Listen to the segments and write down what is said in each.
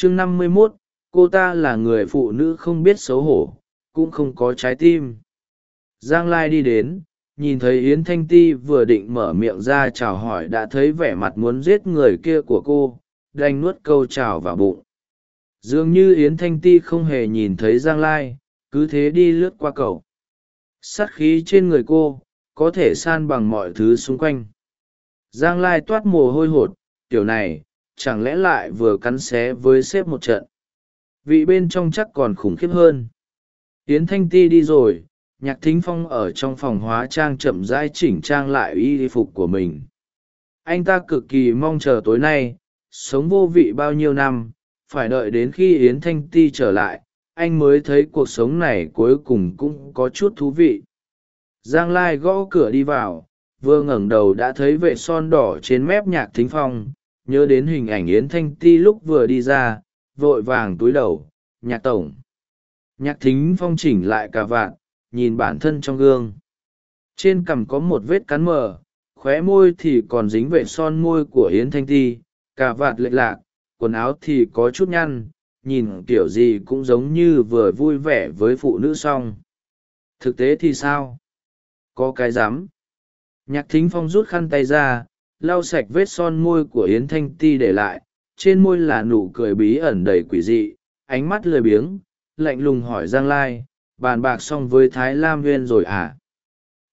chương năm mươi mốt, cô ta là người phụ nữ không biết xấu hổ, cũng không có trái tim. Giang lai đi đến, nhìn thấy yến thanh ti vừa định mở miệng ra chào hỏi đã thấy vẻ mặt muốn giết người kia của cô, đành nuốt câu chào vào bụng. Dường như yến thanh ti không hề nhìn thấy giang lai, cứ thế đi lướt qua cầu sắt khí trên người cô, có thể san bằng mọi thứ xung quanh. Giang lai toát mồ hôi hột kiểu này chẳng lẽ lại vừa cắn xé với sếp một trận? Vị bên trong chắc còn khủng khiếp hơn. Yến thanh ti đi rồi, nhạc thính phong ở trong phòng hóa trang chậm rãi chỉnh trang lại y phục của mình. Anh ta cực kỳ mong chờ tối nay, sống vô vị bao nhiêu năm, phải đợi đến khi yến thanh ti trở lại, anh mới thấy cuộc sống này cuối cùng cũng có chút thú vị. Giang lai gõ cửa đi vào, vừa ngẩng đầu đã thấy vệ son đỏ trên mép nhạc thính phong nhớ đến hình ảnh yến thanh ti lúc vừa đi ra, vội vàng túi đầu, nhạc tổng. Nhạc thính phong chỉnh lại cả vạn nhìn bản thân trong gương. Trên cằm có một vết cắn mờ, khóe môi thì còn dính vệ son môi của yến thanh ti, cà vạt lệch lạc, quần áo thì có chút nhăn, nhìn kiểu gì cũng giống như vừa vui vẻ với phụ nữ xong thực tế thì sao? Có cái dám. Nhạc thính phong rút khăn tay ra lau sạch vết son môi của yến thanh ti để lại, trên môi là nụ cười bí ẩn đầy quỷ dị, ánh mắt lười biếng, lạnh lùng hỏi giang lai, bàn bạc xong với thái lam huyên rồi à?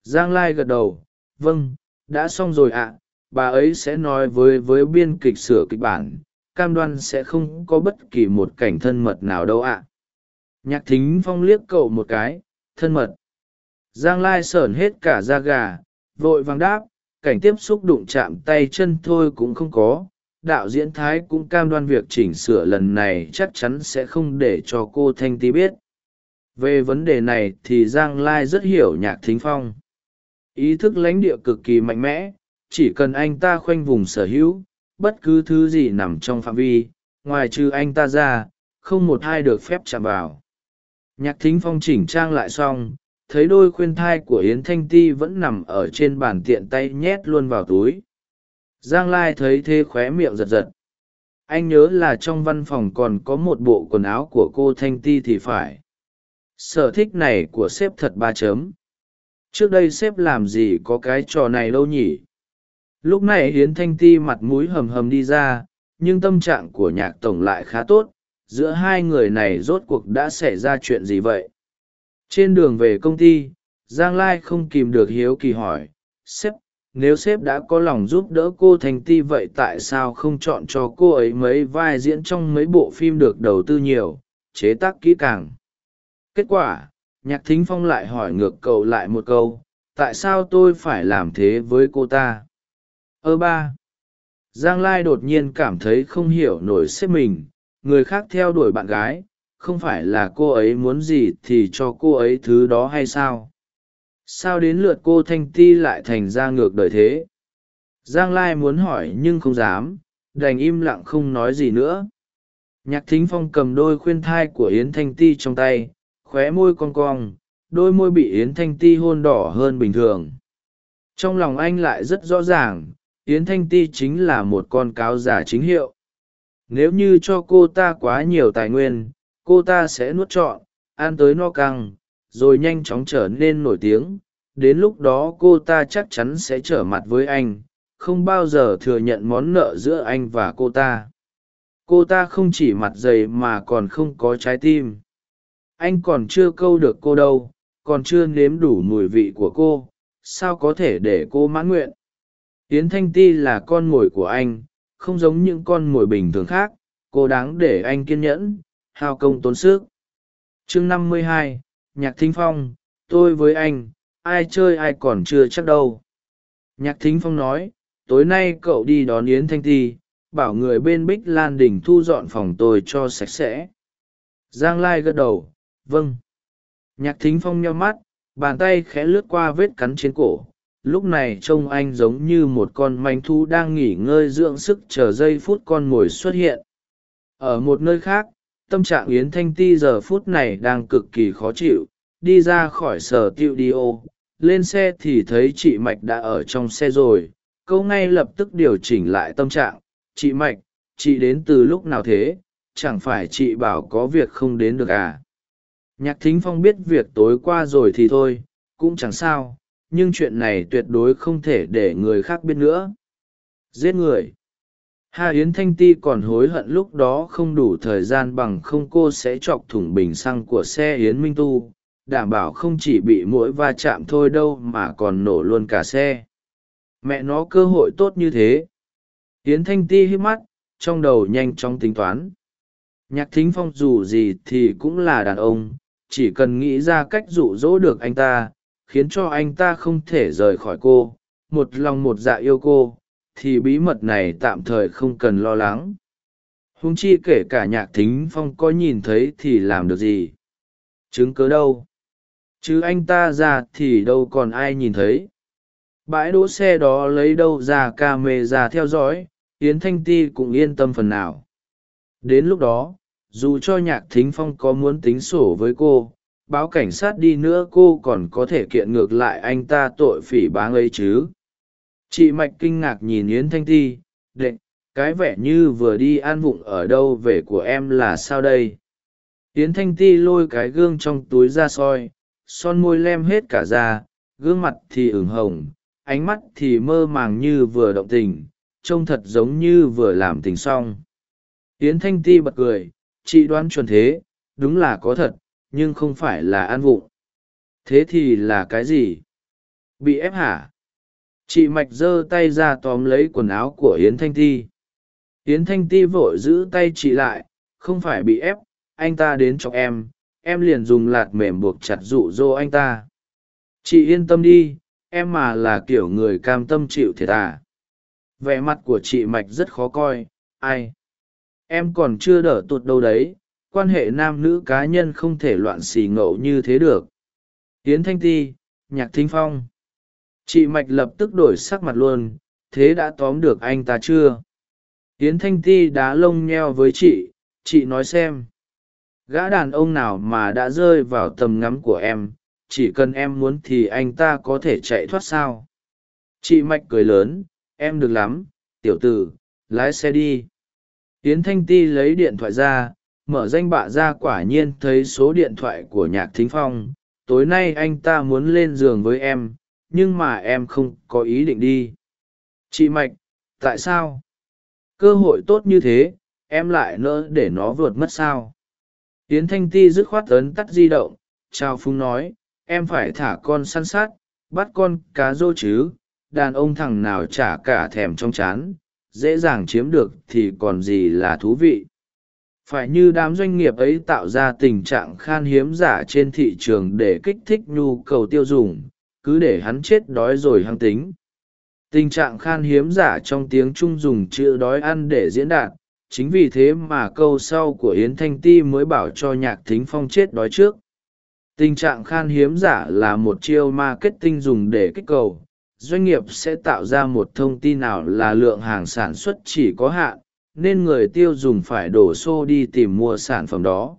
Giang lai gật đầu vâng đã xong rồi ạ, bà ấy sẽ nói với với biên kịch sửa kịch bản, cam đoan sẽ không có bất kỳ một cảnh thân mật nào đâu ạ. Nhạc thính phong liếc cậu một cái, thân mật. Giang lai sởn hết cả da gà, vội vàng đáp cảnh tiếp xúc đụng chạm tay chân thôi cũng không có. Đạo diễn thái cũng cam đoan việc chỉnh sửa lần này chắc chắn sẽ không để cho cô thanh ti biết. Về vấn đề này thì giang lai rất hiểu nhạc thính phong. Ý thức lãnh địa cực kỳ mạnh mẽ, chỉ cần anh ta khoanh vùng sở hữu, bất cứ thứ gì nằm trong phạm vi, ngoài trừ anh ta ra, không một ai được phép chạm vào. Nhạc thính phong chỉnh trang lại xong thấy đôi khuyên thai của yến thanh ti vẫn nằm ở trên bàn tiện tay nhét luôn vào túi. Giang lai thấy thế khóe miệng giật giật. Anh nhớ là trong văn phòng còn có một bộ quần áo của cô thanh ti thì phải. Sở thích này của sếp thật ba chấm. Trước đây sếp làm gì có cái trò này lâu nhỉ? Lúc này hiến thanh ti mặt mũi hầm hầm đi ra, nhưng tâm trạng của nhạc tổng lại khá tốt. Giữa hai người này rốt cuộc đã xảy ra chuyện gì vậy? Trên đường về công ty, giang lai không kìm được hiếu kỳ hỏi, sếp, nếu sếp đã có lòng giúp đỡ cô Thành ti vậy tại sao không chọn cho cô ấy mấy vai diễn trong mấy bộ phim được đầu tư nhiều, chế tác kỹ càng? Kết quả, nhạc thính phong lại hỏi ngược cậu lại một câu, tại sao tôi phải làm thế với cô ta? Ơ ba, giang lai đột nhiên cảm thấy không hiểu nổi sếp mình, người khác theo đuổi bạn gái không phải là cô ấy muốn gì thì cho cô ấy thứ đó hay sao? Sao đến lượt cô thanh ti lại thành ra ngược đời thế? Giang lai muốn hỏi nhưng không dám, đành im lặng không nói gì nữa. Nhạc thính phong cầm đôi khuyên thai của yến thanh ti trong tay, khóe môi cong cong, đôi môi bị yến thanh ti hôn đỏ hơn bình thường. Trong lòng anh lại rất rõ ràng, yến thanh ti chính là một con cáo giả chính hiệu. Nếu như cho cô ta quá nhiều tài nguyên cô ta sẽ nuốt trọn, ăn tới no căng, rồi nhanh chóng trở nên nổi tiếng. Đến lúc đó cô ta chắc chắn sẽ trở mặt với anh, không bao giờ thừa nhận món nợ giữa anh và cô ta. Cô ta không chỉ mặt dày mà còn không có trái tim. Anh còn chưa câu được cô đâu, còn chưa nếm đủ mùi vị của cô, sao có thể để cô mãn nguyện? Yến thanh ti là con mồi của anh, không giống những con mồi bình thường khác, cô đáng để anh kiên nhẫn hao công tốn sức. Chương năm mươi hai, nhạc thính phong, tôi với anh, ai chơi ai còn chưa chắc đâu. Nhạc thính phong nói, tối nay cậu đi đón yến thanh ti, bảo người bên bích lan đình thu dọn phòng tôi cho sạch sẽ. Giang lai gật đầu vâng. Nhạc thính phong nheo mắt, bàn tay khẽ lướt qua vết cắn trên cổ. Lúc này trông anh giống như một con manh thu đang nghỉ ngơi dưỡng sức chờ giây phút con mồi xuất hiện. Ở một nơi khác tâm trạng yến thanh ti giờ phút này đang cực kỳ khó chịu, đi ra khỏi sở Tiêu đi ô, lên xe thì thấy chị mạch đã ở trong xe rồi, câu ngay lập tức điều chỉnh lại tâm trạng, chị mạch, chị đến từ lúc nào thế? Chẳng phải chị bảo có việc không đến được à? Nhạc thính phong biết việc tối qua rồi thì thôi, cũng chẳng sao, nhưng chuyện này tuyệt đối không thể để người khác biết nữa. Giết người hà yến thanh ti còn hối hận lúc đó không đủ thời gian bằng không cô sẽ chọc thủng bình xăng của xe yến minh tu, đảm bảo không chỉ bị mũi va chạm thôi đâu mà còn nổ luôn cả xe. Mẹ nó cơ hội tốt như thế. Yến thanh ti hít mắt, trong đầu nhanh chóng tính toán. Nhạc thính phong dù gì thì cũng là đàn ông, chỉ cần nghĩ ra cách dụ dỗ được anh ta, khiến cho anh ta không thể rời khỏi cô. Một lòng một dạ yêu cô thì bí mật này tạm thời không cần lo lắng. Huống chi kể cả nhạc thính phong có nhìn thấy thì làm được gì? Chứng cớ đâu? Chứ anh ta ra thì đâu còn ai nhìn thấy? Bãi đỗ xe đó lấy đâu ra ca mê ra theo dõi? Yến thanh ti cũng yên tâm phần nào. Đến lúc đó, dù cho nhạc thính phong có muốn tính sổ với cô, báo cảnh sát đi nữa cô còn có thể kiện ngược lại anh ta tội phỉ báng ấy chứ chị mạch kinh ngạc nhìn yến thanh ti, đệ, cái vẻ như vừa đi an vụng ở đâu về của em là sao đây? Yến thanh ti lôi cái gương trong túi ra soi, son môi lem hết cả ra gương mặt thì ửng hồng, ánh mắt thì mơ màng như vừa động tình, trông thật giống như vừa làm tình xong. Yến thanh ti bật cười, chị đoán chuẩn thế, đúng là có thật, nhưng không phải là an vụng. Thế thì là cái gì? Bị ép hả? Chị mạch giơ tay ra tóm lấy quần áo của yến thanh ti. Yến thanh ti vội giữ tay chị lại, không phải bị ép, anh ta đến cho em em liền dùng lạt mềm buộc chặt rụ rỗ anh ta. Chị yên tâm đi, em mà là kiểu người cam tâm chịu thiệt à. Vẻ mặt của chị mạch rất khó coi, ai? Em còn chưa đỡ tụt đâu đấy, quan hệ nam nữ cá nhân không thể loạn xì ngẫu như thế được. Yến thanh ti, nhạc thính phong chị mạch lập tức đổi sắc mặt luôn, thế đã tóm được anh ta chưa? Yến thanh ti đá lông nheo với chị chị nói xem. Gã đàn ông nào mà đã rơi vào tầm ngắm của em, chỉ cần em muốn thì anh ta có thể chạy thoát sao? Chị mạch cười lớn, em được lắm, tiểu tử, lái xe đi. Yến thanh ti lấy điện thoại ra, mở danh bạ ra quả nhiên thấy số điện thoại của nhạc thính phong. Tối nay anh ta muốn lên giường với em nhưng mà em không có ý định đi. Chị mạch, tại sao? Cơ hội tốt như thế, em lại nỡ để nó vượt mất sao? Yến thanh ti dứt khoát ấn tắt di động, chào phúng nói, em phải thả con săn sát, bắt con cá rô chứ, đàn ông thằng nào chả cả thèm trong chán, dễ dàng chiếm được thì còn gì là thú vị. Phải như đám doanh nghiệp ấy tạo ra tình trạng khan hiếm giả trên thị trường để kích thích nhu cầu tiêu dùng cứ để hắn chết đói rồi hăng tính. Tình trạng khan hiếm giả trong tiếng trung dùng chữ đói ăn để diễn đạt, chính vì thế mà câu sau của yến thanh ti mới bảo cho nhạc thính phong chết đói trước. Tình trạng khan hiếm giả là một chiêu marketing dùng để kích cầu, doanh nghiệp sẽ tạo ra một thông tin nào là lượng hàng sản xuất chỉ có hạn, nên người tiêu dùng phải đổ xô đi tìm mua sản phẩm đó.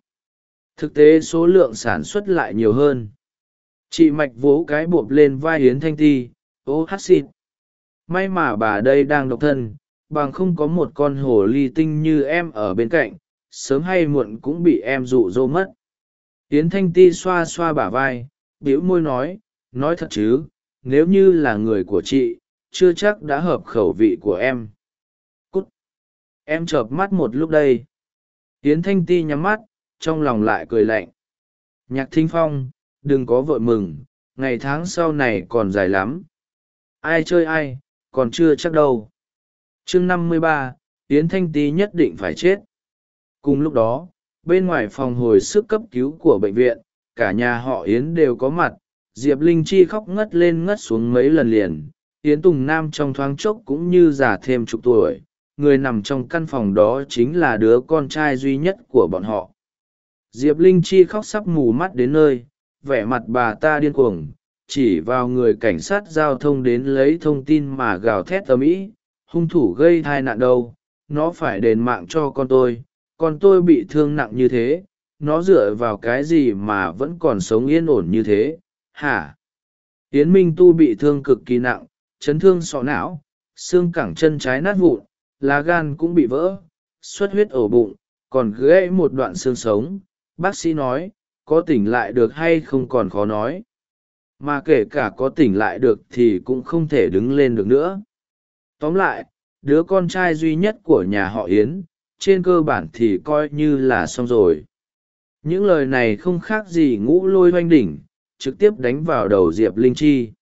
Thực tế số lượng sản xuất lại nhiều hơn chị mạch vỗ cái bộp lên vai hiến thanh ti, ô, hát xịt. May mà bà đây đang độc thân, bằng không có một con hồ ly tinh như em ở bên cạnh, sớm hay muộn cũng bị em rụ rỗ mất. Hiến thanh ti xoa xoa bả vai, bĩu môi nói nói thật chứ, nếu như là người của chị, chưa chắc đã hợp khẩu vị của em. Cút. Em chợp mắt một lúc đây. Yến thanh ti nhắm mắt, trong lòng lại cười lạnh. Nhạc thính phong đừng có vội mừng, ngày tháng sau này còn dài lắm. Ai chơi ai, còn chưa chắc đâu. Chương năm mươi ba, yến thanh ti nhất định phải chết. Cùng lúc đó, bên ngoài phòng hồi sức cấp cứu của bệnh viện, cả nhà họ yến đều có mặt. Diệp linh chi khóc ngất lên ngất xuống mấy lần liền. Yến tùng nam trong thoáng chốc cũng như già thêm chục tuổi. Người nằm trong căn phòng đó chính là đứa con trai duy nhất của bọn họ. Diệp linh chi khóc sắp mù mắt đến nơi vẻ mặt bà ta điên cuồng, chỉ vào người cảnh sát giao thông đến lấy thông tin mà gào thét tầm ĩ, hung thủ gây tai nạn đâu, nó phải đền mạng cho con tôi con tôi bị thương nặng như thế, nó dựa vào cái gì mà vẫn còn sống yên ổn như thế, hả? Yến minh tu bị thương cực kỳ nặng, chấn thương sọ não, xương cẳng chân trái nát vụn, lá gan cũng bị vỡ, xuất huyết ổ bụng, còn gãy một đoạn xương sống, bác sĩ nói có tỉnh lại được hay không còn khó nói. Mà kể cả có tỉnh lại được thì cũng không thể đứng lên được nữa. Tóm lại, đứa con trai duy nhất của nhà họ yến, trên cơ bản thì coi như là xong rồi. Những lời này không khác gì ngũ lôi oanh đỉnh, trực tiếp đánh vào đầu diệp linh chi.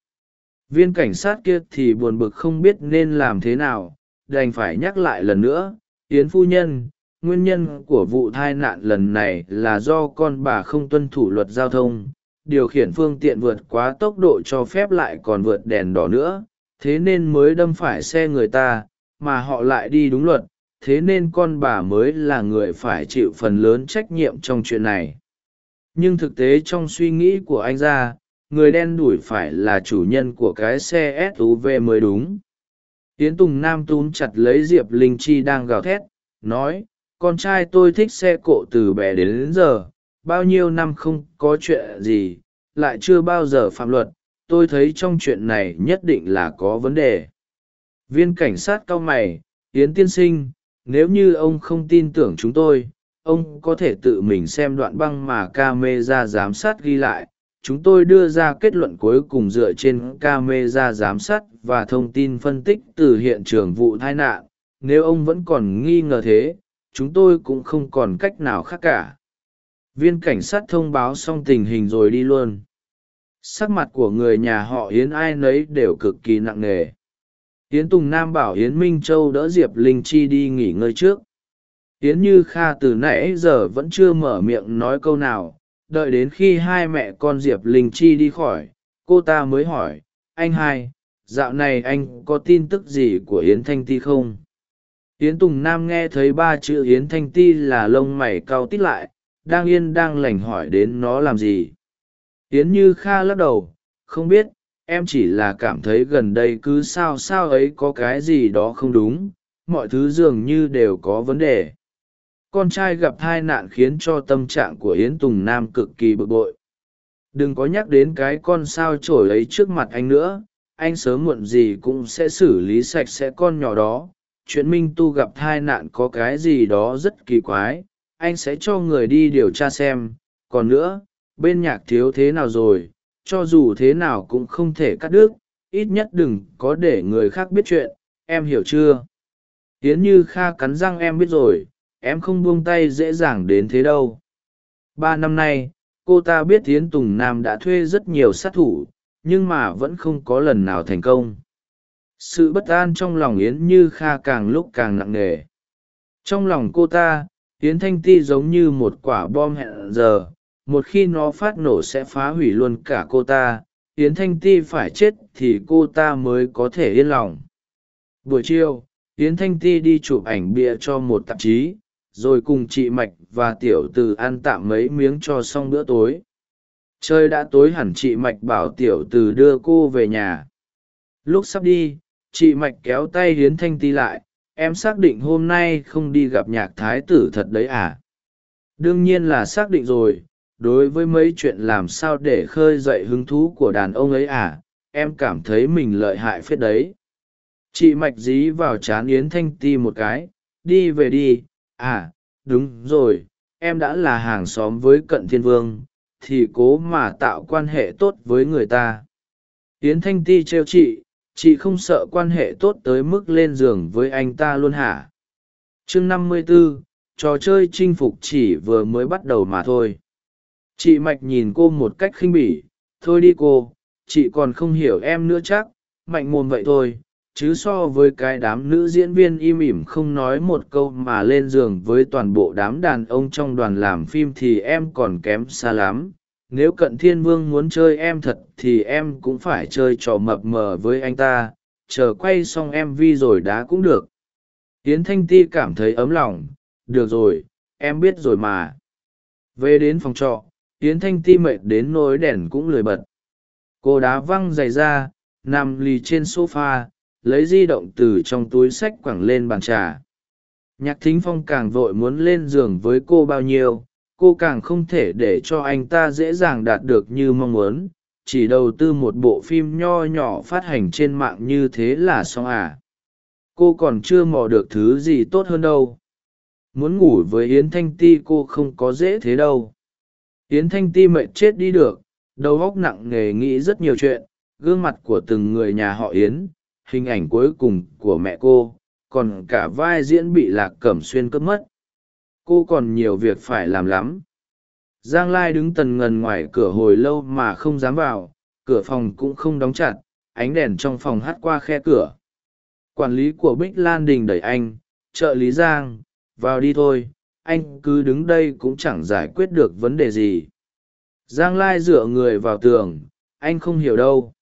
Viên cảnh sát kia thì buồn bực không biết nên làm thế nào, đành phải nhắc lại lần nữa, yến phu nhân nguyên nhân của vụ tai nạn lần này là do con bà không tuân thủ luật giao thông, điều khiển phương tiện vượt quá tốc độ cho phép lại còn vượt đèn đỏ nữa, thế nên mới đâm phải xe người ta, mà họ lại đi đúng luật, thế nên con bà mới là người phải chịu phần lớn trách nhiệm trong chuyện này. Nhưng thực tế trong suy nghĩ của anh ra, người đen đủi phải là chủ nhân của cái xe suv mới đúng. Tiến tùng nam túm chặt lấy diệp linh chi đang gào thét, nói con trai tôi thích xe cộ từ bé đến, đến giờ bao nhiêu năm không có chuyện gì lại chưa bao giờ phạm luật tôi thấy trong chuyện này nhất định là có vấn đề. Viên cảnh sát cau mày yến tiên sinh nếu như ông không tin tưởng chúng tôi ông có thể tự mình xem đoạn băng mà ca mê ra giám sát ghi lại. Chúng tôi đưa ra kết luận cuối cùng dựa trên ca mê ra giám sát và thông tin phân tích từ hiện trường vụ tai nạn. Nếu ông vẫn còn nghi ngờ thế chúng tôi cũng không còn cách nào khác cả. Viên cảnh sát thông báo xong tình hình rồi đi luôn. Sắc mặt của người nhà họ yến ai nấy đều cực kỳ nặng nề. Yến tùng nam bảo yến minh châu đỡ diệp linh chi đi nghỉ ngơi trước. Yến như kha từ nãy giờ vẫn chưa mở miệng nói câu nào. Đợi đến khi hai mẹ con diệp linh chi đi khỏi, cô ta mới hỏi, anh hai, dạo này anh có tin tức gì của yến thanh ti không? Yến tùng nam nghe thấy ba chữ yến thanh ti là lông mày cau tít lại, đang yên đang lành hỏi đến nó làm gì. Yến như kha lắc đầu, không biết, em chỉ là cảm thấy gần đây cứ sao sao ấy có cái gì đó không đúng, mọi thứ dường như đều có vấn đề. Con trai gặp tai nạn khiến cho tâm trạng của yến tùng nam cực kỳ bực bội. Đừng có nhắc đến cái con sao trổi ấy trước mặt anh nữa, anh sớm muộn gì cũng sẽ xử lý sạch sẽ con nhỏ đó chuyện minh tu gặp tai nạn có cái gì đó rất kỳ quái, anh sẽ cho người đi điều tra xem. Còn nữa, bên nhạc thiếu thế nào rồi, cho dù thế nào cũng không thể cắt đứt, ít nhất đừng có để người khác biết chuyện, em hiểu chưa? Tiến như kha cắn răng em biết rồi, em không buông tay dễ dàng đến thế đâu. Ba năm nay, cô ta biết tiến tùng nam đã thuê rất nhiều sát thủ, nhưng mà vẫn không có lần nào thành công sự bất an trong lòng yến như kha càng lúc càng nặng nề. Trong lòng cô ta, yến thanh ti giống như một quả bom hẹn giờ. Một khi nó phát nổ sẽ phá hủy luôn cả cô ta. Yến thanh ti phải chết thì cô ta mới có thể yên lòng. Buổi chiều, yến thanh ti đi chụp ảnh bịa cho một tạp chí, rồi cùng chị mạch và tiểu từ ăn tạm mấy miếng cho xong bữa tối. Trời đã tối hẳn chị mạch bảo tiểu từ đưa cô về nhà. Lúc sắp đi chị mạch kéo tay hiến thanh ti lại, em xác định hôm nay không đi gặp nhạc thái tử thật đấy à? Đương nhiên là xác định rồi, đối với mấy chuyện làm sao để khơi dậy hứng thú của đàn ông ấy à em cảm thấy mình lợi hại phết đấy. Chị mạch dí vào c h á n yến thanh ti một cái, đi về đi à đúng rồi, em đã là hàng xóm với cận thiên vương, thì cố mà tạo quan hệ tốt với người ta. Yến thanh ti trêu chị chị không sợ quan hệ tốt tới mức lên giường với anh ta luôn hả? Chương năm mươi b ố trò chơi chinh phục chỉ vừa mới bắt đầu mà thôi. Chị mạch nhìn cô một cách khinh bỉ. Thôi đi cô, chị còn không hiểu em nữa chắc. Mạnh mồm vậy thôi, chứ so với cái đám nữ diễn viên im ỉm không nói một câu mà lên giường với toàn bộ đám đàn ông trong đoàn làm phim thì em còn kém xa lắm nếu cận thiên vương muốn chơi em thật thì em cũng phải chơi trò mập mờ với anh ta, chờ quay xong mv rồi đá cũng được. Yến thanh ti cảm thấy ấm lòng, được rồi, em biết rồi mà. Về đến phòng trọ, yến thanh ti mệt đến nỗi đèn cũng lười bật. Cô đá văng giày ra, nằm lì trên s o f a lấy di động từ trong túi sách quẳng lên bàn trà. Nhạc thính phong càng vội muốn lên giường với cô bao nhiêu cô càng không thể để cho anh ta dễ dàng đạt được như mong muốn. Chỉ đầu tư một bộ phim nho nhỏ phát hành trên mạng như thế là xong à? Cô còn chưa mò được thứ gì tốt hơn đâu. Muốn ngủ với yến thanh ti cô không có dễ thế đâu. Yến thanh ti mệt chết đi được. Đầu óc nặng nề nghĩ rất nhiều chuyện. Gương mặt của từng người nhà họ yến, hình ảnh cuối cùng của mẹ cô, còn cả vai diễn bị lạc cẩm xuyên cướp mất cô còn nhiều việc phải làm lắm. Giang lai đứng tần ngần ngoài cửa hồi lâu mà không dám vào, cửa phòng cũng không đóng chặt, ánh đèn trong phòng hắt qua khe cửa. Quản lý của bích lan đình đẩy anh, trợ lý giang, vào đi thôi, anh cứ đứng đây cũng chẳng giải quyết được vấn đề gì. Giang lai dựa người vào tường, anh không hiểu đâu.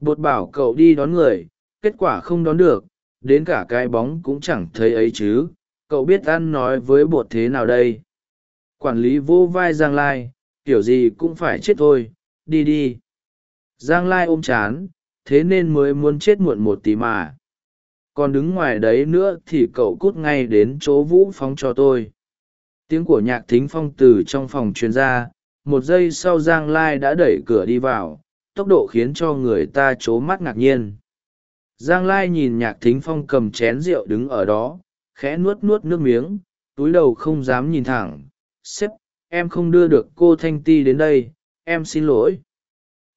Bột bảo cậu đi đón người, kết quả không đón được, đến cả cái bóng cũng chẳng thấy ấy chứ cậu biết ăn nói với bột thế nào đây? Quản lý vô vai giang lai, kiểu gì cũng phải chết thôi, đi đi. Giang lai ôm chán, thế nên mới muốn chết muộn một tí mà. Còn đứng ngoài đấy nữa thì cậu cút ngay đến chỗ vũ phóng cho tôi. Tiếng của nhạc thính phong từ trong phòng truyền ra, một giây sau giang lai đã đẩy cửa đi vào, tốc độ khiến cho người ta c h ố mắt ngạc nhiên. Giang lai nhìn nhạc thính phong cầm chén rượu đứng ở đó khẽ nuốt nuốt nước miếng, túi đầu không dám nhìn thẳng, sếp, em không đưa được cô thanh ti đến đây, em xin lỗi.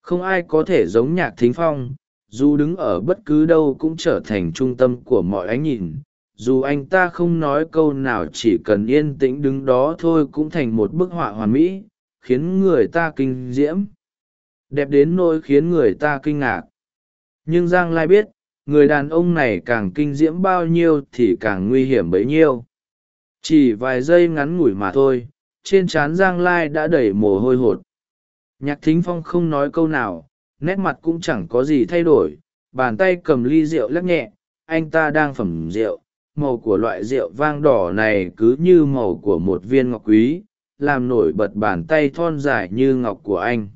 Không ai có thể giống nhạc thính phong, dù đứng ở bất cứ đâu cũng trở thành trung tâm của mọi ánh nhìn. Dù anh ta không nói câu nào chỉ cần yên tĩnh đứng đó thôi cũng thành một bức họa hoàn mỹ, khiến người ta kinh diễm. Đẹp đến nỗi khiến người ta kinh ngạc. Nhưng giang lai biết người đàn ông này càng kinh diễm bao nhiêu thì càng nguy hiểm bấy nhiêu. Chỉ vài giây ngắn ngủi mà thôi, trên trán giang lai đã đầy mồ hôi hột. Nhạc thính phong không nói câu nào, nét mặt cũng chẳng có gì thay đổi, bàn tay cầm ly rượu lắc nhẹ, anh ta đang phẩm rượu, màu của loại rượu vang đỏ này cứ như màu của một viên ngọc quý, làm nổi bật bàn tay thon dài như ngọc của anh.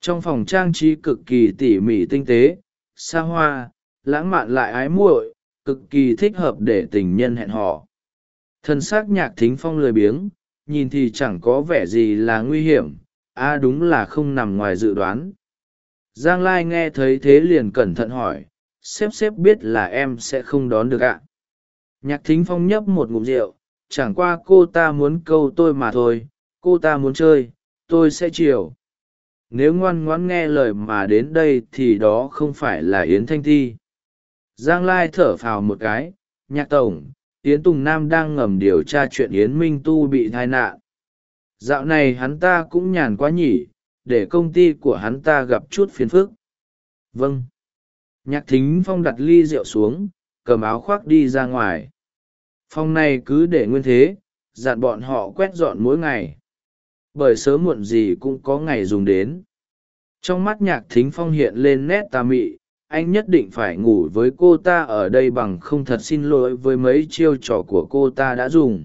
Trong phòng trang trí cực kỳ tỉ mỉ tinh tế, xa hoa lãng mạn lại ái muội, cực kỳ thích hợp để tình nhân hẹn hò. Thân xác nhạc thính phong lười biếng, nhìn thì chẳng có vẻ gì là nguy hiểm, a à đúng là không nằm ngoài dự đoán. Giang lai nghe thấy thế liền cẩn thận hỏi, sếp sếp biết là em sẽ không đón được ạ. Nhạc thính phong nhấp một ngụm rượu, chẳng qua cô ta muốn câu tôi mà thôi, cô ta muốn chơi, tôi sẽ chiều. Nếu ngoan ngoãn nghe lời mà đến đây thì đó không phải là yến thanh thi giang lai thở phào một cái, nhạc tổng, yến tùng nam đang ngầm điều tra chuyện yến minh tu bị tai nạn. Dạo này hắn ta cũng nhàn quá nhỉ, để công ty của hắn ta gặp chút phiền phức. Vâng. Nhạc thính phong đặt ly rượu xuống, cầm áo khoác đi ra ngoài. Phong này cứ để nguyên thế, dặn bọn họ quét dọn mỗi ngày. Bởi sớm muộn gì cũng có ngày dùng đến. Trong mắt nhạc thính phong hiện lên nét tà mị anh nhất định phải ngủ với cô ta ở đây bằng không thật xin lỗi với mấy chiêu trò của cô ta đã dùng.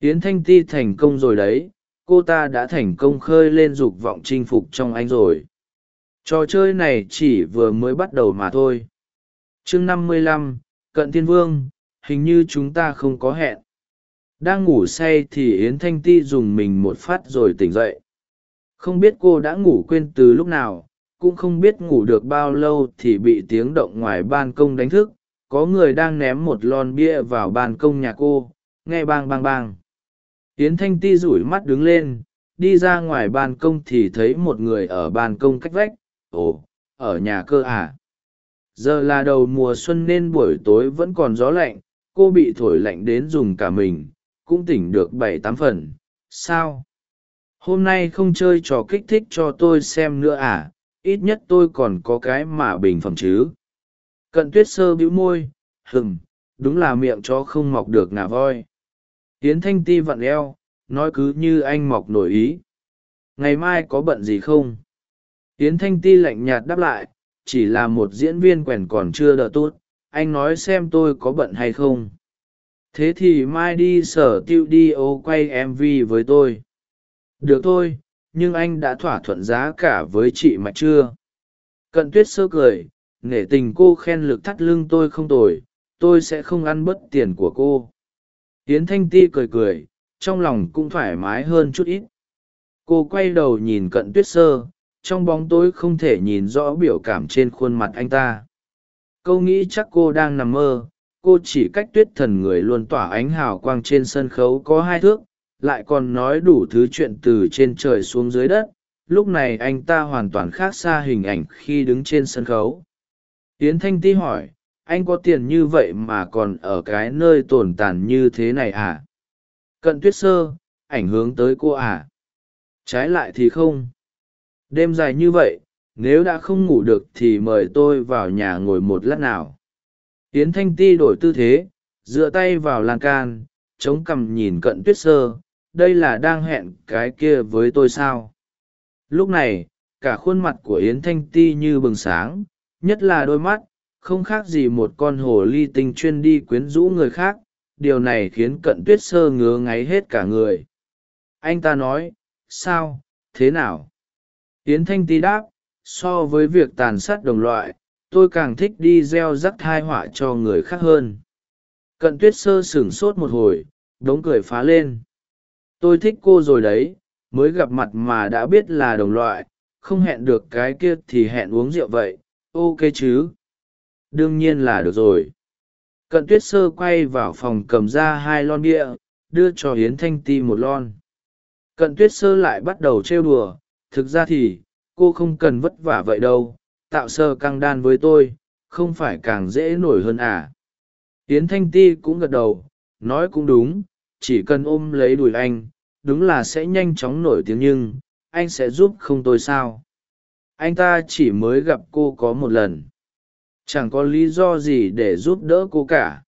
Tiến thanh ti thành công rồi đấy, cô ta đã thành công khơi lên dục vọng chinh phục trong anh rồi. Trò chơi này chỉ vừa mới bắt đầu mà thôi. Chương năm mươi lăm, cận thiên vương, hình như chúng ta không có hẹn. Đang ngủ say thì yến thanh ti dùng mình một phát rồi tỉnh dậy. Không biết cô đã ngủ quên từ lúc nào cũng không biết ngủ được bao lâu thì bị tiếng động ngoài ban công đánh thức. Có người đang ném một lon bia vào ban công nhà cô, nghe bang bang bang. Yến thanh ti rủi mắt đứng lên, đi ra ngoài ban công thì thấy một người ở ban công cách vách. Ồ, ở nhà cơ à? Giờ là đầu mùa xuân nên buổi tối vẫn còn gió lạnh, cô bị thổi lạnh đến dùng cả mình, cũng tỉnh được bảy tám phần. Sao? Hôm nay không chơi trò kích thích cho tôi xem nữa à? Ít nhất tôi còn có cái mà bình phẩm chứ. Cận tuyết sơ bĩu môi hừng đúng là miệng chó không mọc được ngà voi. Tiến thanh ti vặn eo, nói cứ như anh mọc nổi ý. Ngày mai có bận gì không? Tiến thanh ti lạnh nhạt đáp lại, chỉ là một diễn viên quèn còn chưa đỡ tốt anh nói xem tôi có bận hay không. Thế thì mai đi sở tiêu đi ô quay mv với tôi. Được thôi nhưng anh đã thỏa thuận giá cả với chị mạch chưa? Cận tuyết sơ cười, nể tình cô khen lực thắt lưng tôi không tồi, tôi sẽ không ăn bớt tiền của cô. Yến thanh ti cười cười, trong lòng cũng thoải mái hơn chút ít. Cô quay đầu nhìn cận tuyết sơ, trong bóng tối không thể nhìn rõ biểu cảm trên khuôn mặt anh ta. Câu nghĩ chắc cô đang nằm mơ, cô chỉ cách tuyết thần người luôn tỏa ánh hào quang trên sân khấu có hai thước lại còn nói đủ thứ chuyện từ trên trời xuống dưới đất, lúc này anh ta hoàn toàn khác xa hình ảnh khi đứng trên sân khấu. Yến thanh ti hỏi, anh có tiền như vậy mà còn ở cái nơi tồn tàn như thế này à? Cận tuyết sơ, ảnh hướng tới cô à? Trái lại thì không. Đêm dài như vậy, nếu đã không ngủ được thì mời tôi vào nhà ngồi một lát nào. Yến thanh ti đổi tư thế, dựa tay vào lan can, chống cằm nhìn cận tuyết sơ đây là đang hẹn cái kia với tôi sao? Lúc này, cả khuôn mặt của yến thanh ti như bừng sáng, nhất là đôi mắt, không khác gì một con hồ ly tinh chuyên đi quyến rũ người khác, điều này khiến cận tuyết sơ ngứa ngáy hết cả người. Anh ta nói, sao, thế nào? Yến thanh ti đáp, so với việc tàn sát đồng loại, tôi càng thích đi gieo rắc thai họa cho người khác hơn. Cận tuyết sơ sửng sốt một hồi, đống cười phá lên tôi thích cô rồi đấy, mới gặp mặt mà đã biết là đồng loại, không hẹn được cái kia thì hẹn uống rượu vậy, ok chứ? Đương nhiên là được rồi. Cận tuyết sơ quay vào phòng cầm ra hai lon bia, đưa cho hiến thanh ti một lon. Cận tuyết sơ lại bắt đầu trêu đùa, thực ra thì, cô không cần vất vả vậy đâu, tạo sơ căng đan với tôi, không phải càng dễ nổi hơn à? Hiến thanh ti cũng gật đầu, nói cũng đúng chỉ cần ôm lấy đùi anh, đúng là sẽ nhanh chóng nổi tiếng nhưng, anh sẽ giúp không tôi sao? Anh ta chỉ mới gặp cô có một lần. Chẳng có lý do gì để giúp đỡ cô cả.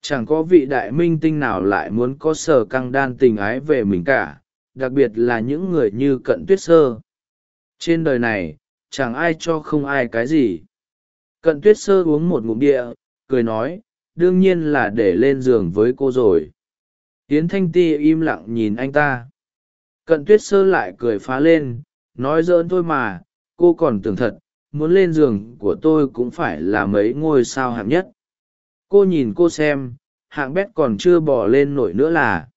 Chẳng có vị đại minh tinh nào lại muốn có sở căng đan tình ái về mình cả, đặc biệt là những người như cận tuyết sơ. Trên đời này, chẳng ai cho không ai cái gì. Cận tuyết sơ uống một ngụm địa cười nói, đương nhiên là để lên giường với cô rồi yến thanh ti im lặng nhìn anh ta. Cận tuyết sơ lại cười phá lên, nói dỡn thôi mà, cô còn tưởng thật, muốn lên giường của tôi cũng phải là mấy ngôi sao hạng nhất. Cô nhìn cô xem, hạng bét còn chưa bỏ lên nổi nữa là.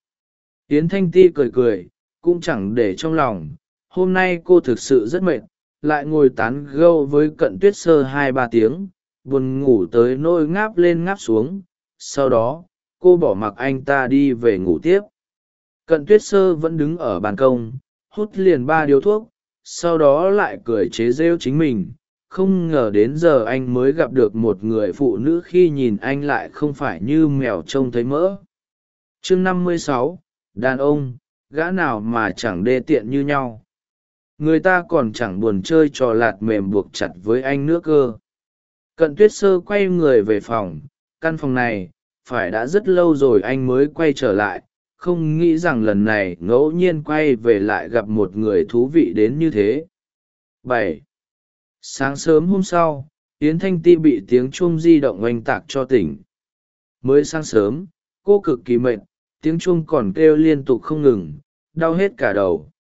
Yến thanh ti cười cười, cũng chẳng để trong lòng, hôm nay cô thực sự rất mệt, lại ngồi tán gâu với cận tuyết sơ hai ba tiếng, buồn ngủ tới nôi ngáp lên ngáp xuống, sau đó cô bỏ mặc anh ta đi về ngủ tiếp. Cận tuyết sơ vẫn đứng ở ban công, hút liền ba điếu thuốc, sau đó lại cười chế rêu chính mình. Không ngờ đến giờ anh mới gặp được một người phụ nữ khi nhìn anh lại không phải như mèo trông thấy mỡ. Chương năm mươi sáu, đàn ông, gã nào mà chẳng đê tiện như nhau. Người ta còn chẳng buồn chơi trò lạt mềm buộc chặt với anh nữa cơ. Cận tuyết sơ quay người về phòng, căn phòng này phải đã rất lâu rồi anh mới quay trở lại, không nghĩ rằng lần này ngẫu nhiên quay về lại gặp một người thú vị đến như thế. Bảy. Sáng sớm hôm sau, yến thanh ti bị tiếng chuông di động oanh tạc cho tỉnh. Mới sáng sớm, cô cực kỳ mệt, tiếng chuông còn kêu liên tục không ngừng, đau hết cả đầu.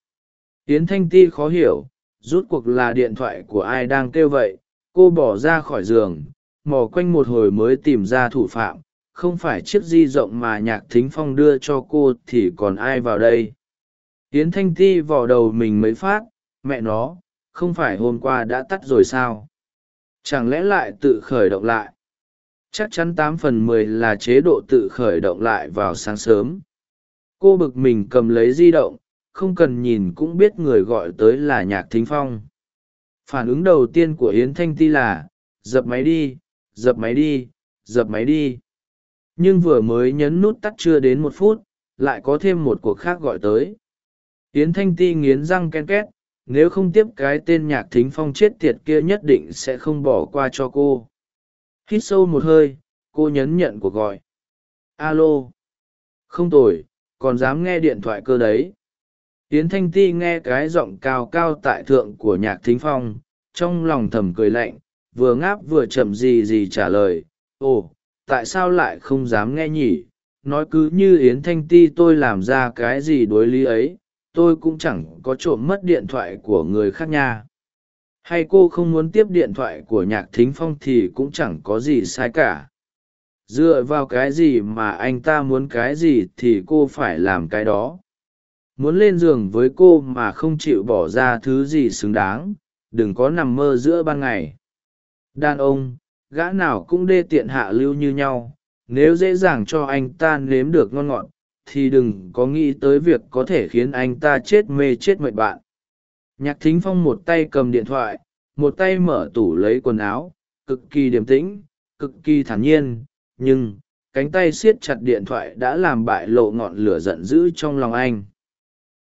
Yến thanh ti khó hiểu, rút cuộc là điện thoại của ai đang kêu vậy, cô bỏ ra khỏi giường, mò quanh một hồi mới tìm ra thủ phạm không phải chiếc di rộng mà nhạc thính phong đưa cho cô thì còn ai vào đây? Yến thanh ti vò đầu mình mới phát, mẹ nó, không phải hôm qua đã tắt rồi sao? Chẳng lẽ lại tự khởi động lại? Chắc chắn tám phần mười là chế độ tự khởi động lại vào sáng sớm. Cô bực mình cầm lấy di động, không cần nhìn cũng biết người gọi tới là nhạc thính phong. Phản ứng đầu tiên của yến thanh ti là, dập máy đi, dập máy đi, dập máy đi nhưng vừa mới nhấn nút tắt chưa đến một phút, lại có thêm một cuộc khác gọi tới. Yến thanh ti nghiến răng ken két, nếu không tiếp cái tên nhạc thính phong chết tiệt kia nhất định sẽ không bỏ qua cho cô. Hít sâu một hơi, cô nhấn nhận cuộc gọi. Alo. Không tồi, còn dám nghe điện thoại cơ đấy. Yến thanh ti nghe cái giọng cao cao tại thượng của nhạc thính phong, trong lòng thầm cười lạnh, vừa ngáp vừa chậm gì gì trả lời. Ồ tại sao lại không dám nghe nhỉ? Nói cứ như yến thanh ti tôi làm ra cái gì đối lý ấy, tôi cũng chẳng có trộm mất điện thoại của người khác nha. Hay cô không muốn tiếp điện thoại của nhạc thính phong thì cũng chẳng có gì sai cả. Dựa vào cái gì mà anh ta muốn cái gì thì cô phải làm cái đó. Muốn lên giường với cô mà không chịu bỏ ra thứ gì xứng đáng, đừng có nằm mơ giữa ban ngày. Đàn ông gã nào cũng đê tiện hạ lưu như nhau, nếu dễ dàng cho anh ta nếm được ngon ngọt, thì đừng có nghĩ tới việc có thể khiến anh ta chết mê chết mệt bạn. Nhạc thính phong một tay cầm điện thoại, một tay mở tủ lấy quần áo, cực kỳ điềm tĩnh, cực kỳ thản nhiên, nhưng cánh tay siết chặt điện thoại đã làm bại lộ ngọn lửa giận dữ trong lòng anh.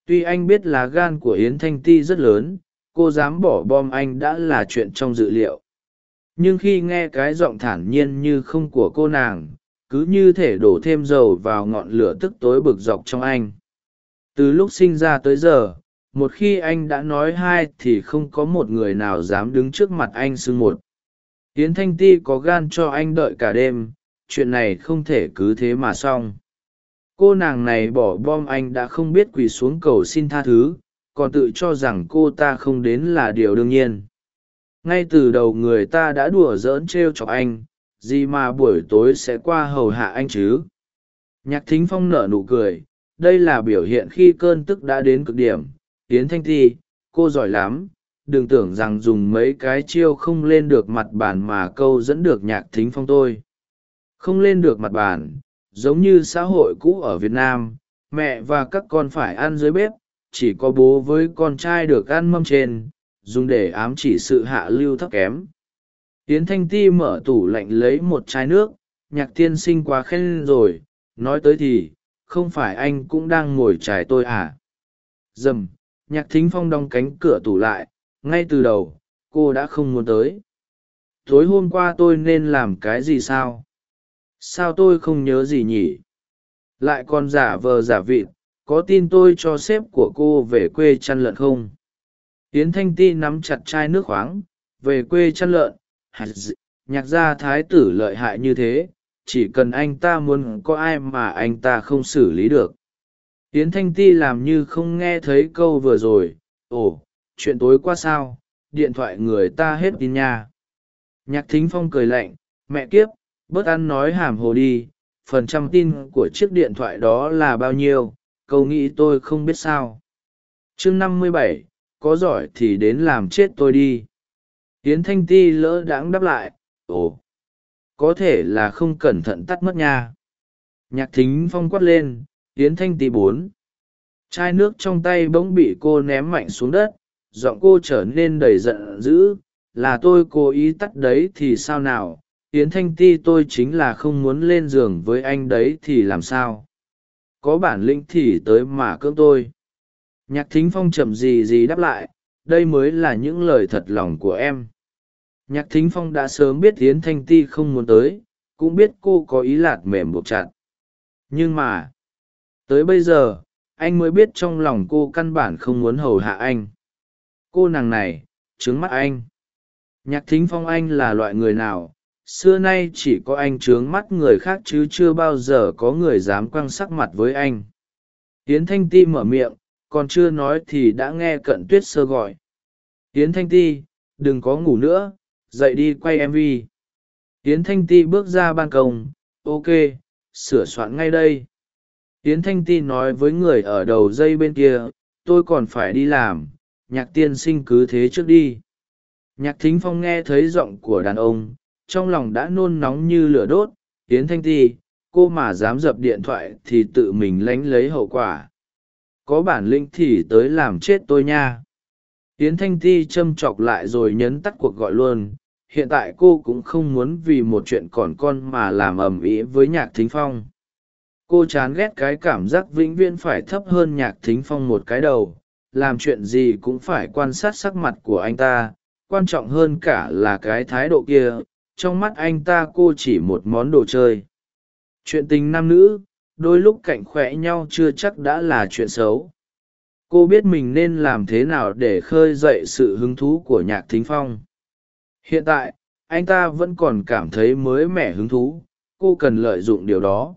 Tuy anh biết là gan của yến thanh ti rất lớn, cô dám bỏ bom anh đã là chuyện trong dự liệu nhưng khi nghe cái giọng thản nhiên như không của cô nàng, cứ như thể đổ thêm dầu vào ngọn lửa tức tối bực dọc trong anh. Từ lúc sinh ra tới giờ, một khi anh đã nói hai thì không có một người nào dám đứng trước mặt anh xưng một. Tiến thanh ti có gan cho anh đợi cả đêm, chuyện này không thể cứ thế mà xong. Cô nàng này bỏ bom anh đã không biết quỳ xuống cầu xin tha thứ, còn tự cho rằng cô ta không đến là điều đương nhiên ngay từ đầu người ta đã đùa giỡn t r e o chọc anh, gì mà buổi tối sẽ qua hầu hạ anh chứ? Nhạc thính phong nở nụ cười, đây là biểu hiện khi cơn tức đã đến cực điểm. Yến thanh ti, cô giỏi lắm, đừng tưởng rằng dùng mấy cái chiêu không lên được mặt bàn mà câu dẫn được nhạc thính phong tôi. Không lên được mặt bàn, giống như xã hội cũ ở việt nam, mẹ và các con phải ăn dưới bếp, chỉ có bố với con trai được ăn mâm trên dùng để ám chỉ sự hạ lưu thấp kém. Tiến thanh ti mở tủ lạnh lấy một chai nước, nhạc tiên sinh quá khen rồi, nói tới thì, không phải anh cũng đang ngồi trải tôi à? Dầm, nhạc thính phong đóng cánh cửa tủ lại, ngay từ đầu, cô đã không muốn tới. Tối hôm qua tôi nên làm cái gì sao? Sao tôi không nhớ gì nhỉ? Lại còn giả vờ giả vịt, có tin tôi cho sếp của cô về quê chăn lợn không? Yến thanh ti nắm chặt chai nước khoáng, về quê chăn lợn. Nhạc gia thái tử lợi hại như thế, chỉ cần anh ta muốn có ai mà anh ta không xử lý được. Yến thanh ti làm như không nghe thấy câu vừa rồi. Ồ, chuyện tối qua sao? Điện thoại người ta hết tin nha. Nhạc thính phong cười lạnh. Mẹ kiếp, bớt ăn nói hàm hồ đi. Phần trăm tin của chiếc điện thoại đó là bao nhiêu? Câu nghĩ tôi không biết sao? Chương năm mươi bảy có giỏi thì đến làm chết tôi đi. Tiến thanh ti lỡ đãng đáp lại, ồ, có thể là không cẩn thận tắt mất nha. Nhạc thính phong quát lên tiến thanh ti bốn, chai nước trong tay bỗng bị cô ném mạnh xuống đất, giọng cô trở nên đầy giận dữ, là tôi cố ý tắt đấy thì sao nào? Yến thanh ti tôi chính là không muốn lên giường với anh đấy thì làm sao? Có bản lĩnh thì tới mà cưỡng tôi nhạc thính phong chậm gì gì đáp lại, đây mới là những lời thật lòng của em. Nhạc thính phong đã sớm biết tiến thanh ti không muốn tới, cũng biết cô có ý lạt mềm buộc chặt. Nhưng mà, tới bây giờ, anh mới biết trong lòng cô căn bản không muốn hầu hạ anh. Cô nàng này, trướng mắt anh. Nhạc thính phong anh là loại người nào? Xưa nay chỉ có anh trướng mắt người khác chứ chưa bao giờ có người dám quăng sắc mặt với anh. Tiến thanh ti mở miệng còn chưa nói thì đã nghe cận tuyết sơ gọi. Tiến thanh ti, đừng có ngủ nữa, dậy đi quay mv tiến thanh ti bước ra ban công, ok, sửa soạn ngay đây. Tiến thanh ti nói với người ở đầu dây bên kia, tôi còn phải đi làm, nhạc tiên sinh cứ thế trước đi. Nhạc thính phong nghe thấy giọng của đàn ông, trong lòng đã nôn nóng như lửa đốt. Tiến thanh ti, cô mà dám dập điện thoại thì tự mình lánh lấy hậu quả có bản lĩnh thì tới làm chết tôi nha. Tiến thanh ti châm chọc lại rồi nhấn tắt cuộc gọi luôn. Hiện tại cô cũng không muốn vì một chuyện còn con mà làm ầm ĩ với nhạc thính phong. Cô chán ghét cái cảm giác vĩnh viễn phải thấp hơn nhạc thính phong một cái đầu. Làm chuyện gì cũng phải quan sát sắc mặt của anh ta. Quan trọng hơn cả là cái thái độ kia. Trong mắt anh ta cô chỉ một món đồ chơi. Chuyện tình nam nữ đôi lúc cạnh khỏe nhau chưa chắc đã là chuyện xấu. Cô biết mình nên làm thế nào để khơi dậy sự hứng thú của nhạc thính phong. Hiện tại, anh ta vẫn còn cảm thấy mới mẻ hứng thú, cô cần lợi dụng điều đó.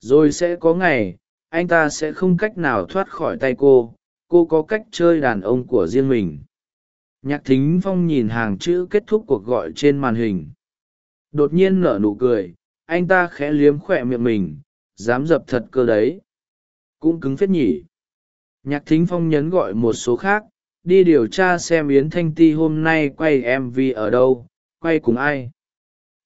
Rồi sẽ có ngày, anh ta sẽ không cách nào thoát khỏi tay cô cô có cách chơi đàn ông của riêng mình. Nhạc thính phong nhìn hàng chữ kết thúc cuộc gọi trên màn hình. Đột nhiên nở nụ cười, anh ta khẽ liếm khỏe miệng mình dám dập thật cơ đấy. Cũng cứng phết nhỉ. Nhạc thính phong nhấn gọi một số khác, đi điều tra xem yến thanh ti hôm nay quay mv ở đâu, quay cùng ai.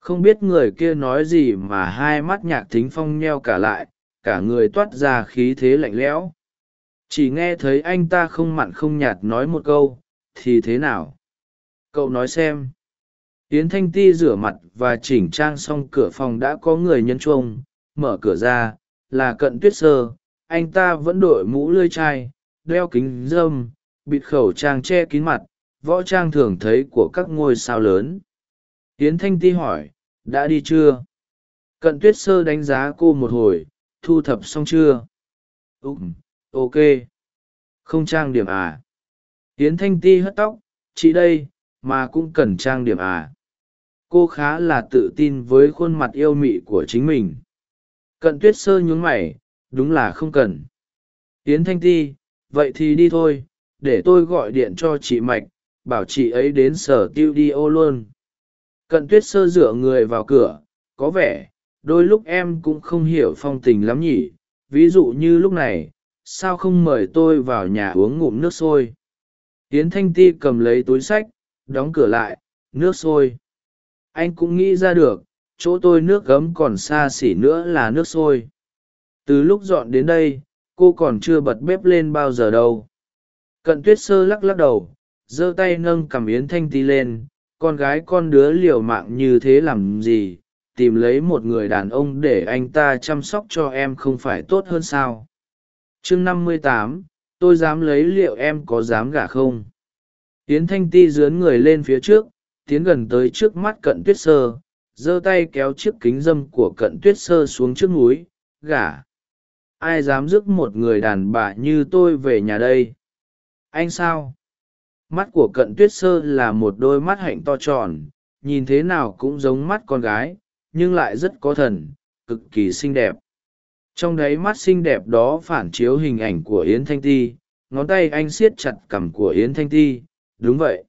Không biết người kia nói gì mà hai mắt nhạc thính phong nheo cả lại, cả người toát ra khí thế lạnh lẽo. Chỉ nghe thấy anh ta không mặn không nhạt nói một câu, thì thế nào? Cậu nói xem. Yến thanh ti rửa mặt và chỉnh trang xong cửa phòng đã có người nhân chuông mở cửa ra, là cận tuyết sơ, anh ta vẫn đội mũ lươi chai, đeo kính dâm bịt khẩu trang che kín mặt, võ trang thường thấy của các ngôi sao lớn. Tiến thanh ti hỏi, đã đi chưa? Cận tuyết sơ đánh giá cô một hồi, thu thập xong chưa? Ùm ok. Không trang điểm à? Tiến thanh ti hất tóc, chị đây, mà cũng cần trang điểm à? Cô khá là tự tin với khuôn mặt yêu mị của chính mình cận tuyết sơ nhún mày, đúng là không cần. Yến thanh ti, vậy thì đi thôi, để tôi gọi điện cho chị mạch, bảo chị ấy đến sở tiêu đi ô luôn. Cận tuyết sơ dựa người vào cửa, có vẻ, đôi lúc em cũng không hiểu phong tình lắm nhỉ, ví dụ như lúc này, sao không mời tôi vào nhà uống ngụm nước sôi? Yến thanh ti cầm lấy túi sách, đóng cửa lại, nước sôi. Anh cũng nghĩ ra được chỗ tôi nước gấm còn xa xỉ nữa là nước sôi. Từ lúc dọn đến đây, cô còn chưa bật bếp lên bao giờ đâu. Cận tuyết sơ lắc lắc đầu, giơ tay nâng cảm yến thanh ti lên, con gái con đứa liều mạng như thế làm gì? Tìm lấy một người đàn ông để anh ta chăm sóc cho em không phải tốt hơn sao? Chương năm mươi tám, tôi dám lấy liệu em có dám gả không? Yến thanh ti dướn người lên phía trước, tiến gần tới trước mắt cận tuyết sơ giơ tay kéo chiếc kính dâm của cận tuyết sơ xuống trước núi, gả, ai dám dứt một người đàn bà như tôi về nhà đây? Anh sao? Mắt của cận tuyết sơ là một đôi mắt hạnh to tròn, nhìn thế nào cũng giống mắt con gái, nhưng lại rất có thần, cực kỳ xinh đẹp. Trong đáy mắt xinh đẹp đó phản chiếu hình ảnh của yến thanh ti, ngón tay anh siết chặt cằm của yến thanh ti, đúng vậy.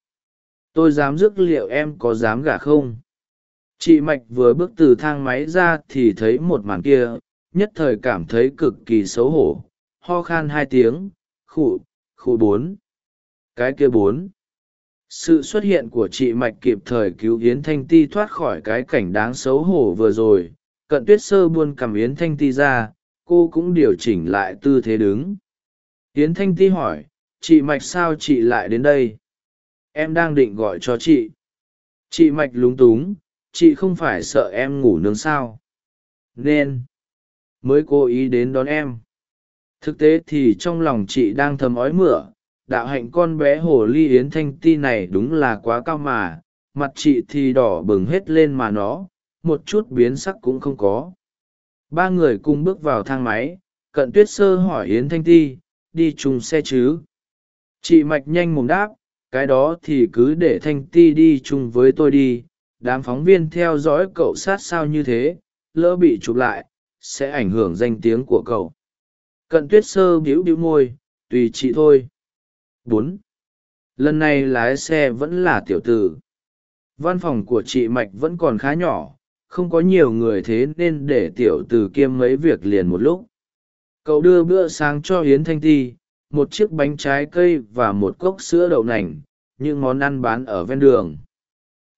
Tôi dám dứt liệu em có dám gả không? Chị mạch vừa bước từ thang máy ra thì thấy một màn kia, nhất thời cảm thấy cực kỳ xấu hổ. Ho khan hai tiếng, khụ khụ bốn. Cái kia bốn. Sự xuất hiện của chị mạch kịp thời cứu yến thanh ti thoát khỏi cái cảnh đáng xấu hổ vừa rồi. Cận tuyết sơ buôn cầm yến thanh ti ra, cô cũng điều chỉnh lại tư thế đứng. Yến thanh ti hỏi, chị mạch sao chị lại đến đây? Em đang định gọi cho chị. Chị mạch lúng túng chị không phải sợ em ngủ nướng sao? Nên, mới cố ý đến đón em. Thực tế thì trong lòng chị đang thầm ói mửa, đạo hạnh con bé hồ ly yến thanh ti này đúng là quá cao mà, mặt chị thì đỏ bừng hết lên mà nó, một chút biến sắc cũng không có. Ba người cùng bước vào thang máy, cận tuyết sơ hỏi yến thanh ti, đi chung xe chứ? Chị mạch nhanh mồm đáp, cái đó thì cứ để thanh ti đi chung với tôi đi đám phóng viên theo dõi cậu sát sao như thế, lỡ bị chụp lại, sẽ ảnh hưởng danh tiếng của cậu. Cận tuyết sơ bĩu bĩu môi, tùy chị thôi. Bốn. Lần này lái xe vẫn là tiểu tử. Văn phòng của chị mạch vẫn còn khá nhỏ, không có nhiều người thế nên để tiểu tử kiêm mấy việc liền một lúc. Cậu đưa bữa sáng cho hiến thanh ti, một chiếc bánh trái cây và một cốc sữa đậu nành, những món ăn bán ở ven đường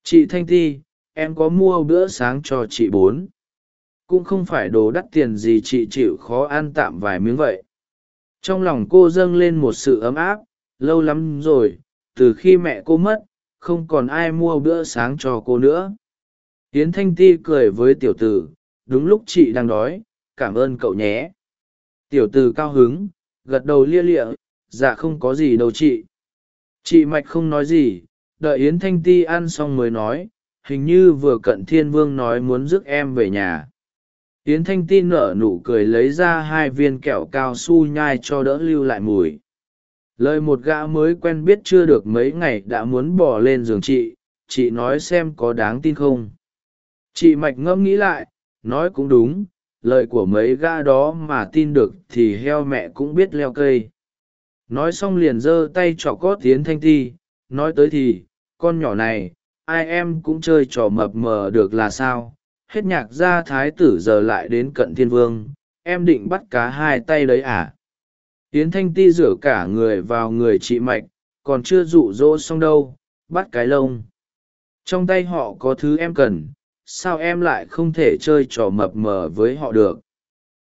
chị thanh ti, em có mua bữa sáng cho chị bốn? Cũng không phải đồ đắt tiền gì chị chịu khó ăn tạm vài miếng vậy. Trong lòng cô dâng lên một sự ấm áp, lâu lắm rồi, từ khi mẹ cô mất, không còn ai mua bữa sáng cho cô nữa. Yến thanh ti cười với tiểu tử, đúng lúc chị đang đói, cảm ơn cậu nhé. Tiểu tử cao hứng, gật đầu lia lịa dạ không có gì đâu chị. Chị mạch không nói gì đợi yến thanh ti ăn xong mới nói, hình như vừa cận thiên vương nói muốn rước em về nhà. Yến thanh ti nở nụ cười lấy ra hai viên kẹo cao su nhai cho đỡ lưu lại mùi. Lời một gã mới quen biết chưa được mấy ngày đã muốn bỏ lên giường chị chị nói xem có đáng tin không. Chị mạch ngẫm nghĩ lại, nói cũng đúng, lời của mấy gã đó mà tin được thì heo mẹ cũng biết leo cây. Nói xong liền giơ tay trọ cót tiến thanh ti, nói tới thì con nhỏ này, ai em cũng chơi trò mập mờ được là sao? Hết nhạc gia thái tử giờ lại đến cận thiên vương, em định bắt cá hai tay đấy à? Tiến thanh ti rửa cả người vào người chị mạch, còn chưa rụ rỗ xong đâu, bắt cái lông. Trong tay họ có thứ em cần, sao em lại không thể chơi trò mập mờ với họ được?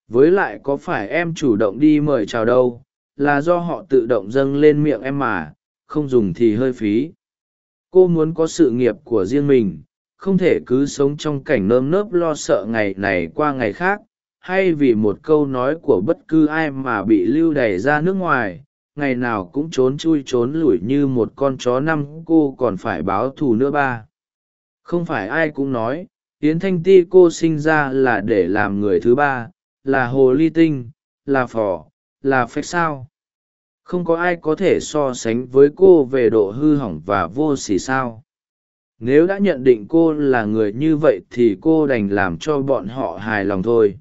Với lại có phải em chủ động đi mời chào đâu, là do họ tự động dâng lên miệng em mà, không dùng thì hơi phí cô muốn có sự nghiệp của riêng mình không thể cứ sống trong cảnh nơm nớp lo sợ ngày này qua ngày khác hay vì một câu nói của bất cứ ai mà bị lưu đày ra nước ngoài ngày nào cũng trốn chui trốn lủi như một con chó năm cô còn phải báo thù nữa ba. Không phải ai cũng nói yến thanh ti cô sinh ra là để làm người thứ ba là hồ ly tinh là phò, là phép sao không có ai có thể so sánh với cô về độ hư hỏng và vô s ỉ sao. Nếu đã nhận định cô là người như vậy thì cô đành làm cho bọn họ hài lòng thôi.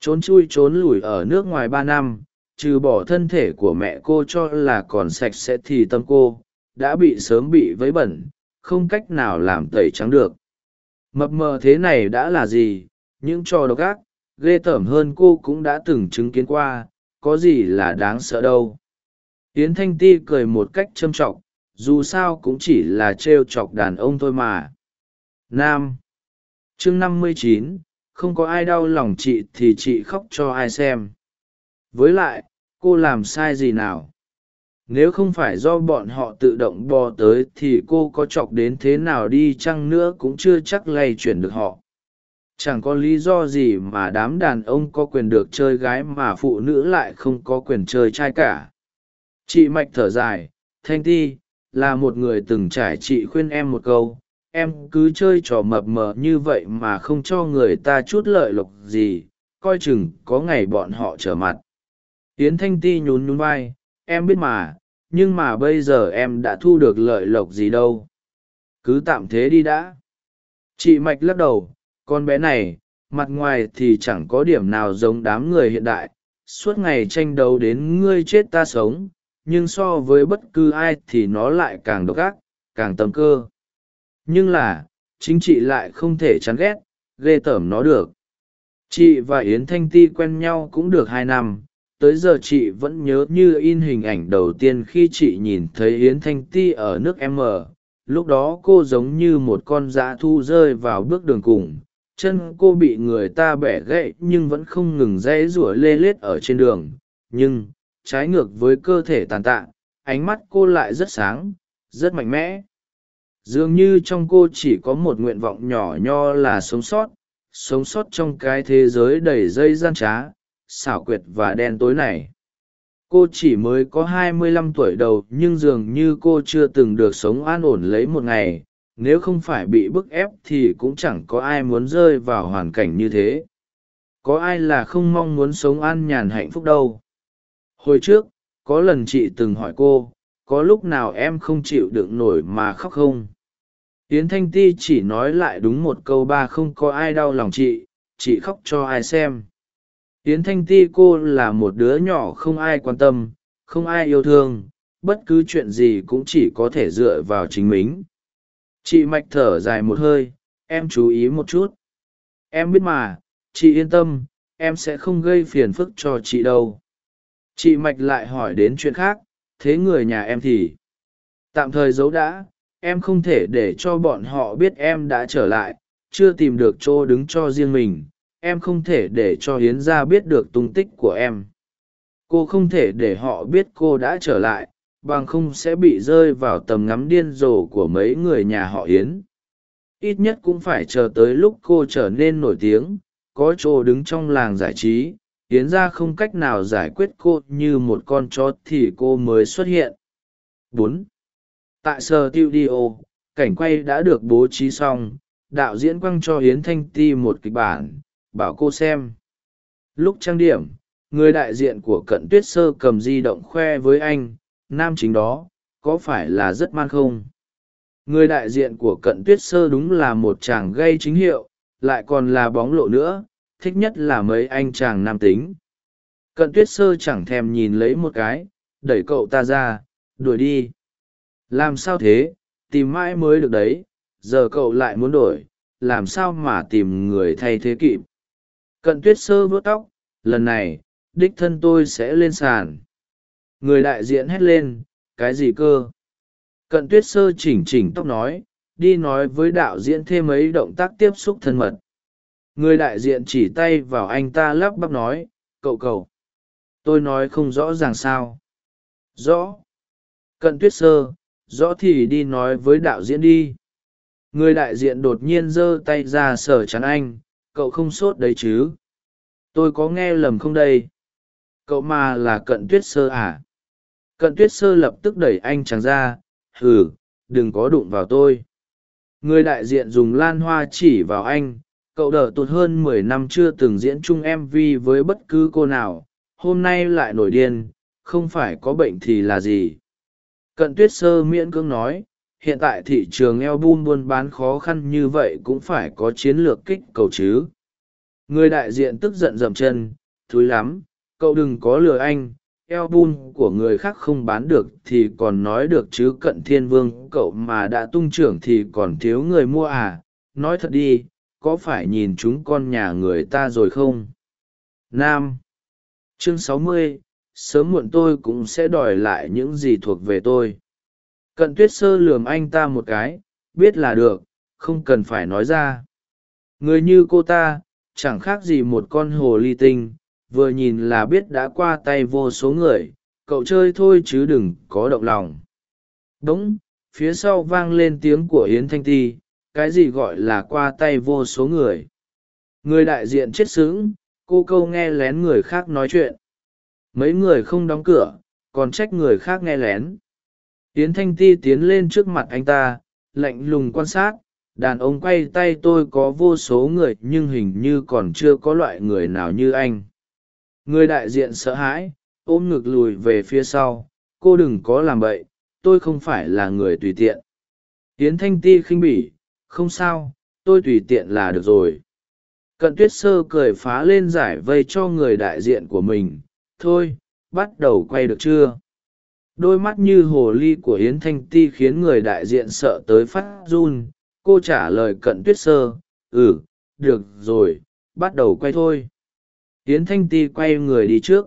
Trốn chui trốn lủi ở nước ngoài ba năm, trừ bỏ thân thể của mẹ cô cho là còn sạch sẽ thì tâm cô đã bị sớm bị vấy bẩn, không cách nào làm tẩy trắng được. Mập mờ thế này đã là gì? Những trò độc ác, ghê tởm hơn cô cũng đã từng chứng kiến qua, có gì là đáng sợ đâu yến thanh ti cười một cách châm t r ọ c dù sao cũng chỉ là t r e o chọc đàn ông thôi mà. Nam. Chương năm mươi chín, không có ai đau lòng chị thì chị khóc cho ai xem. Với lại, cô làm sai gì nào? Nếu không phải do bọn họ tự động bò tới thì cô có chọc đến thế nào đi chăng nữa cũng chưa chắc lay chuyển được họ. Chẳng có lý do gì mà đám đàn ông có quyền được chơi gái mà phụ nữ lại không có quyền chơi trai cả chị mạch thở dài, thanh ti, là một người từng trải chị khuyên em một câu, em cứ chơi trò mập mờ như vậy mà không cho người ta chút lợi lộc gì, coi chừng có ngày bọn họ trở mặt. Tiến thanh ti nhún nhún vai, em biết mà, nhưng mà bây giờ em đã thu được lợi lộc gì đâu. Cứ tạm thế đi đã. Chị mạch lắc đầu, con bé này, mặt ngoài thì chẳng có điểm nào giống đám người hiện đại, suốt ngày tranh đấu đến ngươi chết ta sống nhưng so với bất cứ ai thì nó lại càng độc ác, càng tầm cơ. Nhưng là, chính chị lại không thể chán ghét, ghê tởm nó được. Chị và yến thanh ti quen nhau cũng được hai năm, tới giờ chị vẫn nhớ như in hình ảnh đầu tiên khi chị nhìn thấy yến thanh ti ở nước m. Lúc đó cô giống như một con dã thu rơi vào bước đường cùng, chân cô bị người ta bẻ gãy nhưng vẫn không ngừng dãy rủa lê lết ở trên đường. Nhưng trái ngược với cơ thể tàn tạ, ánh mắt cô lại rất sáng, rất mạnh mẽ. Dường như trong cô chỉ có một nguyện vọng nhỏ nho là sống sót sống sót trong cái thế giới đầy dây gian trá, xảo quyệt và đen tối này. Cô chỉ mới có hai mươi lăm tuổi đầu nhưng dường như cô chưa từng được sống an ổn lấy một ngày, nếu không phải bị bức ép thì cũng chẳng có ai muốn rơi vào hoàn cảnh như thế. Có ai là không mong muốn sống an nhàn hạnh phúc đâu? Hồi trước, có lần chị từng hỏi cô, có lúc nào em không chịu đựng nổi mà khóc không? Yến thanh ti chỉ nói lại đúng một câu ba không có ai đau lòng chị chị khóc cho ai xem. Yến thanh ti cô là một đứa nhỏ không ai quan tâm, không ai yêu thương, bất cứ chuyện gì cũng chỉ có thể dựa vào chính mình. Chị mạch thở dài một hơi, em chú ý một chút. Em biết mà, chị yên tâm, em sẽ không gây phiền phức cho chị đâu chị mạch lại hỏi đến chuyện khác, thế người nhà em thì? Tạm thời giấu đã, em không thể để cho bọn họ biết em đã trở lại, chưa tìm được chỗ đứng cho riêng mình, em không thể để cho hiến gia biết được tung tích của em. Cô không thể để họ biết cô đã trở lại, bằng không sẽ bị rơi vào tầm ngắm điên rồ của mấy người nhà họ hiến ít nhất cũng phải chờ tới lúc cô trở nên nổi tiếng, có chỗ đứng trong làng giải trí hiến ra không cách nào giải quyết cô như một con chó thì cô mới xuất hiện. Bốn. Tại sở tiêu đi ô, cảnh quay đã được bố trí xong, đạo diễn quăng cho hiến thanh ti một kịch bản, bảo cô xem. Lúc trang điểm, người đại diện của cận tuyết sơ cầm di động khoe với anh, nam chính đó, có phải là rất man không? Người đại diện của cận tuyết sơ đúng là một chàng gây chính hiệu, lại còn là bóng lộ nữa thích nhất là mấy anh chàng nam tính. Cận tuyết sơ chẳng thèm nhìn lấy một cái, đẩy cậu ta ra, đuổi đi. Làm sao thế? Tìm mãi mới được đấy, giờ cậu lại muốn đổi làm sao mà tìm người thay thế kịp? Cận tuyết sơ vớt tóc, lần này, đích thân tôi sẽ lên sàn. Người đại diện hét lên, cái gì cơ? Cận tuyết sơ chỉnh chỉnh tóc nói, đi nói với đạo diễn thêm mấy động tác tiếp xúc thân mật người đại diện chỉ tay vào anh ta lắp bắp nói, cậu cậu, tôi nói không rõ ràng sao. Rõ. Cận tuyết sơ, rõ thì đi nói với đạo diễn đi. Người đại diện đột nhiên giơ tay ra sở chắn anh, cậu không sốt đấy chứ? Tôi có nghe lầm không đây? Cậu mà là cận tuyết sơ à? Cận tuyết sơ lập tức đẩy anh chàng ra, hừ, đừng có đụng vào tôi. Người đại diện dùng lan hoa chỉ vào anh cậu đỡ tụt hơn mười năm chưa từng diễn chung mv với bất cứ cô nào. Hôm nay lại nổi điên, không phải có bệnh thì là gì? Cận tuyết sơ miễn cưỡng nói, hiện tại thị trường eo bum buôn bán khó khăn như vậy cũng phải có chiến lược kích cầu chứ. Người đại diện tức giận dậm chân, thúi lắm, cậu đừng có lừa anh eo của người khác không bán được thì còn nói được chứ cận thiên vương, cậu mà đã tung trưởng thì còn thiếu người mua à? Nói thật đi có phải nhìn chúng con nhà người ta rồi không? Nam. Chương sáu mươi, sớm muộn tôi cũng sẽ đòi lại những gì thuộc về tôi. Cận tuyết sơ lườm anh ta một cái, biết là được, không cần phải nói ra. Người như cô ta, chẳng khác gì một con hồ ly tinh, vừa nhìn là biết đã qua tay vô số người, cậu chơi thôi chứ đừng có động lòng. Đ ú n g phía sau vang lên tiếng của yến thanh ti cái gì gọi là qua tay vô số người. Người đại diện chết sững cô câu nghe lén người khác nói chuyện. Mấy người không đóng cửa còn trách người khác nghe lén. Tiến thanh ti tiến lên trước mặt anh ta lạnh lùng quan sát. Đàn ông quay tay tôi có vô số người nhưng hình như còn chưa có loại người nào như anh. Người đại diện sợ hãi ôm ngực lùi về phía sau. Cô đừng có làm vậy, tôi không phải là người tùy tiện. Tiến thanh ti khinh bỉ không sao, tôi tùy tiện là được rồi. Cận tuyết sơ cười phá lên giải vây cho người đại diện của mình. Thôi, bắt đầu quay được chưa? Đôi mắt như hồ ly của yến thanh ti khiến người đại diện sợ tới phát run. Cô trả lời cận tuyết sơ ừ được rồi, bắt đầu quay thôi. Yến thanh ti quay người đi trước.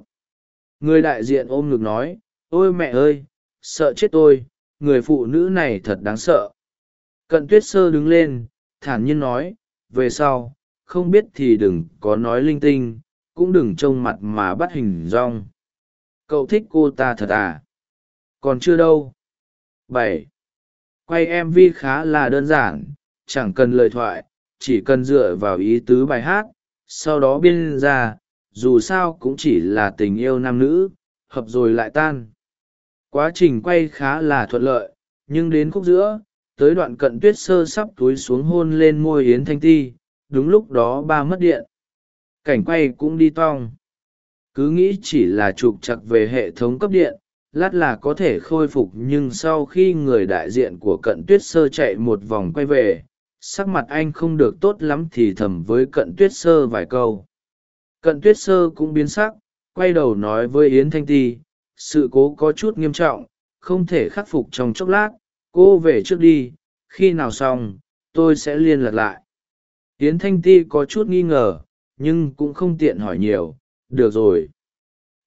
Người đại diện ôm ngực nói, ôi mẹ ơi, sợ chết tôi, người phụ nữ này thật đáng sợ cận tuyết sơ đứng lên, thản nhiên nói, về sau, không biết thì đừng có nói linh tinh, cũng đừng trông mặt mà bắt hình rong. Cậu thích cô ta thật à? Còn chưa đâu. Bảy. Quay mv khá là đơn giản, chẳng cần lời thoại, chỉ cần dựa vào ý tứ bài hát, sau đó biên ra, dù sao cũng chỉ là tình yêu nam nữ, hợp rồi lại tan. Quá trình quay khá là thuận lợi, nhưng đến khúc giữa tới đoạn cận tuyết sơ sắp túi xuống hôn lên môi yến thanh ti, đúng lúc đó ba mất điện. Cảnh quay cũng đi tong. Cứ nghĩ chỉ là trục chặt về hệ thống cấp điện, lát là có thể khôi phục nhưng sau khi người đại diện của cận tuyết sơ chạy một vòng quay về, sắc mặt anh không được tốt lắm thì thầm với cận tuyết sơ vài câu. Cận tuyết sơ cũng biến sắc, quay đầu nói với yến thanh ti, sự cố có chút nghiêm trọng, không thể khắc phục trong chốc lát cô về trước đi, khi nào xong, tôi sẽ liên lạc lại. Yến thanh ti có chút nghi ngờ, nhưng cũng không tiện hỏi nhiều. Được rồi.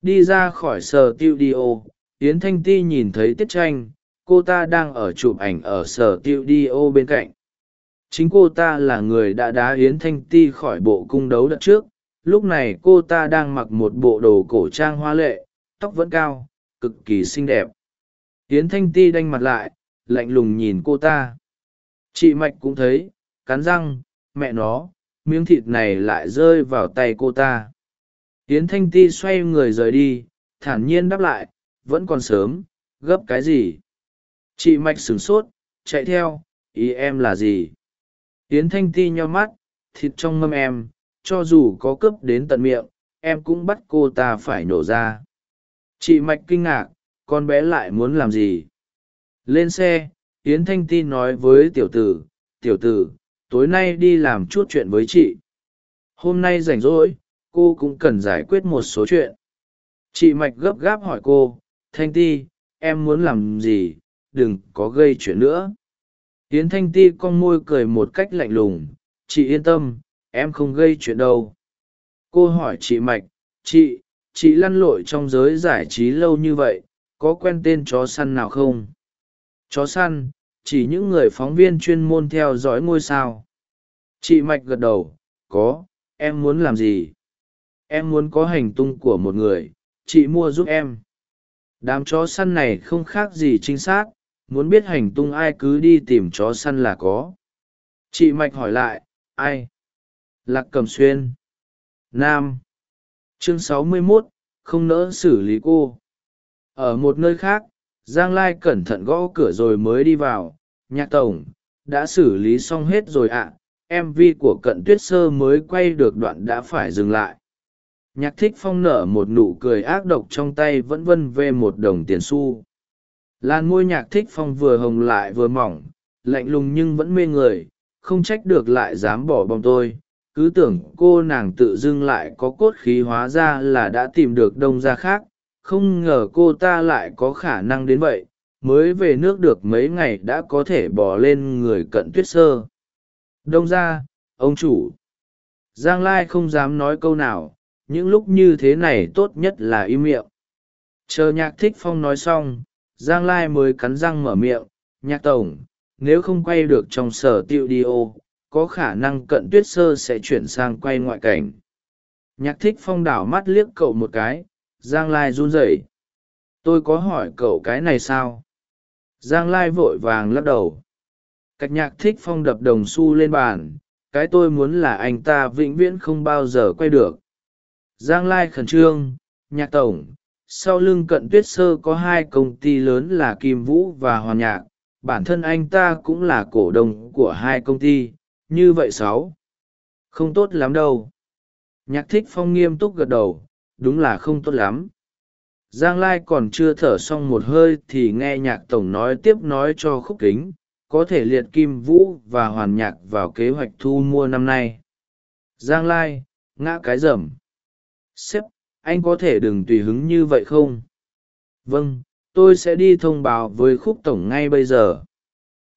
Đi ra khỏi sở tiêu đi ô yến thanh ti nhìn thấy tiết tranh. Cô ta đang ở chụp ảnh ở sở tiêu đi ô bên cạnh. Chính cô ta là người đã đá yến thanh ti khỏi bộ cung đấu đợt trước. Lúc này cô ta đang mặc một bộ đồ cổ trang hoa lệ, tóc vẫn cao, cực kỳ xinh đẹp. Yến thanh ti đanh mặt lại lạnh lùng nhìn cô ta. Chị mạch cũng thấy, cắn răng, mẹ nó, miếng thịt này lại rơi vào tay cô ta. Yến thanh ti xoay người rời đi, thản nhiên đáp lại, vẫn còn sớm, gấp cái gì? Chị mạch sửng sốt, chạy theo, ý em là gì? Yến thanh ti nho mắt, thịt trong ngâm em, cho dù có cướp đến tận miệng, em cũng bắt cô ta phải nổ ra. Chị mạch kinh ngạc, con bé lại muốn làm gì? Lên xe, yến thanh ti nói với tiểu tử tiểu tử, tối nay đi làm chút chuyện với chị. Hôm nay rảnh rỗi, cô cũng cần giải quyết một số chuyện. Chị mạch gấp gáp hỏi cô, thanh ti, em muốn làm gì? Đừng có gây chuyện nữa. Yến thanh ti con môi cười một cách lạnh lùng, chị yên tâm, em không gây chuyện đâu. Cô hỏi chị mạch, chị chị lăn lội trong giới giải trí lâu như vậy, có quen tên chó săn nào không? Chó săn chỉ những người phóng viên chuyên môn theo dõi ngôi sao. Chị mạch gật đầu có em muốn làm gì? Em muốn có hành tung của một người chị mua giúp em. Đám chó săn này không khác gì chính xác muốn biết hành tung ai cứ đi tìm chó săn là có. Chị mạch hỏi lại ai? Lạc cầm xuyên. Nam. Chương sáu mươi 61, không nỡ xử lý cô. Ở một nơi khác giang lai cẩn thận gõ cửa rồi mới đi vào. Nhạc tổng, đã xử lý xong hết rồi ạ. Mv của cận tuyết sơ mới quay được đoạn đã phải dừng lại. Nhạc thích phong nở một nụ cười ác độc trong tay vẫn vân về một đồng tiền xu. Làn môi nhạc thích phong vừa hồng lại vừa mỏng, lạnh lùng nhưng vẫn mê người. Không trách được lại dám bỏ bom tôi. Cứ tưởng cô nàng tự dưng lại có cốt khí hóa ra là đã tìm được đông gia khác không ngờ cô ta lại có khả năng đến vậy, mới về nước được mấy ngày đã có thể bỏ lên người cận tuyết sơ. Đông gia ông chủ. Giang lai không dám nói câu nào, những lúc như thế này tốt nhất là im miệng. Chờ nhạc thích phong nói xong, giang lai mới cắn răng mở miệng, nhạc tổng, nếu không quay được trong sở tiệu đi ô, có khả năng cận tuyết sơ sẽ chuyển sang quay ngoại cảnh. Nhạc thích phong đảo mắt liếc cậu một cái giang lai run rẩy. Tôi có hỏi cậu cái này sao? Giang lai vội vàng lắc đầu. Cách nhạc thích phong đập đồng xu lên bàn, cái tôi muốn là anh ta vĩnh viễn không bao giờ quay được. Giang lai khẩn trương, nhạc tổng, sau lưng cận tuyết sơ có hai công ty lớn là kim vũ và hoàn nhạc, bản thân anh ta cũng là cổ đông của hai công ty, như vậy sáu? Không tốt lắm đâu. Nhạc thích phong nghiêm túc gật đầu đúng là không tốt lắm. Giang lai còn chưa thở xong một hơi thì nghe nhạc tổng nói tiếp nói cho khúc kính, có thể liệt kim vũ và hoàn nhạc vào kế hoạch thu mua năm nay. Giang lai, ngã cái rầm. Sếp, anh có thể đừng tùy hứng như vậy không? Vâng tôi sẽ đi thông báo với khúc tổng ngay bây giờ.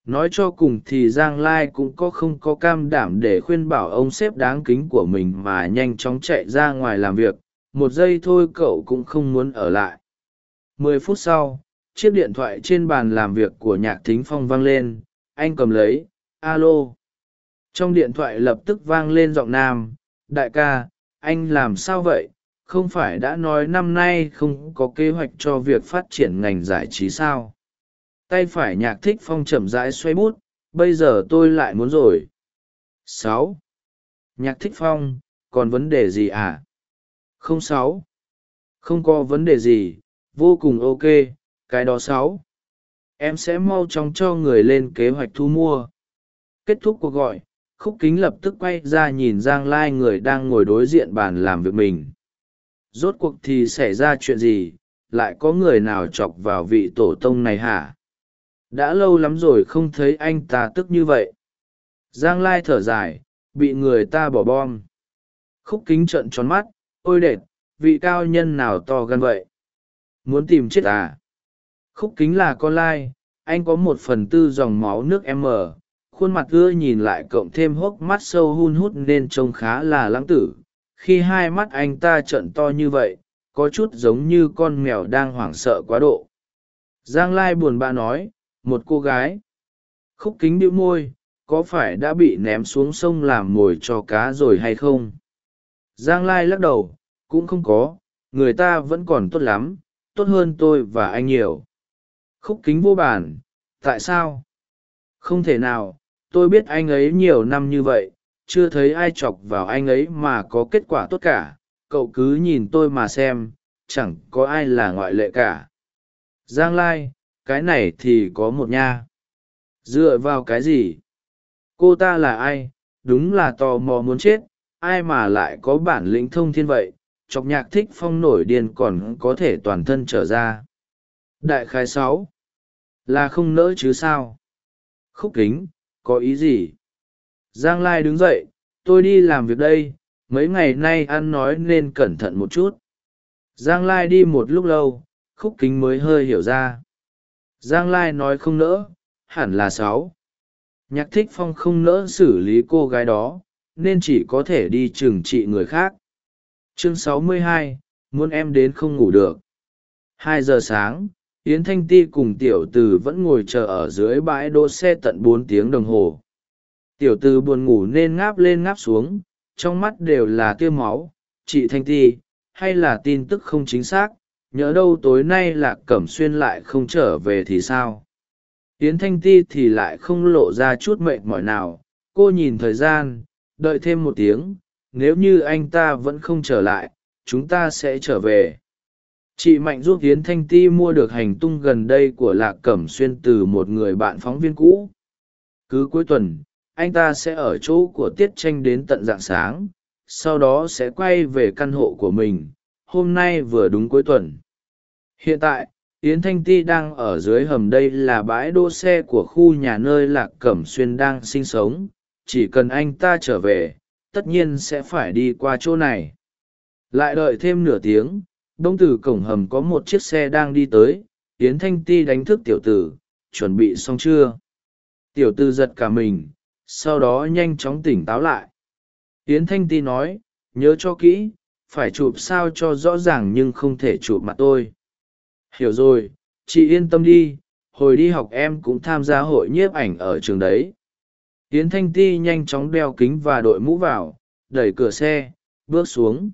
Nói cho cùng thì giang lai cũng có không có cam đảm để khuyên bảo ông sếp đáng kính của mình mà nhanh chóng chạy ra ngoài làm việc một giây thôi cậu cũng không muốn ở lại. Mười phút sau, chiếc điện thoại trên bàn làm việc của nhạc thính phong vang lên, anh cầm lấy, alo. Trong điện thoại lập tức vang lên giọng nam, đại ca, anh làm sao vậy? Không phải đã nói năm nay không có kế hoạch cho việc phát triển ngành giải trí sao? Tay phải nhạc thích phong chậm rãi xoay bút, bây giờ tôi lại muốn rồi. Sáu. Nhạc thích phong, còn vấn đề gì à? Không sáu. Không có vấn đề gì, vô cùng ok, cái đó sáu. Em sẽ mau chóng cho người lên kế hoạch thu mua. Kết thúc cuộc gọi, khúc kính lập tức quay ra nhìn giang lai người đang ngồi đối diện bàn làm việc mình. Rốt cuộc thì xảy ra chuyện gì? Lại có người nào chọc vào vị tổ tông này hả? Đã lâu lắm rồi không thấy anh ta tức như vậy. Giang lai thở dài, bị người ta bỏ bom. Khúc kính trợn tròn mắt ôi đệt vị cao nhân nào to gan vậy? Muốn tìm chết à? Khúc kính là con lai, anh có một phần tư dòng máu nước m khuôn mặt ưa nhìn lại cộng thêm hốc mắt sâu hun hút nên trông khá là lãng tử. Khi hai mắt anh ta trợn to như vậy, có chút giống như con mèo đang hoảng sợ quá độ. Giang lai buồn bã nói, một cô gái. Khúc kính đĩu môi, có phải đã bị ném xuống sông làm mồi cho cá rồi hay không? Giang lai lắc đầu, cũng không có, người ta vẫn còn tốt lắm, tốt hơn tôi và anh nhiều. Khúc kính vô bản tại sao? Không thể nào, tôi biết anh ấy nhiều năm như vậy, chưa thấy ai chọc vào anh ấy mà có kết quả tốt cả, cậu cứ nhìn tôi mà xem, chẳng có ai là ngoại lệ cả. Giang lai, cái này thì có một nha. Dựa vào cái gì? Cô ta là ai? Đúng là tò mò muốn chết ai mà lại có bản lĩnh thông thiên vậy, chọc nhạc thích phong nổi điên còn có thể toàn thân trở ra. Đại khái sáu, là không nỡ chứ sao? Khúc kính, có ý gì? Giang lai đứng dậy, tôi đi làm việc đây, mấy ngày nay ăn nói nên cẩn thận một chút. Giang lai đi một lúc lâu, khúc kính mới hơi hiểu ra. Giang lai nói không nỡ, hẳn là sáu. Nhạc thích phong không nỡ xử lý cô gái đó nên chỉ có thể đi trừng trị người khác. Chương 62, muốn em đến không ngủ được. Hai giờ sáng yến thanh ti cùng tiểu từ vẫn ngồi chờ ở dưới bãi đỗ xe tận bốn tiếng đồng hồ. Tiểu từ buồn ngủ nên ngáp lên ngáp xuống trong mắt đều là tiêu máu. Chị thanh ti hay là tin tức không chính xác? Nhỡ đâu tối nay lạc cẩm xuyên lại không trở về thì sao? Yến thanh ti thì lại không lộ ra chút mệt mỏi nào. Cô nhìn thời gian đợi thêm một tiếng, nếu như anh ta vẫn không trở lại, chúng ta sẽ trở về. Chị mạnh giúp yến thanh ti mua được hành tung gần đây của lạc cẩm xuyên từ một người bạn phóng viên cũ. Cứ cuối tuần, anh ta sẽ ở chỗ của tiết tranh đến tận dạng sáng, sau đó sẽ quay về căn hộ của mình, hôm nay vừa đúng cuối tuần. Hiện tại, yến thanh ti đang ở dưới hầm đây là bãi đỗ xe của khu nhà nơi lạc cẩm xuyên đang sinh sống chỉ cần anh ta trở về, tất nhiên sẽ phải đi qua chỗ này. Lại đợi thêm nửa tiếng, đông từ cổng hầm có một chiếc xe đang đi tới tiến thanh ti đánh thức tiểu tử, chuẩn bị xong chưa? Tiểu tư giật cả mình, sau đó nhanh chóng tỉnh táo lại. Tiến thanh ti nói, nhớ cho kỹ, phải chụp sao cho rõ ràng nhưng không thể chụp mặt tôi. Hiểu rồi, chị yên tâm đi, hồi đi học em cũng tham gia hội nhiếp ảnh ở trường đấy yến thanh ti nhanh chóng đeo kính và đội mũ vào, đẩy cửa xe, bước xuống.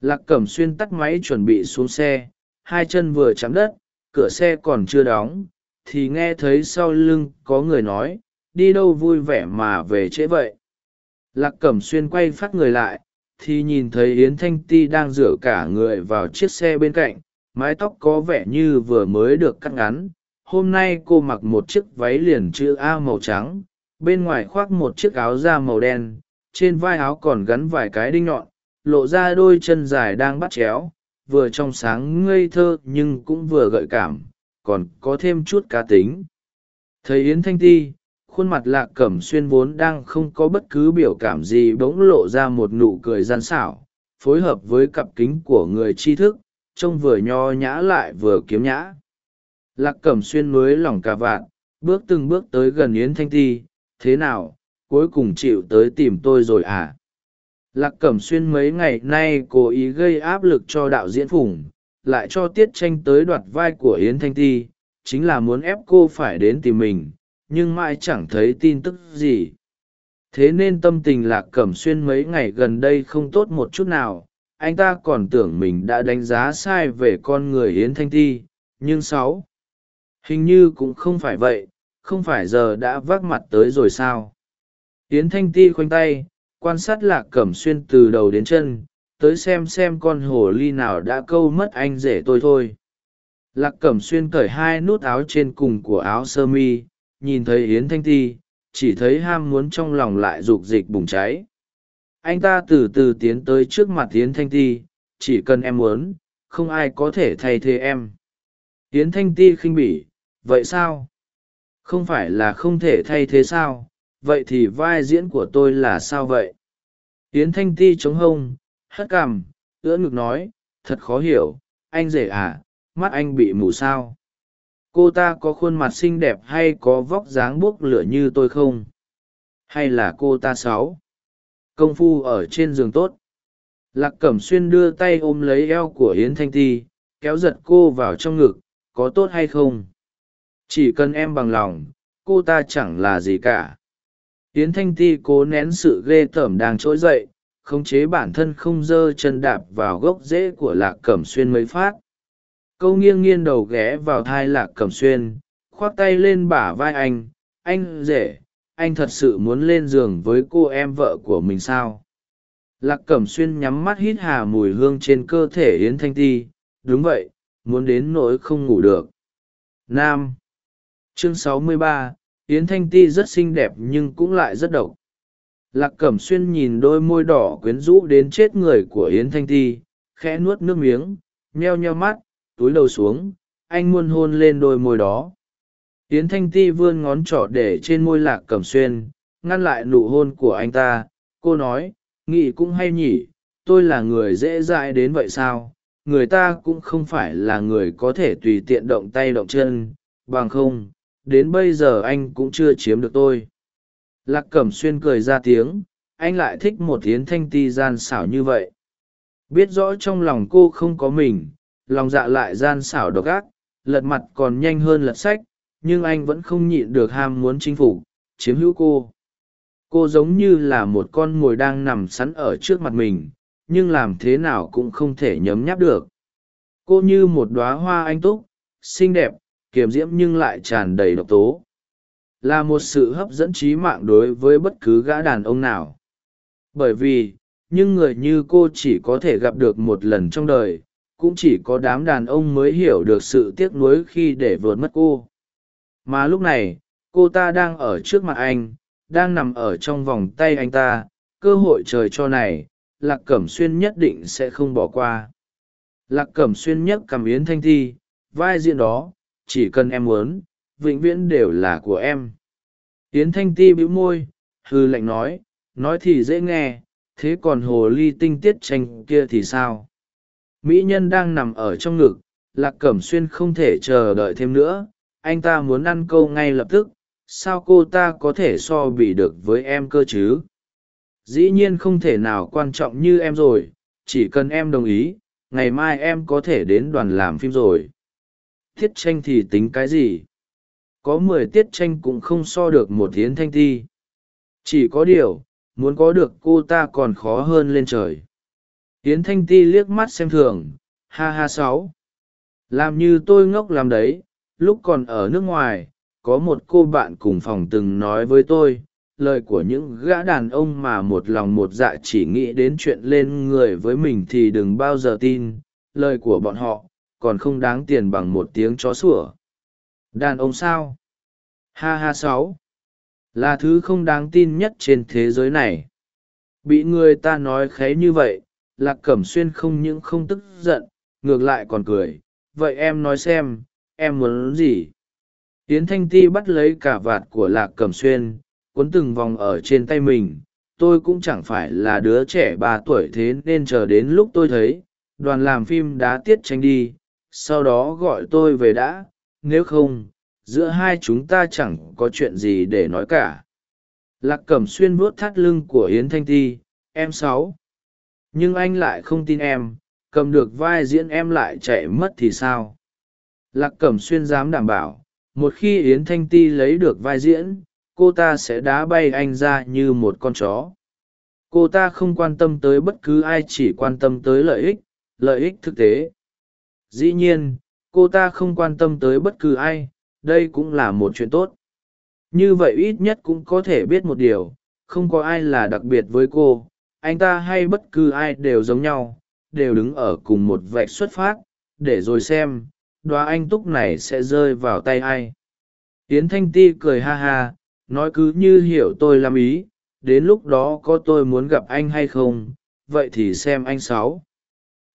Lạc cẩm xuyên tắt máy chuẩn bị xuống xe, hai chân vừa chạm đất, cửa xe còn chưa đóng, thì nghe thấy sau lưng có người nói, đi đâu vui vẻ mà về trễ vậy? Lạc cẩm xuyên quay phát người lại, thì nhìn thấy yến thanh ti đang rửa cả người vào chiếc xe bên cạnh, mái tóc có vẻ như vừa mới được cắt ngắn. Hôm nay cô mặc một chiếc váy liền chữ a màu trắng bên ngoài khoác một chiếc áo da màu đen, trên vai áo còn gắn vài cái đinh nhọn, lộ ra đôi chân dài đang bắt chéo, vừa trong sáng ngây thơ nhưng cũng vừa gợi cảm, còn có thêm chút cá tính. Thấy yến thanh ti, khuôn mặt lạc cẩm xuyên vốn đang không có bất cứ biểu cảm gì bỗng lộ ra một nụ cười gian xảo, phối hợp với cặp kính của người tri thức, trông vừa nho nhã lại vừa kiếm nhã. Lạc cẩm xuyên mới lỏng cà vạn bước từng bước tới gần yến thanh ti thế nào, cuối cùng chịu tới tìm tôi rồi à? Lạc cẩm xuyên mấy ngày nay cố ý gây áp lực cho đạo diễn phùng, lại cho tiết tranh tới đoạt vai của yến thanh ti, chính là muốn ép cô phải đến tìm mình, nhưng mãi chẳng thấy tin tức gì. Thế nên tâm tình lạc cẩm xuyên mấy ngày gần đây không tốt một chút nào, anh ta còn tưởng mình đã đánh giá sai về con người yến thanh ti, nhưng sáu, hình như cũng không phải vậy không phải giờ đã vác mặt tới rồi sao? Yến thanh ti khoanh tay, quan sát lạc cẩm xuyên từ đầu đến chân, tới xem xem con hồ ly nào đã câu mất anh rể tôi thôi. Lạc cẩm xuyên cởi hai nút áo trên cùng của áo sơ mi, nhìn thấy yến thanh ti, chỉ thấy ham muốn trong lòng lại rục dịch bùng cháy. Anh ta từ từ tiến tới trước mặt yến thanh ti, chỉ cần em muốn, không ai có thể thay thế em. Yến thanh ti khinh bỉ, vậy sao? Không phải là không thể thay thế sao? Vậy thì vai diễn của tôi là sao vậy? Yến thanh ti chống hông, hất cằm, ưỡn ngực nói, thật khó hiểu, anh rể à mắt anh bị mù sao? Cô ta có khuôn mặt xinh đẹp hay có vóc dáng buốc lửa như tôi không? Hay là cô ta sáu công phu ở trên giường tốt. Lạc cẩm xuyên đưa tay ôm lấy eo của yến thanh ti, kéo giật cô vào trong ngực, có tốt hay không? Chỉ cần em bằng lòng, cô ta chẳng là gì cả. Yến thanh ti cố nén sự ghê tởm đang trỗi dậy, khống chế bản thân không dơ chân đạp vào gốc rễ của lạc cẩm xuyên mới phát. Câu nghiêng nghiêng đầu ghé vào thai lạc cẩm xuyên, khoác tay lên bả vai anh anh rể, anh thật sự muốn lên giường với cô em vợ của mình sao? Lạc cẩm xuyên nhắm mắt hít hà mùi hương trên cơ thể yến thanh ti, đúng vậy, muốn đến nỗi không ngủ được. Nam chương 63, yến thanh ti rất xinh đẹp nhưng cũng lại rất độc. Lạc cẩm xuyên nhìn đôi môi đỏ quyến rũ đến chết người của yến thanh ti khẽ nuốt nước miếng nheo nheo mắt túi đầu xuống anh muôn hôn lên đôi môi đó. Yến thanh ti vươn ngón trỏ để trên môi lạc cẩm xuyên ngăn lại nụ hôn của anh ta. Cô nói nghị cũng hay nhỉ tôi là người dễ dãi đến vậy sao? Người ta cũng không phải là người có thể tùy tiện động tay động chân bằng không đến bây giờ anh cũng chưa chiếm được tôi. Lạc cẩm xuyên cười ra tiếng, anh lại thích một tiếng thanh ti gian xảo như vậy. Biết rõ trong lòng cô không có mình, lòng dạ lại gian xảo độc ác, lật mặt còn nhanh hơn lật sách, nhưng anh vẫn không nhịn được ham muốn chinh phục, chiếm hữu cô. Cô giống như là một con mồi đang nằm sẵn ở trước mặt mình, nhưng làm thế nào cũng không thể nhấm nháp được. Cô như một đoá hoa anh túc, xinh đẹp kiềm diễm nhưng lại tràn đầy độc tố. Là một sự hấp dẫn trí mạng đối với bất cứ gã đàn ông nào. Bởi vì nhưng người như cô chỉ có thể gặp được một lần trong đời, cũng chỉ có đám đàn ông mới hiểu được sự tiếc nuối khi để vượt mất cô. Mà lúc này, cô ta đang ở trước mặt anh, đang nằm ở trong vòng tay anh ta, cơ hội trời cho này, lạc cẩm xuyên nhất định sẽ không bỏ qua. Lạc cẩm xuyên nhấc cảm yến thanh thi, vai diện đó chỉ cần em muốn, vĩnh viễn đều là của em. Yến thanh ti bĩu môi, hư lạnh nói nói thì dễ nghe, thế còn hồ ly tinh tiết tranh kia thì sao? Mỹ nhân đang nằm ở trong ngực, lạc cẩm xuyên không thể chờ đợi thêm nữa, anh ta muốn ăn câu ngay lập tức, sao cô ta có thể so bì được với em cơ chứ? Dĩ nhiên không thể nào quan trọng như em rồi, chỉ cần em đồng ý, ngày mai em có thể đến đoàn làm phim rồi tiết tranh thì tính cái gì? Có mười tiết tranh cũng không so được một tiến thanh thi. Chỉ có điều, muốn có được cô ta còn khó hơn lên trời. Tiến thanh ti liếc mắt xem thường, ha ha sáu. Làm như tôi ngốc làm đấy, lúc còn ở nước ngoài, có một cô bạn cùng phòng từng nói với tôi, lời của những gã đàn ông mà một lòng một dạ chỉ nghĩ đến chuyện lên người với mình thì đừng bao giờ tin, lời của bọn họ còn không đáng tiền bằng một tiếng chó sủa. Đàn ông sao? Ha ha sáu. Là thứ không đáng tin nhất trên thế giới này. Bị người ta nói kháy như vậy, lạc cẩm xuyên không những không tức giận, ngược lại còn cười. Vậy em nói xem, em muốn gì? Yến thanh ti bắt lấy cả vạt của lạc cẩm xuyên, cuốn từng vòng ở trên tay mình. Tôi cũng chẳng phải là đứa trẻ ba tuổi thế nên chờ đến lúc tôi thấy, đoàn làm phim đã tiết tranh đi sau đó gọi tôi về đã, nếu không, giữa hai chúng ta chẳng có chuyện gì để nói cả. Lạc cẩm xuyên vuốt thắt lưng của yến thanh ti, em sáu. Nhưng anh lại không tin em, cầm được vai diễn em lại chạy mất thì sao? Lạc cẩm xuyên dám đảm bảo, một khi yến thanh ti lấy được vai diễn, cô ta sẽ đá bay anh ra như một con chó. Cô ta không quan tâm tới bất cứ ai, chỉ quan tâm tới lợi ích lợi ích thực tế dĩ nhiên, cô ta không quan tâm tới bất cứ ai, đây cũng là một chuyện tốt. Như vậy ít nhất cũng có thể biết một điều, không có ai là đặc biệt với cô, anh ta hay bất cứ ai đều giống nhau, đều đứng ở cùng một vạch xuất phát, để rồi xem đoá anh túc này sẽ rơi vào tay ai. Tiến thanh ti cười ha ha, nói cứ như hiểu tôi làm ý, đến lúc đó có tôi muốn gặp anh hay không, vậy thì xem anh sáu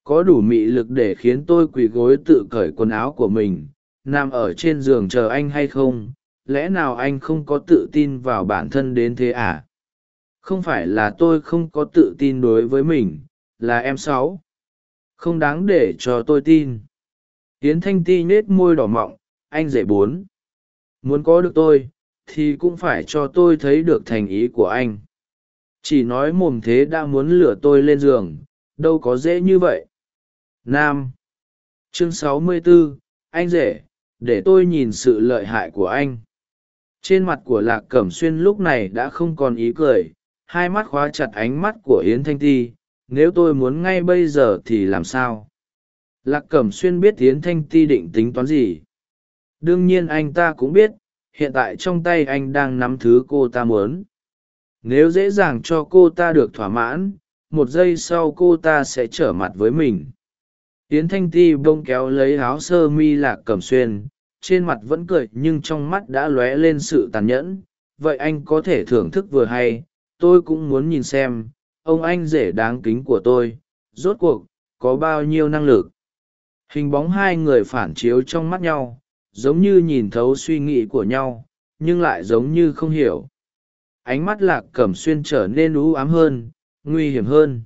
có đủ mị lực để khiến tôi quỳ gối tự cởi quần áo của mình, nằm ở trên giường chờ anh hay không? Lẽ nào anh không có tự tin vào bản thân đến thế à? Không phải là tôi không có tự tin đối với mình, là em sáu. Không đáng để cho tôi tin. Tiến thanh ti nhết môi đỏ mọng, anh dạy bốn. Muốn có được tôi, thì cũng phải cho tôi thấy được thành ý của anh. Chỉ nói mồm thế đã muốn lửa tôi lên giường, đâu có dễ như vậy nam. Chương 64, anh rể để tôi nhìn sự lợi hại của anh. Trên mặt của lạc cẩm xuyên lúc này đã không còn ý cười hai mắt khóa chặt ánh mắt của yến thanh ti nếu tôi muốn ngay bây giờ thì làm sao? Lạc cẩm xuyên biết yến thanh ti định tính toán gì? Đương nhiên anh ta cũng biết hiện tại trong tay anh đang nắm thứ cô ta muốn. Nếu dễ dàng cho cô ta được thỏa mãn một giây sau cô ta sẽ trở mặt với mình yến thanh ti bông kéo lấy áo sơ mi lạc cẩm xuyên, trên mặt vẫn cười nhưng trong mắt đã lóe lên sự tàn nhẫn. Vậy anh có thể thưởng thức vừa hay, tôi cũng muốn nhìn xem, ông anh rể đáng kính của tôi, rốt cuộc, có bao nhiêu năng lực? Hình bóng hai người phản chiếu trong mắt nhau, giống như nhìn thấu suy nghĩ của nhau, nhưng lại giống như không hiểu. Ánh mắt lạc cẩm xuyên trở nên ú ám hơn, nguy hiểm hơn.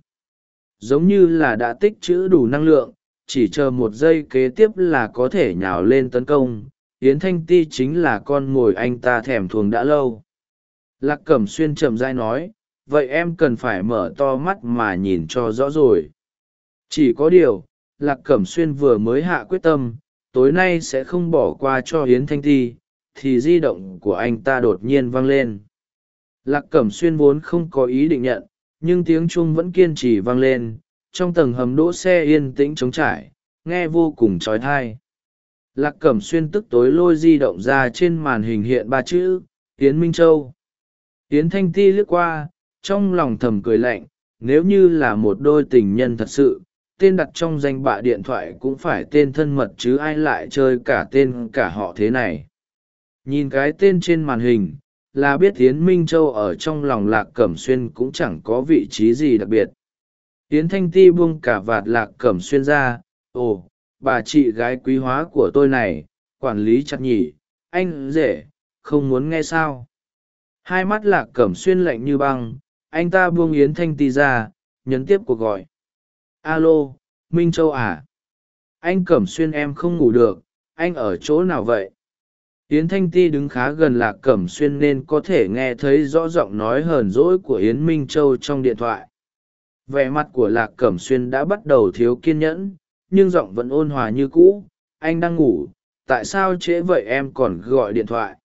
Giống như là đã tích trữ đủ năng lượng chỉ chờ một giây kế tiếp là có thể nhào lên tấn công, yến thanh ti chính là con mồi anh ta thèm thuồng đã lâu. Lạc cẩm xuyên chậm dai nói, vậy em cần phải mở to mắt mà nhìn cho rõ rồi. Chỉ có điều, lạc cẩm xuyên vừa mới hạ quyết tâm, tối nay sẽ không bỏ qua cho hiến thanh ti, thì di động của anh ta đột nhiên vang lên. Lạc cẩm xuyên vốn không có ý định nhận, nhưng tiếng chuông vẫn kiên trì vang lên trong tầng hầm đỗ xe yên tĩnh trống trải, nghe vô cùng trói thai. Lạc cẩm xuyên tức tối lôi di động ra trên màn hình hiện ba chữ tiến minh châu. Tiến thanh ti lướt qua, trong lòng thầm cười lạnh, nếu như là một đôi tình nhân thật sự, tên đặt trong danh bạ điện thoại cũng phải tên thân mật chứ ai lại chơi cả tên cả họ thế này. Nhìn cái tên trên màn hình, là biết tiến minh châu ở trong lòng lạc cẩm xuyên cũng chẳng có vị trí gì đặc biệt. Yến thanh ti buông cả vạt lạc cẩm xuyên ra, ồ, bà chị gái quý hóa của tôi này, quản lý chặt nhỉ, anh rể, không muốn nghe sao? Hai mắt lạc cẩm xuyên lạnh như băng, anh ta buông yến thanh ti ra, nhấn tiếp cuộc gọi. Alo, minh châu à? Anh cẩm xuyên em không ngủ được, anh ở chỗ nào vậy? Yến thanh ti đứng khá gần lạc cẩm xuyên nên có thể nghe thấy rõ giọng nói hờn dỗi của yến minh châu trong điện thoại vẻ mặt của lạc cẩm xuyên đã bắt đầu thiếu kiên nhẫn, nhưng giọng vẫn ôn hòa như cũ. Anh đang ngủ, tại sao trễ vậy? Em còn gọi điện thoại.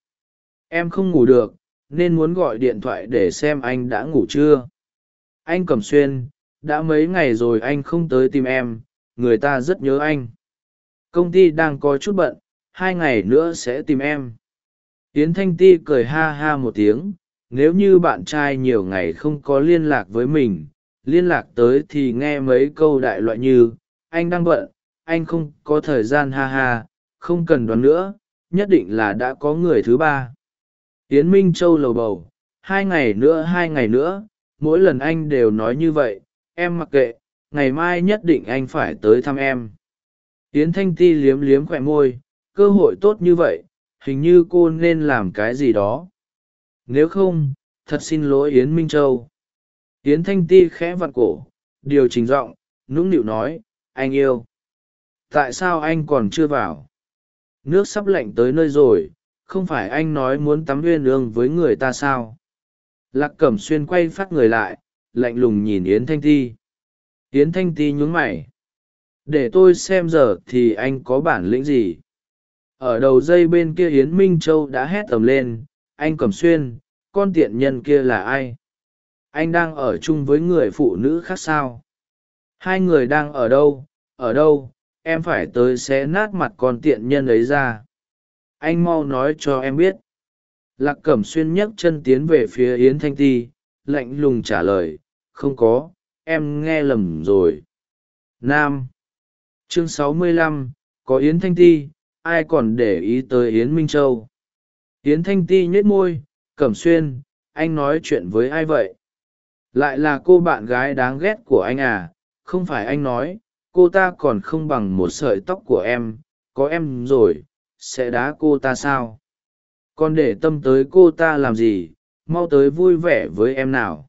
Em không ngủ được, nên muốn gọi điện thoại để xem anh đã ngủ chưa. Anh cẩm xuyên, đã mấy ngày rồi anh không tới tìm em, người ta rất nhớ anh. Công ty đang có chút bận, hai ngày nữa sẽ tìm em. Tiến thanh ti cười ha ha một tiếng, nếu như bạn trai nhiều ngày không có liên lạc với mình liên lạc tới thì nghe mấy câu đại loại như, anh đang bận, anh không có thời gian ha ha, không cần đoán nữa, nhất định là đã có người thứ ba. Tiến minh châu lầu bầu, hai ngày nữa, hai ngày nữa, mỗi lần anh đều nói như vậy, em mặc kệ, ngày mai nhất định anh phải tới thăm em. Tiến thanh ti liếm liếm khỏe môi, cơ hội tốt như vậy, hình như cô nên làm cái gì đó. Nếu không, thật xin lỗi yến minh châu yến thanh ti khẽ vặn cổ, điều chỉnh giọng, nũng nịu nói, anh yêu. Tại sao anh còn chưa vào? Nước sắp lạnh tới nơi rồi, không phải anh nói muốn tắm uyên ương với người ta sao? Lạc cẩm xuyên quay phát người lại, lạnh lùng nhìn yến thanh ti. Yến thanh ti nhún mày. Để tôi xem giờ thì anh có bản lĩnh gì? Ở đầu dây bên kia yến minh châu đã hét tầm lên. Anh cẩm xuyên, con tiện nhân kia là ai? Anh đang ở chung với người phụ nữ khác sao? Hai người đang ở đâu? Ở đâu? Em phải tới xé nát mặt con tiện nhân ấy ra. Anh mau nói cho em biết. Lạc cẩm xuyên nhấc chân tiến về phía yến thanh ti, lạnh lùng trả lời, không có, em nghe lầm rồi. Nam. Chương sáu mươi lăm, có yến thanh ti, ai còn để ý tới yến minh châu? Yến thanh ti nhếch môi, cẩm xuyên, anh nói chuyện với ai vậy? Lại là cô bạn gái đáng ghét của anh à không phải anh nói, cô ta còn không bằng một sợi tóc của em, có em rồi, sẽ đá cô ta sao? Còn để tâm tới cô ta làm gì, mau tới vui vẻ với em nào?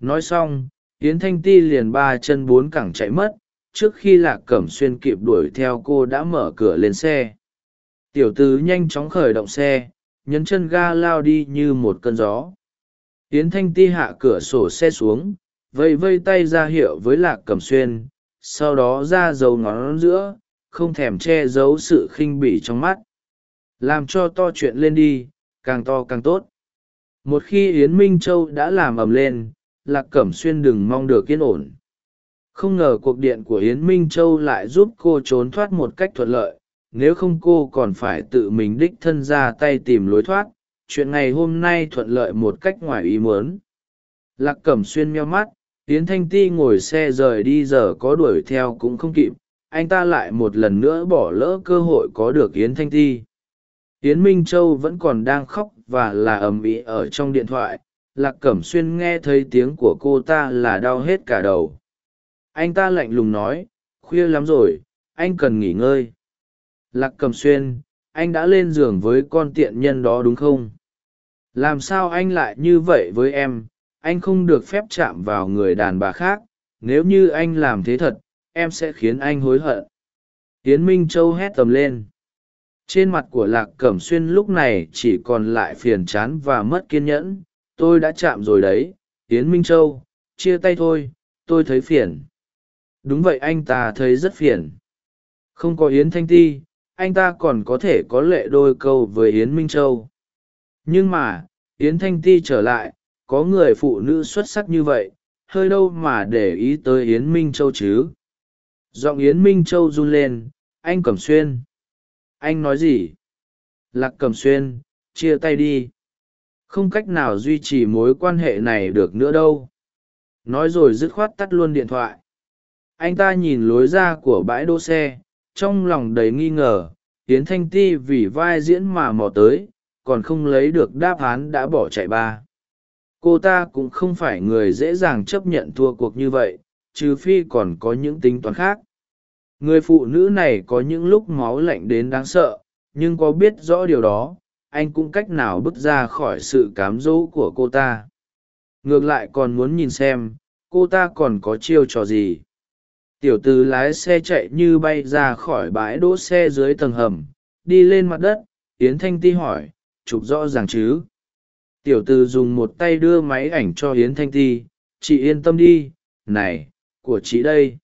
Nói xong, yến thanh ti liền ba chân bốn cẳng chạy mất, trước khi lạc cẩm xuyên kịp đuổi theo cô đã mở cửa lên xe. Tiểu tứ nhanh chóng khởi động xe, nhấn chân ga lao đi như một cơn gió yến thanh ti hạ cửa sổ xe xuống vây vây tay ra hiệu với lạc cẩm xuyên, sau đó ra dấu ngón giữa, không thèm che giấu sự khinh bỉ trong mắt. Làm cho to chuyện lên đi, càng to càng tốt. Một khi yến minh châu đã làm ầm lên, lạc cẩm xuyên đừng mong được yên ổn. Không ngờ cuộc điện của yến minh châu lại giúp cô trốn thoát một cách thuận lợi, nếu không cô còn phải tự mình đích thân ra tay tìm lối thoát chuyện ngày hôm nay thuận lợi một cách ngoài ý muốn. Lạc cẩm xuyên meo mắt, yến thanh ti ngồi xe rời đi giờ có đuổi theo cũng không kịp, anh ta lại một lần nữa bỏ lỡ cơ hội có được yến thanh ti. Yến minh châu vẫn còn đang khóc và là ầm ĩ ở trong điện thoại, lạc cẩm xuyên nghe thấy tiếng của cô ta là đau hết cả đầu. Anh ta lạnh lùng nói, khuya lắm rồi, anh cần nghỉ ngơi. Lạc cẩm xuyên anh đã lên giường với con tiện nhân đó đúng không? Làm sao anh lại như vậy với em? Anh không được phép chạm vào người đàn bà khác. Nếu như anh làm thế thật, em sẽ khiến anh hối hận. Tiến minh châu hét tầm lên. Trên mặt của lạc cẩm xuyên lúc này chỉ còn lại phiền chán và mất kiên nhẫn. Tôi đã chạm rồi đấy tiến minh châu. Chia tay thôi, tôi thấy phiền. Đúng vậy anh ta thấy rất phiền. Không có yến thanh ti anh ta còn có thể có lệ đôi câu với yến minh châu. Nhưng mà, yến thanh ti trở lại, có người phụ nữ xuất sắc như vậy, hơi đâu mà để ý tới yến minh châu chứ? Giọng yến minh châu run lên, anh cẩm xuyên. Anh nói gì? Lạc cẩm xuyên, chia tay đi. Không cách nào duy trì mối quan hệ này được nữa đâu. Nói rồi dứt khoát tắt luôn điện thoại. Anh ta nhìn lối ra của bãi đỗ xe trong lòng đầy nghi ngờ tiến thanh ti vì vai diễn mà mò tới, còn không lấy được đáp án đã bỏ chạy ba. Cô ta cũng không phải người dễ dàng chấp nhận thua cuộc như vậy, trừ phi còn có những tính toán khác. Người phụ nữ này có những lúc máu lạnh đến đáng sợ, nhưng có biết rõ điều đó, anh cũng cách nào bước ra khỏi sự cám dỗ của cô ta. Ngược lại còn muốn nhìn xem, cô ta còn có chiêu trò gì tiểu từ lái xe chạy như bay ra khỏi bãi đỗ xe dưới tầng hầm, đi lên mặt đất, yến thanh ti hỏi, chụp rõ ràng chứ? Tiểu từ dùng một tay đưa máy ảnh cho yến thanh ti, chị yên tâm đi, này, của chị đây.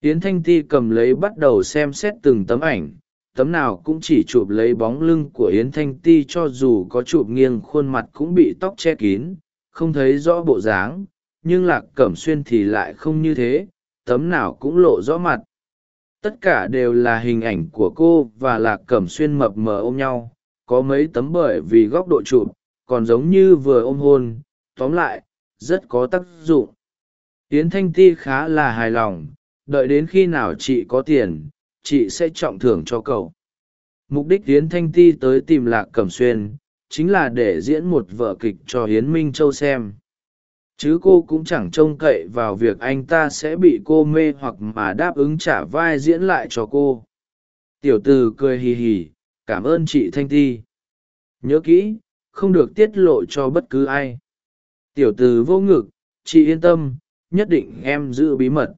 Yến thanh ti cầm lấy bắt đầu xem xét từng tấm ảnh, tấm nào cũng chỉ chụp lấy bóng lưng của yến thanh ti cho dù có chụp nghiêng khuôn mặt cũng bị tóc che kín, không thấy rõ bộ dáng, nhưng lạc cẩm xuyên thì lại không như thế tấm nào cũng lộ rõ mặt. Tất cả đều là hình ảnh của cô và lạc cẩm xuyên mập mờ ôm nhau. Có mấy tấm bởi vì góc độ chụp, còn giống như vừa ôm hôn. Tóm lại, rất có tác dụng. Tiến thanh ti khá là hài lòng. Đợi đến khi nào chị có tiền, chị sẽ trọng thưởng cho cậu. Mục đích hiến thanh ti tới tìm lạc cẩm xuyên chính là để diễn một vở kịch cho hiến minh châu xem chứ cô cũng chẳng trông cậy vào việc anh ta sẽ bị cô mê hoặc mà đáp ứng trả vai diễn lại cho cô. Tiểu t ử cười hì hì cảm ơn chị thanh ti. Nhớ kỹ không được tiết lộ cho bất cứ ai. Tiểu t ử vô ngực chị yên tâm nhất định em giữ bí mật.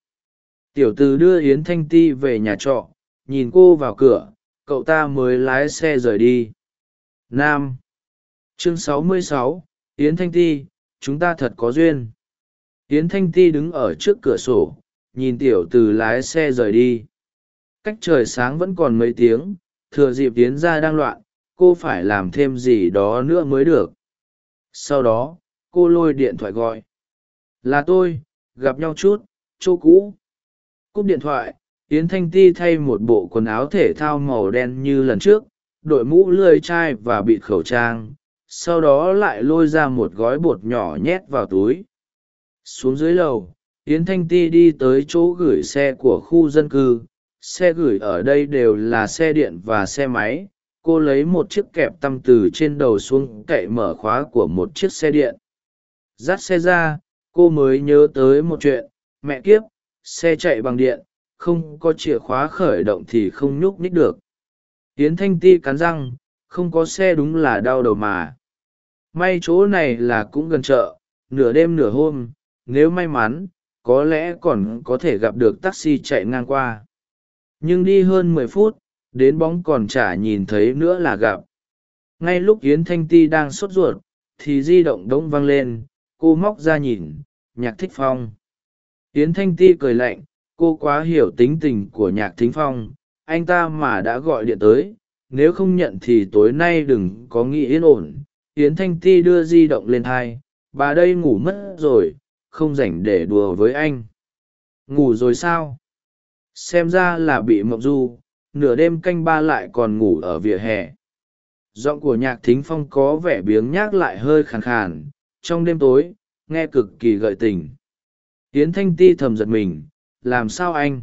Tiểu t ử đưa yến thanh ti về nhà trọ nhìn cô vào cửa cậu ta mới lái xe rời đi. Nam. Chương 66, yến thanh ti chúng ta thật có duyên. Yến thanh ti đứng ở trước cửa sổ, nhìn tiểu từ lái xe rời đi. Cách trời sáng vẫn còn mấy tiếng, thừa dịp tiến ra đang loạn, cô phải làm thêm gì đó nữa mới được. Sau đó, cô lôi điện thoại gọi. Là tôi, gặp nhau chút, chỗ cũ. Cúp điện thoại, yến thanh ti thay một bộ quần áo thể thao màu đen như lần trước, đội mũ lươi chai và bịt khẩu trang sau đó lại lôi ra một gói bột nhỏ nhét vào túi. Xuống dưới lầu, yến thanh ti đi tới chỗ gửi xe của khu dân cư. Xe gửi ở đây đều là xe điện và xe máy. Cô lấy một chiếc kẹp tăm từ trên đầu xuống cậy mở khóa của một chiếc xe điện. Dắt xe ra, cô mới nhớ tới một chuyện. Mẹ kiếp, xe chạy bằng điện, không có chìa khóa khởi động thì không nhúc nhích được. Yến thanh ti cắn răng, không có xe đúng là đau đầu mà may chỗ này là cũng gần chợ, nửa đêm nửa hôm, nếu may mắn, có lẽ còn có thể gặp được taxi chạy ngang qua. Nhưng đi hơn mười phút, đến bóng còn chả nhìn thấy nữa là gặp. Ngay lúc yến thanh ti đang sốt ruột, thì di động đ ỗ n g vang lên, cô móc ra nhìn, nhạc thích phong. Yến thanh ti cười lạnh, cô quá hiểu tính tình của nhạc thính phong, anh ta mà đã gọi điện tới, nếu không nhận thì tối nay đừng có nghĩ yên ổn yến thanh ti đưa di động lên thai, bà đây ngủ mất rồi, không rảnh để đùa với anh. Ngủ rồi sao? Xem ra là bị mộng du, nửa đêm canh ba lại còn ngủ ở vỉa hè. Giọng của nhạc thính phong có vẻ biếng nhác lại hơi khàn khàn, trong đêm tối, nghe cực kỳ gợi tình. Yến thanh ti thầm giật mình, làm sao anh?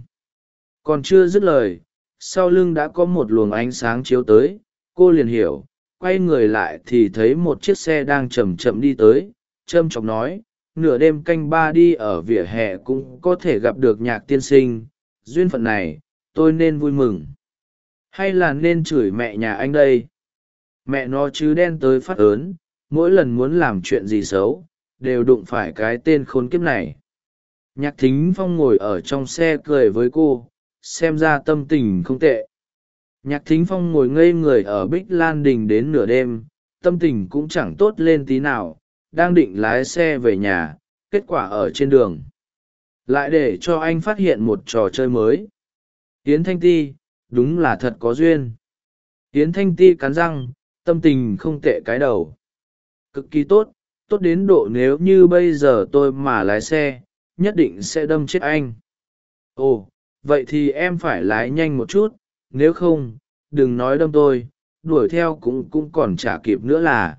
Còn chưa dứt lời, sau lưng đã có một luồng ánh sáng chiếu tới, cô liền hiểu quay người lại thì thấy một chiếc xe đang chầm chậm đi tới trâm chọc nói, nửa đêm canh ba đi ở vỉa hè cũng có thể gặp được nhạc tiên sinh, duyên phận này, tôi nên vui mừng. Hay là nên chửi mẹ nhà anh đây? Mẹ nó chứ đen tới phát ớn, mỗi lần muốn làm chuyện gì xấu, đều đụng phải cái tên khốn kiếp này. Nhạc thính phong ngồi ở trong xe cười với cô, xem ra tâm tình không tệ nhạc thính phong ngồi ngây người ở bích lan đình đến nửa đêm, tâm tình cũng chẳng tốt lên tí nào, đang định lái xe về nhà, kết quả ở trên đường. Lại để cho anh phát hiện một trò chơi mới. Tiến thanh ti, đúng là thật có duyên. Tiến thanh ti cắn răng, tâm tình không tệ cái đầu. Cực kỳ tốt tốt đến độ nếu như bây giờ tôi mà lái xe, nhất định sẽ đâm chết anh. Ồ, vậy thì em phải lái nhanh một chút nếu không, đừng nói đâm tôi, đuổi theo cũng cũng còn chả kịp nữa là.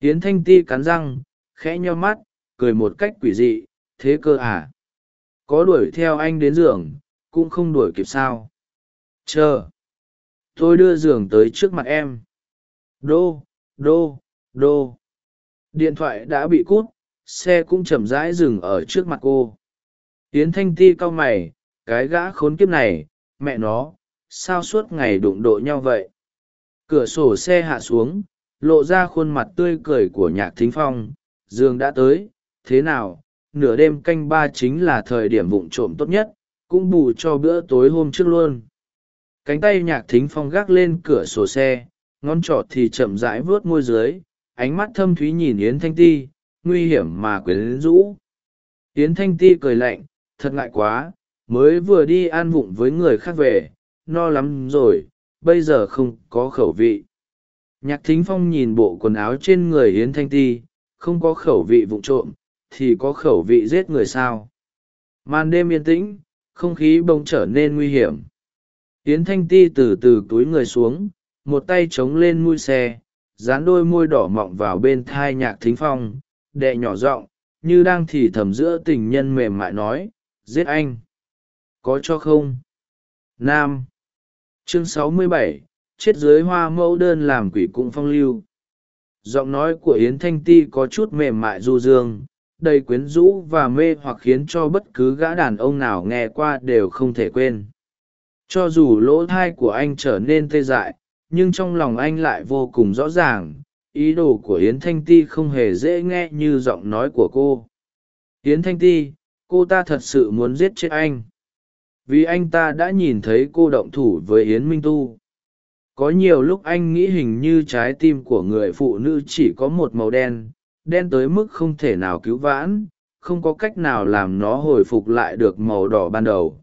Tiến thanh ti cắn răng, khẽ nho mắt, cười một cách quỷ dị, thế cơ à? Có đuổi theo anh đến giường, cũng không đuổi kịp sao? Chờ, tôi đưa giường tới trước mặt em. Đô đô đô. Điện thoại đã bị cút, xe cũng chậm rãi dừng ở trước mặt cô. Yến thanh ti cau mày, cái gã khốn kiếp này, mẹ nó sao suốt ngày đụng độ nhau vậy? Cửa sổ xe hạ xuống, lộ ra khuôn mặt tươi cười của nhạc thính phong. Dương đã tới. Thế nào? Nửa đêm canh ba chính là thời điểm vụng trộm tốt nhất. Cũng bù cho bữa tối hôm trước luôn. Cánh tay nhạc thính phong gác lên cửa sổ xe. Ngón trỏ thì chậm rãi vớt môi dưới. Ánh mắt thâm thúy nhìn yến thanh ti. Nguy hiểm mà quyến rũ. Yến thanh ti cười lạnh. Thật ngại quá. Mới vừa đi an vụng với người khác về no lắm rồi, bây giờ không có khẩu vị. Nhạc thính phong nhìn bộ quần áo trên người yến thanh ti, không có khẩu vị vụng trộm, thì có khẩu vị giết người sao? Màn đêm yên tĩnh, không khí bỗng trở nên nguy hiểm. Yến thanh ti từ từ túi người xuống, một tay chống lên mui xe, dán đôi môi đỏ mọng vào bên thai nhạc thính phong, đệ nhỏ giọng, như đang thì thầm giữa tình nhân mềm mại nói, giết anh. Có cho không? Nam chương sáu mươi bảy, chết dưới hoa mẫu đơn làm quỷ cũng phong lưu. Giọng nói của yến thanh ti có chút mềm mại du dương, đầy quyến rũ và mê hoặc khiến cho bất cứ gã đàn ông nào nghe qua đều không thể quên. Cho dù lỗ thai của anh trở nên tê dại, nhưng trong lòng anh lại vô cùng rõ ràng, ý đồ của yến thanh ti không hề dễ nghe như giọng nói của cô. Yến thanh ti, cô ta thật sự muốn giết chết anh vì anh ta đã nhìn thấy cô động thủ với yến minh tu. Có nhiều lúc anh nghĩ hình như trái tim của người phụ nữ chỉ có một màu đen đen tới mức không thể nào cứu vãn, không có cách nào làm nó hồi phục lại được màu đỏ ban đầu.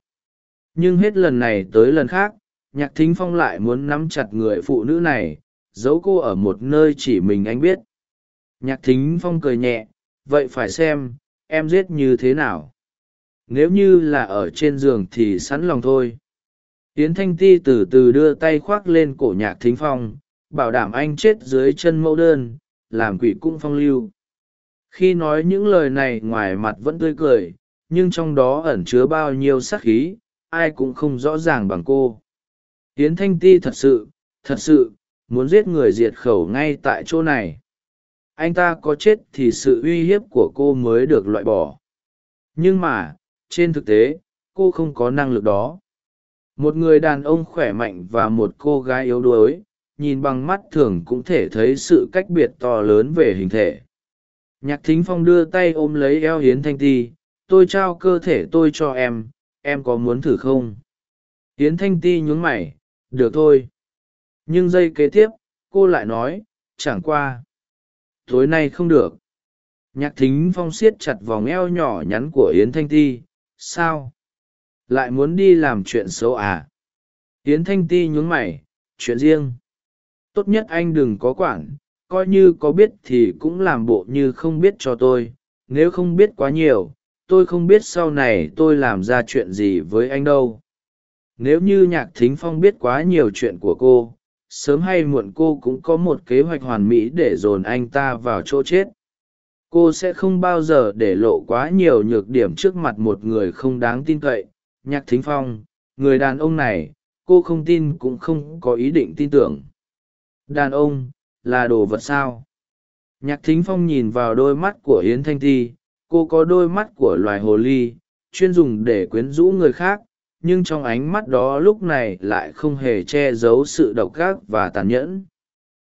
Nhưng hết lần này tới lần khác, nhạc thính phong lại muốn nắm chặt người phụ nữ này, giấu cô ở một nơi chỉ mình anh biết. Nhạc thính phong cười nhẹ, vậy phải xem, em giết như thế nào? Nếu như là ở trên giường thì sẵn lòng thôi. Yến thanh ti từ từ đưa tay khoác lên cổ nhạc thính phong, bảo đảm anh chết dưới chân mẫu đơn, làm quỷ cung phong lưu. Khi nói những lời này ngoài mặt vẫn tươi cười, nhưng trong đó ẩn chứa bao nhiêu sắc khí, ai cũng không rõ ràng bằng cô. Yến thanh ti thật sự thật sự, muốn giết người diệt khẩu ngay tại chỗ này. Anh ta có chết thì sự uy hiếp của cô mới được loại bỏ. Nhưng mà trên thực tế, cô không có năng lực đó. Một người đàn ông khỏe mạnh và một cô gái yếu đuối, nhìn bằng mắt thường cũng thể thấy sự cách biệt to lớn về hình thể. Nhạc thính phong đưa tay ôm lấy eo hiến thanh ti, tôi trao cơ thể tôi cho em em có muốn thử không? Hiến thanh ti nhún mày, được thôi. Nhưng giây kế tiếp, cô lại nói, chẳng qua, tối nay không được. Nhạc thính phong siết chặt vòng eo nhỏ nhắn của yến thanh ti sao? Lại muốn đi làm chuyện xấu à? Yến thanh ti nhún mày, chuyện riêng. Tốt nhất anh đừng có quản, coi như có biết thì cũng làm bộ như không biết cho tôi. Nếu không biết quá nhiều, tôi không biết sau này tôi làm ra chuyện gì với anh đâu. Nếu như nhạc thính phong biết quá nhiều chuyện của cô, sớm hay muộn cô cũng có một kế hoạch hoàn mỹ để dồn anh ta vào chỗ chết cô sẽ không bao giờ để lộ quá nhiều nhược điểm trước mặt một người không đáng tin cậy. Nhạc thính phong, người đàn ông này, cô không tin cũng không có ý định tin tưởng. Đàn ông, là đồ vật sao? Nhạc thính phong nhìn vào đôi mắt của yến thanh ti, cô có đôi mắt của loài hồ ly, chuyên dùng để quyến rũ người khác, nhưng trong ánh mắt đó lúc này lại không hề che giấu sự độc ác và tàn nhẫn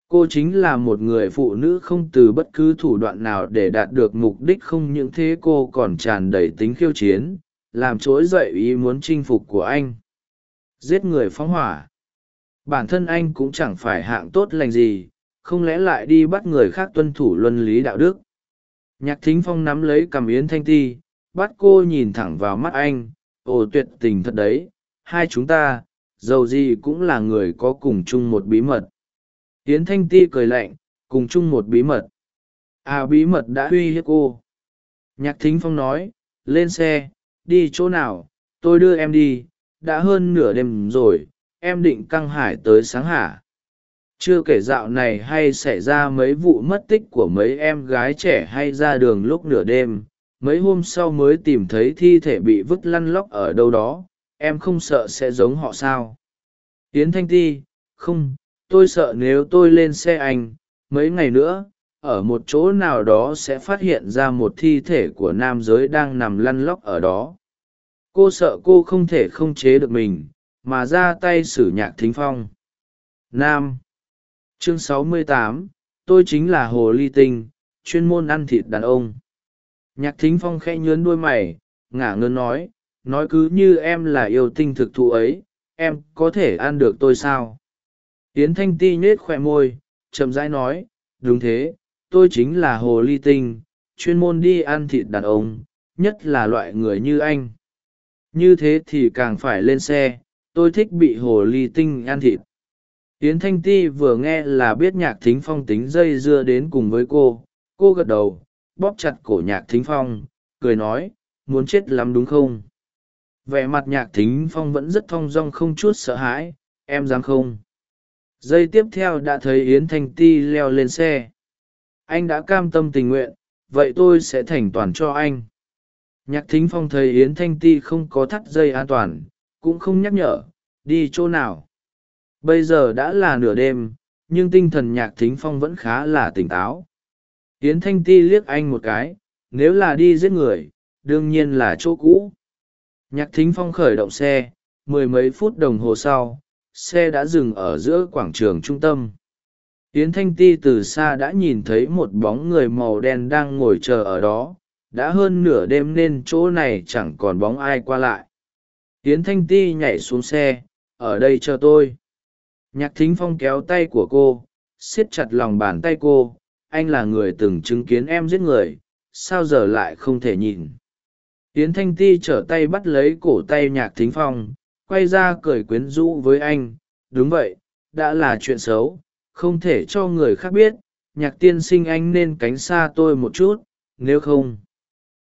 cô chính là một người phụ nữ không từ bất cứ thủ đoạn nào để đạt được mục đích không những thế cô còn tràn đầy tính khiêu chiến, làm trỗi dậy ý muốn chinh phục của anh. Giết người phóng hỏa. Bản thân anh cũng chẳng phải hạng tốt lành gì, không lẽ lại đi bắt người khác tuân thủ luân lý đạo đức? Nhạc thính phong nắm lấy cằm yến thanh ti, bắt cô nhìn thẳng vào mắt anh, ồ, tuyệt tình thật đấy. Hai chúng ta, dầu gì cũng là người có cùng chung một bí mật yến thanh ti cười lạnh, cùng chung một bí mật. À bí mật đã uy hiếp cô. Nhạc thính phong nói, lên xe, đi chỗ nào? Tôi đưa em đi, đã hơn nửa đêm rồi, em định căng hải tới sáng hả? Chưa kể dạo này hay xảy ra mấy vụ mất tích của mấy em gái trẻ hay ra đường lúc nửa đêm, mấy hôm sau mới tìm thấy thi thể bị vứt lăn lóc ở đâu đó, em không sợ sẽ giống họ sao? Yến thanh ti, không tôi sợ nếu tôi lên xe anh mấy ngày nữa ở một chỗ nào đó sẽ phát hiện ra một thi thể của nam giới đang nằm lăn lóc ở đó. Cô sợ cô không thể không chế được mình mà ra tay xử nhạc thính phong. Nam. Chương 68, tôi chính là hồ ly tinh chuyên môn ăn thịt đàn ông. Nhạc thính phong khẽ nhớn đuôi mày ngả ngơn nói nói cứ như em là yêu tinh thực thụ ấy em có thể ăn được tôi sao? Yến thanh ti nhết khoe môi, chậm rãi nói, đúng thế, tôi chính là hồ ly tinh, chuyên môn đi ăn thịt đàn ông, nhất là loại người như anh. Như thế thì càng phải lên xe, tôi thích bị hồ ly tinh ăn thịt. Yến thanh ti vừa nghe là biết nhạc thính phong tính dây dưa đến cùng với cô cô gật đầu, bóp chặt cổ nhạc thính phong, cười nói, muốn chết lắm đúng không? Vẻ mặt nhạc thính phong vẫn rất thong dong không chút sợ hãi, em dám không? Giây tiếp theo đã thấy yến thanh ti leo lên xe. Anh đã cam tâm tình nguyện, vậy tôi sẽ thành toàn cho anh. Nhạc thính phong thấy yến thanh ti không có thắt dây an toàn, cũng không nhắc nhở, đi chỗ nào. Bây giờ đã là nửa đêm, nhưng tinh thần nhạc thính phong vẫn khá là tỉnh táo. Yến thanh ti liếc anh một cái, nếu là đi giết người, đương nhiên là chỗ cũ. Nhạc thính phong khởi động xe, mười mấy phút đồng hồ sau xe đã dừng ở giữa quảng trường trung tâm. Yến thanh ti từ xa đã nhìn thấy một bóng người màu đen đang ngồi chờ ở đó. Đã hơn nửa đêm nên chỗ này chẳng còn bóng ai qua lại. Yến thanh ti nhảy xuống xe, ở đây chờ tôi. Nhạc thính phong kéo tay của cô, siết chặt lòng bàn tay cô. Anh là người từng chứng kiến em giết người, sao giờ lại không thể nhìn? Yến thanh ti trở tay bắt lấy cổ tay nhạc thính phong quay ra cười quyến rũ với anh, đúng vậy, đã là chuyện xấu, không thể cho người khác biết, nhạc tiên sinh anh nên cánh xa tôi một chút, nếu không.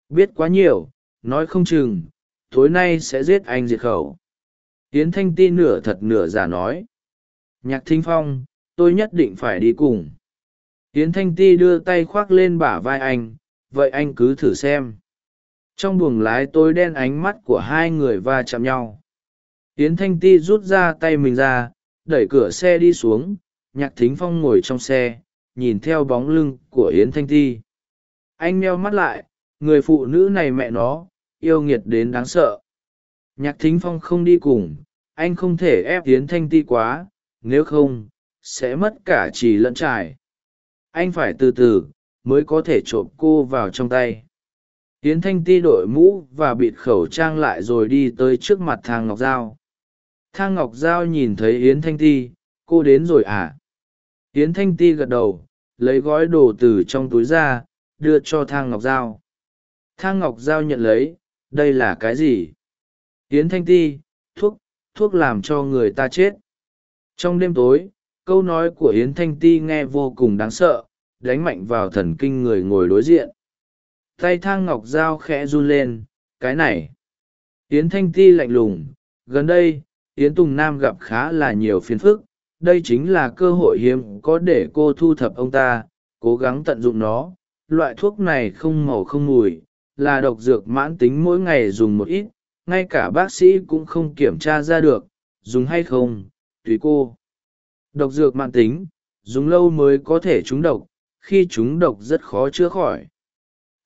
Biết quá nhiều, nói không chừng, tối nay sẽ giết anh diệt khẩu. Tiến thanh ti nửa thật nửa giả nói. Nhạc thính phong, tôi nhất định phải đi cùng. Tiến thanh ti đưa tay khoác lên bả vai anh, vậy anh cứ thử xem. Trong buồng lái tối đen ánh mắt của hai người va chạm nhau yến thanh ti rút ra tay mình ra, đẩy cửa xe đi xuống, nhạc thính phong ngồi trong xe, nhìn theo bóng lưng của yến thanh ti. Anh meo mắt lại, người phụ nữ này mẹ nó, yêu nghiệt đến đáng sợ. Nhạc thính phong không đi cùng, anh không thể ép yến thanh ti quá, nếu không, sẽ mất cả trì lẫn trải. Anh phải từ từ, mới có thể trộm cô vào trong tay. Yến thanh ti đội mũ và bịt khẩu trang lại rồi đi tới trước mặt thang ngọc giao thang ngọc giao nhìn thấy yến thanh ti, cô đến rồi à? Yến thanh ti gật đầu, lấy gói đồ từ trong túi ra, đưa cho thang ngọc giao. Thang ngọc giao nhận lấy, đây là cái gì? Yến thanh ti, thuốc thuốc làm cho người ta chết. Trong đêm tối, câu nói của yến thanh ti nghe vô cùng đáng sợ, đánh mạnh vào thần kinh người ngồi đối diện. Tay thang ngọc dao khẽ run lên, cái này. Yến thanh ti lạnh lùng, gần đây yến tùng nam gặp khá là nhiều phiền phức, đây chính là cơ hội hiếm có để cô thu thập ông ta, cố gắng tận dụng nó. Loại thuốc này không màu không mùi, là độc dược mãn tính mỗi ngày dùng một ít, ngay cả bác sĩ cũng không kiểm tra ra được, dùng hay không, tùy cô. Độc dược mãn tính, dùng lâu mới có thể trúng độc, khi trúng độc rất khó chữa khỏi.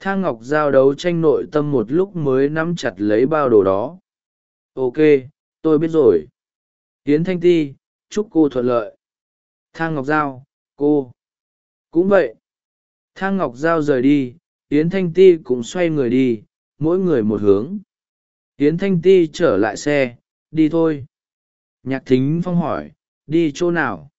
Thang ngọc giao đấu tranh nội tâm một lúc mới nắm chặt lấy bao đồ đó. Ok tôi biết rồi. Tiến thanh ti, chúc cô thuận lợi. Thang ngọc giao, cô. Cũng vậy. Thang ngọc giao rời đi tiến thanh ti cũng xoay người đi, mỗi người một hướng. Tiến thanh ti trở lại xe, đi thôi. Nhạc thính phong hỏi, đi chỗ nào?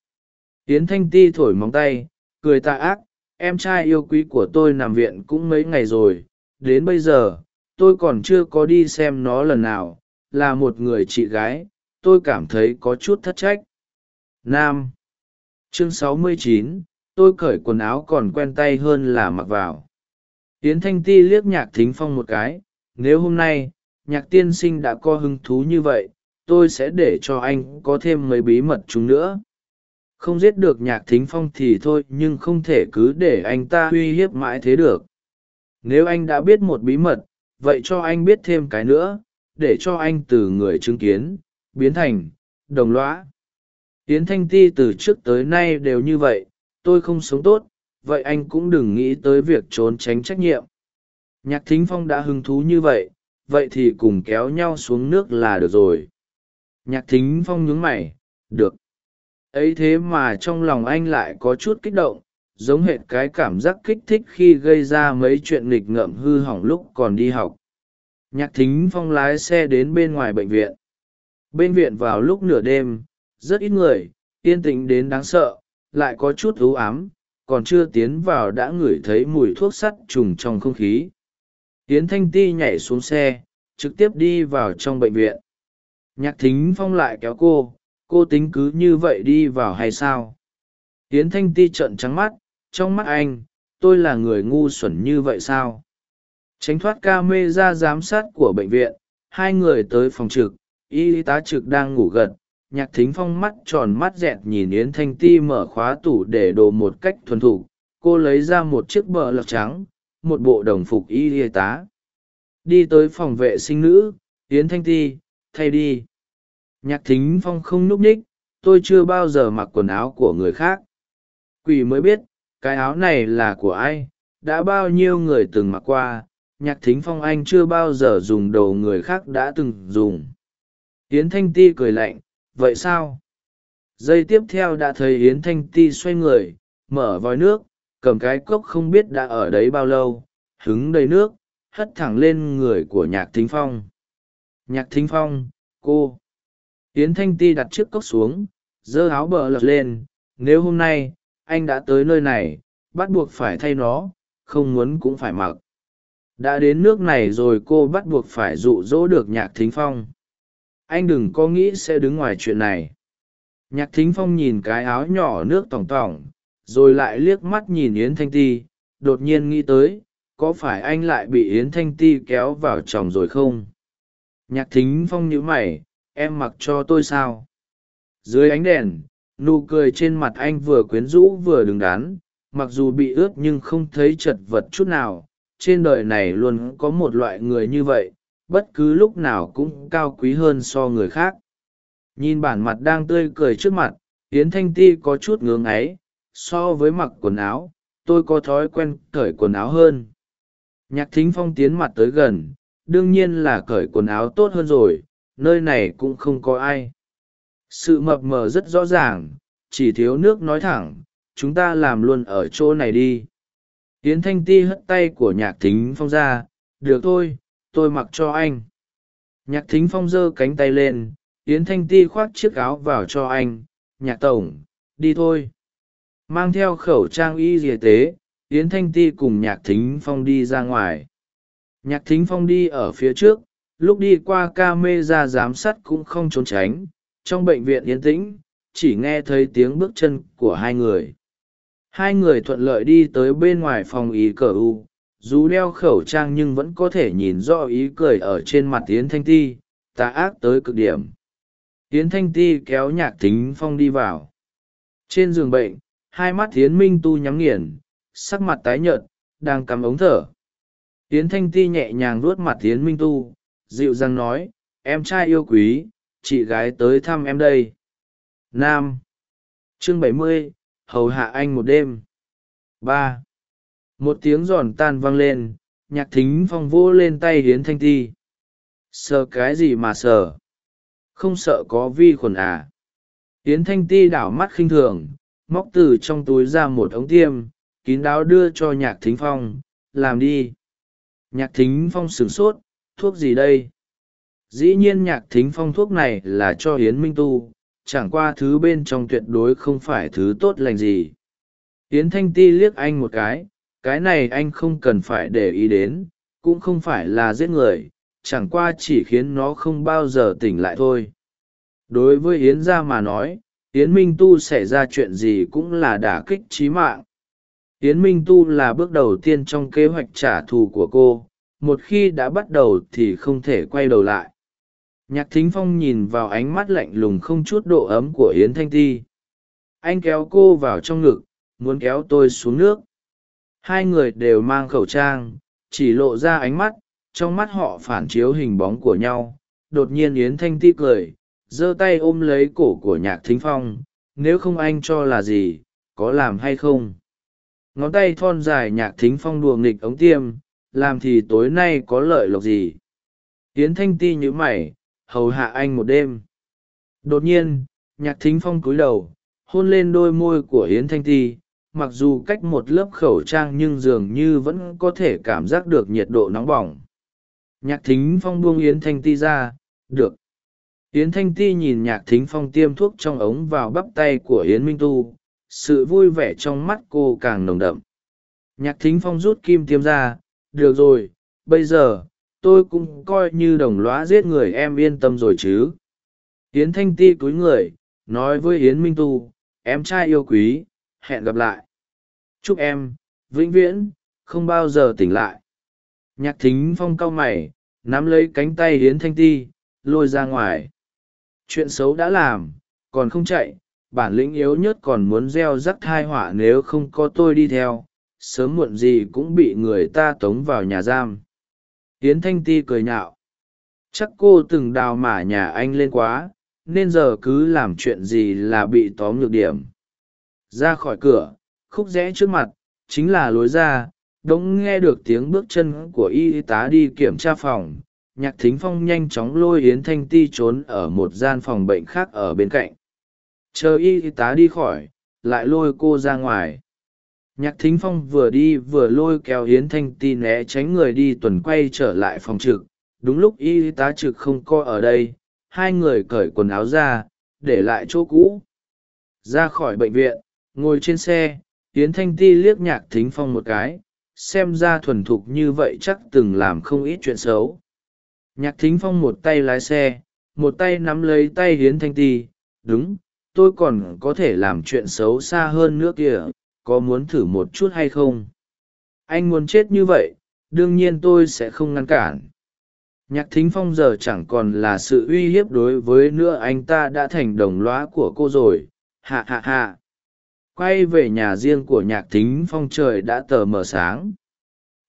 Tiến thanh ti thổi móng tay, cười tạ ác, em trai yêu quý của tôi nằm viện cũng mấy ngày rồi, đến bây giờ, tôi còn chưa có đi xem nó lần nào là một người chị gái tôi cảm thấy có chút thất trách. Nam. Chương 69, tôi cởi quần áo còn quen tay hơn là mặc vào. Yến thanh ti liếc nhạc thính phong một cái nếu hôm nay nhạc tiên sinh đã có hứng thú như vậy tôi sẽ để cho anh có thêm mấy bí mật chúng nữa. Không giết được nhạc thính phong thì thôi nhưng không thể cứ để anh ta uy hiếp mãi thế được. Nếu anh đã biết một bí mật vậy cho anh biết thêm cái nữa để cho anh từ người chứng kiến, biến thành, đồng lõa. Yến thanh ti từ trước tới nay đều như vậy, tôi không sống tốt, vậy anh cũng đừng nghĩ tới việc trốn tránh trách nhiệm. Nhạc thính phong đã hứng thú như vậy vậy thì cùng kéo nhau xuống nước là được rồi. Nhạc thính phong nhướng mày, được. Ấy thế mà trong lòng anh lại có chút kích động, giống hệt cái cảm giác kích thích khi gây ra mấy chuyện nghịch ngợm hư hỏng lúc còn đi học nhạc thính phong lái xe đến bên ngoài bệnh viện. Bên viện vào lúc nửa đêm, rất ít người, yên tĩnh đến đáng sợ, lại có chút ưu ám, còn chưa tiến vào đã ngửi thấy mùi thuốc sắt trùng trong không khí. Tiến thanh ti nhảy xuống xe, trực tiếp đi vào trong bệnh viện. Nhạc thính phong lại kéo cô cô tính cứ như vậy đi vào hay sao? Tiến thanh ti trợn trắng mắt, trong mắt anh, tôi là người ngu xuẩn như vậy sao? Tránh thoát ca mê ra giám sát của bệnh viện, hai người tới phòng trực, y tá trực đang ngủ gật, nhạc thính phong mắt tròn mắt dẹt nhìn yến thanh ti mở khóa tủ để đồ một cách thuần thục. Cô lấy ra một chiếc bờ lọc trắng, một bộ đồng phục y tá. Đi tới phòng vệ sinh nữ, yến thanh ti, thay đi. Nhạc thính phong không núp ních, tôi chưa bao giờ mặc quần áo của người khác. Quỷ mới biết, cái áo này là của ai, đã bao nhiêu người từng mặc qua? Nhạc thính phong anh chưa bao giờ dùng đồ người khác đã từng dùng. Yến thanh ti cười lạnh, vậy sao? Giây tiếp theo đã thấy yến thanh ti xoay người, mở vòi nước, cầm cái cốc không biết đã ở đấy bao lâu, hứng đầy nước, hất thẳng lên người của nhạc thính phong. Nhạc thính phong, cô. Yến thanh ti đặt chiếc cốc xuống, giơ áo bờ lật lên, nếu hôm nay anh đã tới nơi này, bắt buộc phải thay nó, không muốn cũng phải mặc đã đến nước này rồi cô bắt buộc phải dụ dỗ được nhạc thính phong. Anh đừng có nghĩ sẽ đứng ngoài chuyện này. Nhạc thính phong nhìn cái áo nhỏ nước tỏng tỏng, rồi lại liếc mắt nhìn yến thanh ti, đột nhiên nghĩ tới, có phải anh lại bị yến thanh ti kéo vào chồng rồi không? Nhạc thính phong nhíu mày, em mặc cho tôi sao? Dưới ánh đèn, nụ cười trên mặt anh vừa quyến rũ vừa đứng đắn, mặc dù bị ướt nhưng không thấy chật vật chút nào trên đời này luôn có một loại người như vậy, bất cứ lúc nào cũng cao quý hơn so người khác. Nhìn bản mặt đang tươi cười trước mặt, yến thanh ti có chút ngưỡng ấy, so với mặc quần áo, tôi có thói quen cởi quần áo hơn. Nhạc thính phong tiến mặt tới gần, đương nhiên là cởi quần áo tốt hơn rồi, nơi này cũng không có ai. Sự mập mờ rất rõ ràng, chỉ thiếu nước nói thẳng, chúng ta làm luôn ở chỗ này đi yến thanh ti hất tay của nhạc thính phong ra, được thôi, tôi mặc cho anh. Nhạc thính phong giơ cánh tay lên, yến thanh ti khoác chiếc áo vào cho anh, nhạc tổng, đi thôi. Mang theo khẩu trang y dìa tế, yến thanh ti cùng nhạc thính phong đi ra ngoài. Nhạc thính phong đi ở phía trước, lúc đi qua ca mê ra giám sát cũng không trốn tránh, trong bệnh viện yên tĩnh, chỉ nghe thấy tiếng bước chân của hai người hai người thuận lợi đi tới bên ngoài phòng ý cờ u, dù đeo khẩu trang nhưng vẫn có thể nhìn rõ ý cười ở trên mặt yến thanh ti, tà ác tới cực điểm. Yến thanh ti kéo nhạc thính phong đi vào. Trên giường bệnh, hai mắt yến minh tu nhắm nghiền, sắc mặt tái nhợt, đang cắm ống thở. Yến thanh ti nhẹ nhàng vuốt mặt yến minh tu, dịu dàng nói, em trai yêu quý, chị gái tới thăm em đây. Nam. Chương bảy mươi hầu hạ anh một đêm. Ba. Một tiếng giòn tan vang lên, nhạc thính phong vô lên tay hiến thanh ti. Sợ cái gì mà sợ? Không sợ có vi khuẩn à? Hiến thanh ti đảo mắt khinh thường, móc từ trong túi ra một ống tiêm, kín đáo đưa cho nhạc thính phong, làm đi. Nhạc thính phong sửng sốt, thuốc gì đây? Dĩ nhiên nhạc thính phong thuốc này là cho hiến minh tu chẳng qua thứ bên trong tuyệt đối không phải thứ tốt lành gì. Yến thanh ti liếc anh một cái cái này anh không cần phải để ý đến, cũng không phải là giết người, chẳng qua chỉ khiến nó không bao giờ tỉnh lại thôi. Đối với yến gia mà nói, yến minh tu xảy ra chuyện gì cũng là đả kích trí mạng. Yến minh tu là bước đầu tiên trong kế hoạch trả thù của cô, một khi đã bắt đầu thì không thể quay đầu lại nhạc thính phong nhìn vào ánh mắt lạnh lùng không chút độ ấm của yến thanh ti. Anh kéo cô vào trong ngực, muốn kéo tôi xuống nước. Hai người đều mang khẩu trang, chỉ lộ ra ánh mắt, trong mắt họ phản chiếu hình bóng của nhau. Đột nhiên yến thanh ti cười, giơ tay ôm lấy cổ của nhạc thính phong. Nếu không anh cho là gì, có làm hay không? Ngón tay thon dài nhạc thính phong đùa nghịch ống tiêm, làm thì tối nay có lợi lộc gì? Yến thanh ti nhữ mày hầu hạ anh một đêm. Đột nhiên, nhạc thính phong cúi đầu, hôn lên đôi môi của yến thanh ti, mặc dù cách một lớp khẩu trang nhưng dường như vẫn có thể cảm giác được nhiệt độ nóng bỏng. Nhạc thính phong buông yến thanh ti ra, được. Yến thanh ti nhìn nhạc thính phong tiêm thuốc trong ống vào bắp tay của yến minh tu, sự vui vẻ trong mắt cô càng nồng đậm. Nhạc thính phong rút kim tiêm ra, được rồi, bây giờ tôi cũng coi như đồng lõa giết người em yên tâm rồi chứ. Yến thanh ti cúi người, nói với yến minh tu, em trai yêu quý, hẹn gặp lại. Chúc em, vĩnh viễn, không bao giờ tỉnh lại. Nhạc thính phong cau mày, nắm lấy cánh tay yến thanh ti, lôi ra ngoài. Chuyện xấu đã làm, còn không chạy, bản lĩnh yếu nhất còn muốn gieo rắc thai họa nếu không có tôi đi theo, sớm muộn gì cũng bị người ta tống vào nhà giam yến thanh ti cười nhạo. Chắc cô từng đào mả nhà anh lên quá, nên giờ cứ làm chuyện gì là bị tóm nhược điểm. Ra khỏi cửa, khúc rẽ trước mặt, chính là lối ra, đống nghe được tiếng bước chân của y tá đi kiểm tra phòng. Nhạc thính phong nhanh chóng lôi yến thanh ti trốn ở một gian phòng bệnh khác ở bên cạnh. Chờ y tá đi khỏi, lại lôi cô ra ngoài nhạc thính phong vừa đi vừa lôi kéo yến thanh ti né tránh người đi tuần quay trở lại phòng trực. Đúng lúc y tá trực không co ở đây, hai người cởi quần áo ra, để lại chỗ cũ. Ra khỏi bệnh viện, ngồi trên xe, yến thanh ti liếc nhạc thính phong một cái, xem ra thuần thục như vậy chắc từng làm không ít chuyện xấu. Nhạc thính phong một tay lái xe, một tay nắm lấy tay hiến thanh ti, đúng, tôi còn có thể làm chuyện xấu xa hơn nữa kìa có muốn thử một chút hay không? Anh muốn chết như vậy, đương nhiên tôi sẽ không ngăn cản. Nhạc thính phong giờ chẳng còn là sự uy hiếp đối với nữa, anh ta đã thành đồng lõa của cô rồi. Hạ hạ hạ. Quay về nhà riêng của nhạc thính phong trời đã tờ mờ sáng.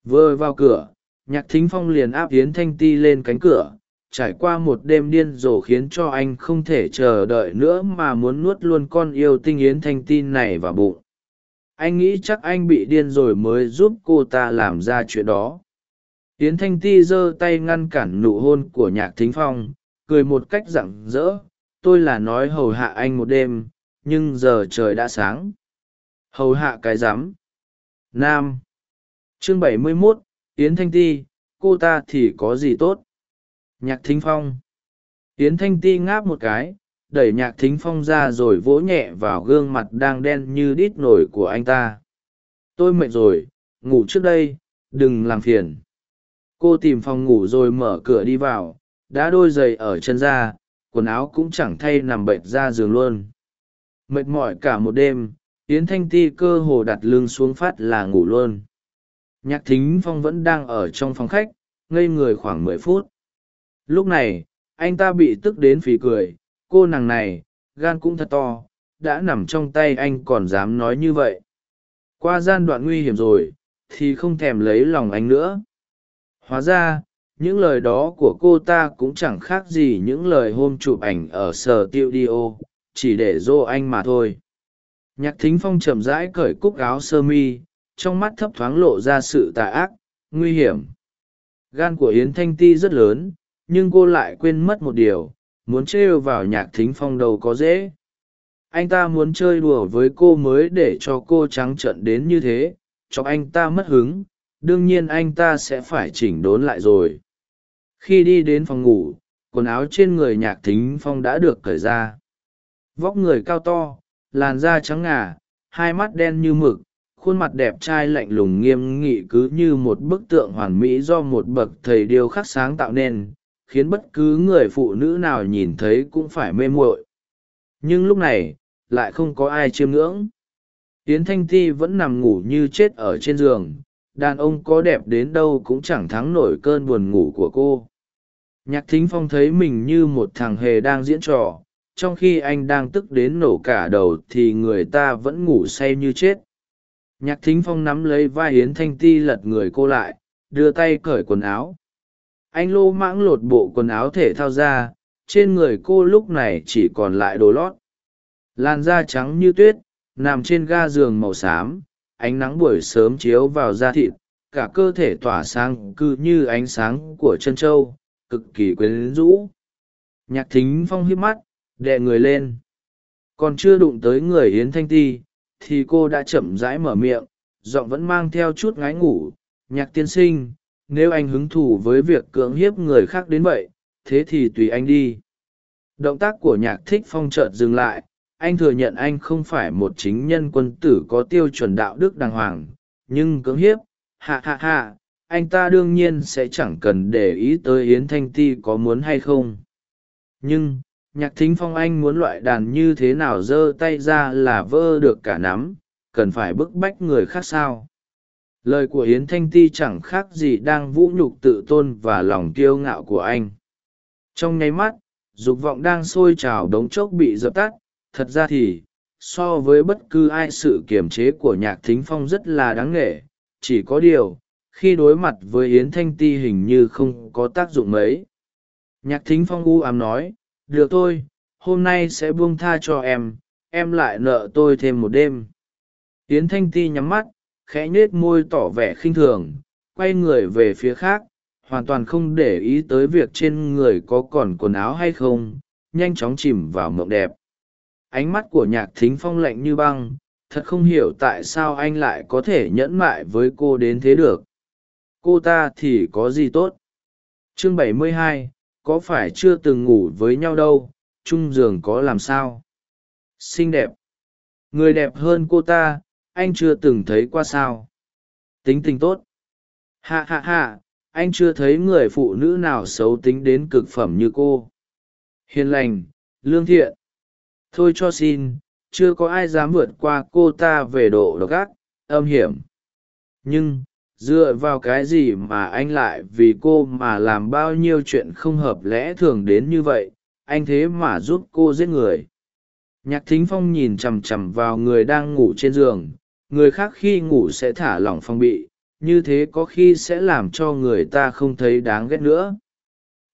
Vừa vào cửa, nhạc thính phong liền áp yến thanh ti lên cánh cửa. Trải qua một đêm điên rồ khiến cho anh không thể chờ đợi nữa mà muốn nuốt luôn con yêu tinh yến thanh ti này vào bụng anh nghĩ chắc anh bị điên rồi mới giúp cô ta làm ra chuyện đó. Yến thanh ti giơ tay ngăn cản nụ hôn của nhạc thính phong, cười một cách rặng rỡ. Tôi là nói hầu hạ anh một đêm, nhưng giờ trời đã sáng. Hầu hạ cái rắm nam. Chương bảy mươi mốt, yến thanh ti, cô ta thì có gì tốt? Nhạc thính phong. Yến thanh ti ngáp một cái đẩy nhạc thính phong ra rồi vỗ nhẹ vào gương mặt đang đen như đít nổi của anh ta. Tôi mệt rồi, ngủ trước đây, đừng làm phiền. Cô tìm phòng ngủ rồi mở cửa đi vào, đã đôi giày ở chân ra, quần áo cũng chẳng thay nằm bệnh ra giường luôn. Mệt mỏi cả một đêm, yến thanh ti cơ hồ đặt lưng xuống phát là ngủ luôn. Nhạc thính phong vẫn đang ở trong phòng khách, ngây người khoảng mười phút. Lúc này, anh ta bị tức đến phì cười cô nàng này, gan cũng thật to, đã nằm trong tay anh còn dám nói như vậy. Qua gian đoạn nguy hiểm rồi, thì không thèm lấy lòng anh nữa. Hóa ra, những lời đó của cô ta cũng chẳng khác gì những lời hôm chụp ảnh ở sở tiêu đi ô, chỉ để dô anh mà thôi. Nhạc thính phong chậm rãi cởi cúc áo sơ mi, trong mắt thấp thoáng lộ ra sự tà ác, nguy hiểm. Gan của yến thanh ti rất lớn, nhưng cô lại quên mất một điều muốn trêu vào nhạc thính phong đâu có dễ. Anh ta muốn chơi đùa với cô mới để cho cô trắng trợn đến như thế cho anh ta mất hứng, đương nhiên anh ta sẽ phải chỉnh đốn lại rồi. Khi đi đến phòng ngủ, quần áo trên người nhạc thính phong đã được cởi ra. Vóc người cao to, làn da trắng ngà, hai mắt đen như mực, khuôn mặt đẹp trai lạnh lùng nghiêm nghị cứ như một bức tượng hoàn mỹ do một bậc thầy điêu khắc sáng tạo nên khiến bất cứ người phụ nữ nào nhìn thấy cũng phải mê muội. Nhưng lúc này, lại không có ai chiêm ngưỡng. Yến thanh ti vẫn nằm ngủ như chết ở trên giường, đàn ông có đẹp đến đâu cũng chẳng thắng nổi cơn buồn ngủ của cô. Nhạc thính phong thấy mình như một thằng hề đang diễn trò, trong khi anh đang tức đến nổ cả đầu thì người ta vẫn ngủ say như chết. Nhạc thính phong nắm lấy vai yến thanh ti lật người cô lại, đưa tay cởi quần áo anh lô mãng lột bộ quần áo thể thao ra, trên người cô lúc này chỉ còn lại đồ lót. Làn da trắng như tuyết, nằm trên ga giường màu xám, ánh nắng buổi sớm chiếu vào da thịt, cả cơ thể tỏa sáng cứ như ánh sáng của chân trâu, cực kỳ quyến rũ. Nhạc thính phong hiếp mắt đệ người lên. Còn chưa đụng tới người yến thanh ti, thì cô đã chậm rãi mở miệng, giọng vẫn mang theo chút ngái ngủ. Nhạc tiên sinh nếu anh hứng thú với việc cưỡng hiếp người khác đến vậy, thế thì tùy anh đi. Động tác của nhạc thích phong chợt dừng lại, anh thừa nhận anh không phải một chính nhân quân tử có tiêu chuẩn đạo đức đàng hoàng, nhưng cưỡng hiếp hạ hạ hạ anh ta đương nhiên sẽ chẳng cần để ý tới yến thanh ti có muốn hay không. Nhưng, nhạc thính phong anh muốn loại đàn như thế nào giơ tay ra là vơ được cả nắm, cần phải bức bách người khác sao? Lời của yến thanh ti chẳng khác gì đang vũ nhục tự tôn và lòng kiêu ngạo của anh. Trong nháy mắt, dục vọng đang sôi trào đống chốc bị dập tắt. Thật ra thì, so với bất cứ ai, sự kiềm chế của nhạc thính phong rất là đáng nghệ chỉ có điều, khi đối mặt với yến thanh ti hình như không có tác dụng mấy. Nhạc thính phong u ám nói, được thôi, hôm nay sẽ buông tha cho em em lại nợ tôi thêm một đêm. Yến thanh ti nhắm mắt khẽ nhết môi tỏ vẻ khinh thường quay người về phía khác hoàn toàn không để ý tới việc trên người có còn quần áo hay không nhanh chóng chìm vào mộng đẹp. Ánh mắt của nhạc thính phong lạnh như băng thật không hiểu tại sao anh lại có thể nhẫn mại với cô đến thế được. Cô ta thì có gì tốt? Chương 72, có phải chưa từng ngủ với nhau đâu chung giường có làm sao? Xinh đẹp. Người đẹp hơn cô ta anh chưa từng thấy qua sao? Tính tình tốt. Hạ hạ hạ anh chưa thấy người phụ nữ nào xấu tính đến cực phẩm như cô. Hiền lành, lương thiện. Thôi cho xin, chưa có ai dám vượt qua cô ta về độ độc ác, âm hiểm. Nhưng, dựa vào cái gì mà anh lại vì cô mà làm bao nhiêu chuyện không hợp lẽ thường đến như vậy, anh thế mà giúp cô giết người? Nhạc thính phong nhìn chằm chằm vào người đang ngủ trên giường người khác khi ngủ sẽ thả lỏng phong bị, như thế có khi sẽ làm cho người ta không thấy đáng ghét nữa.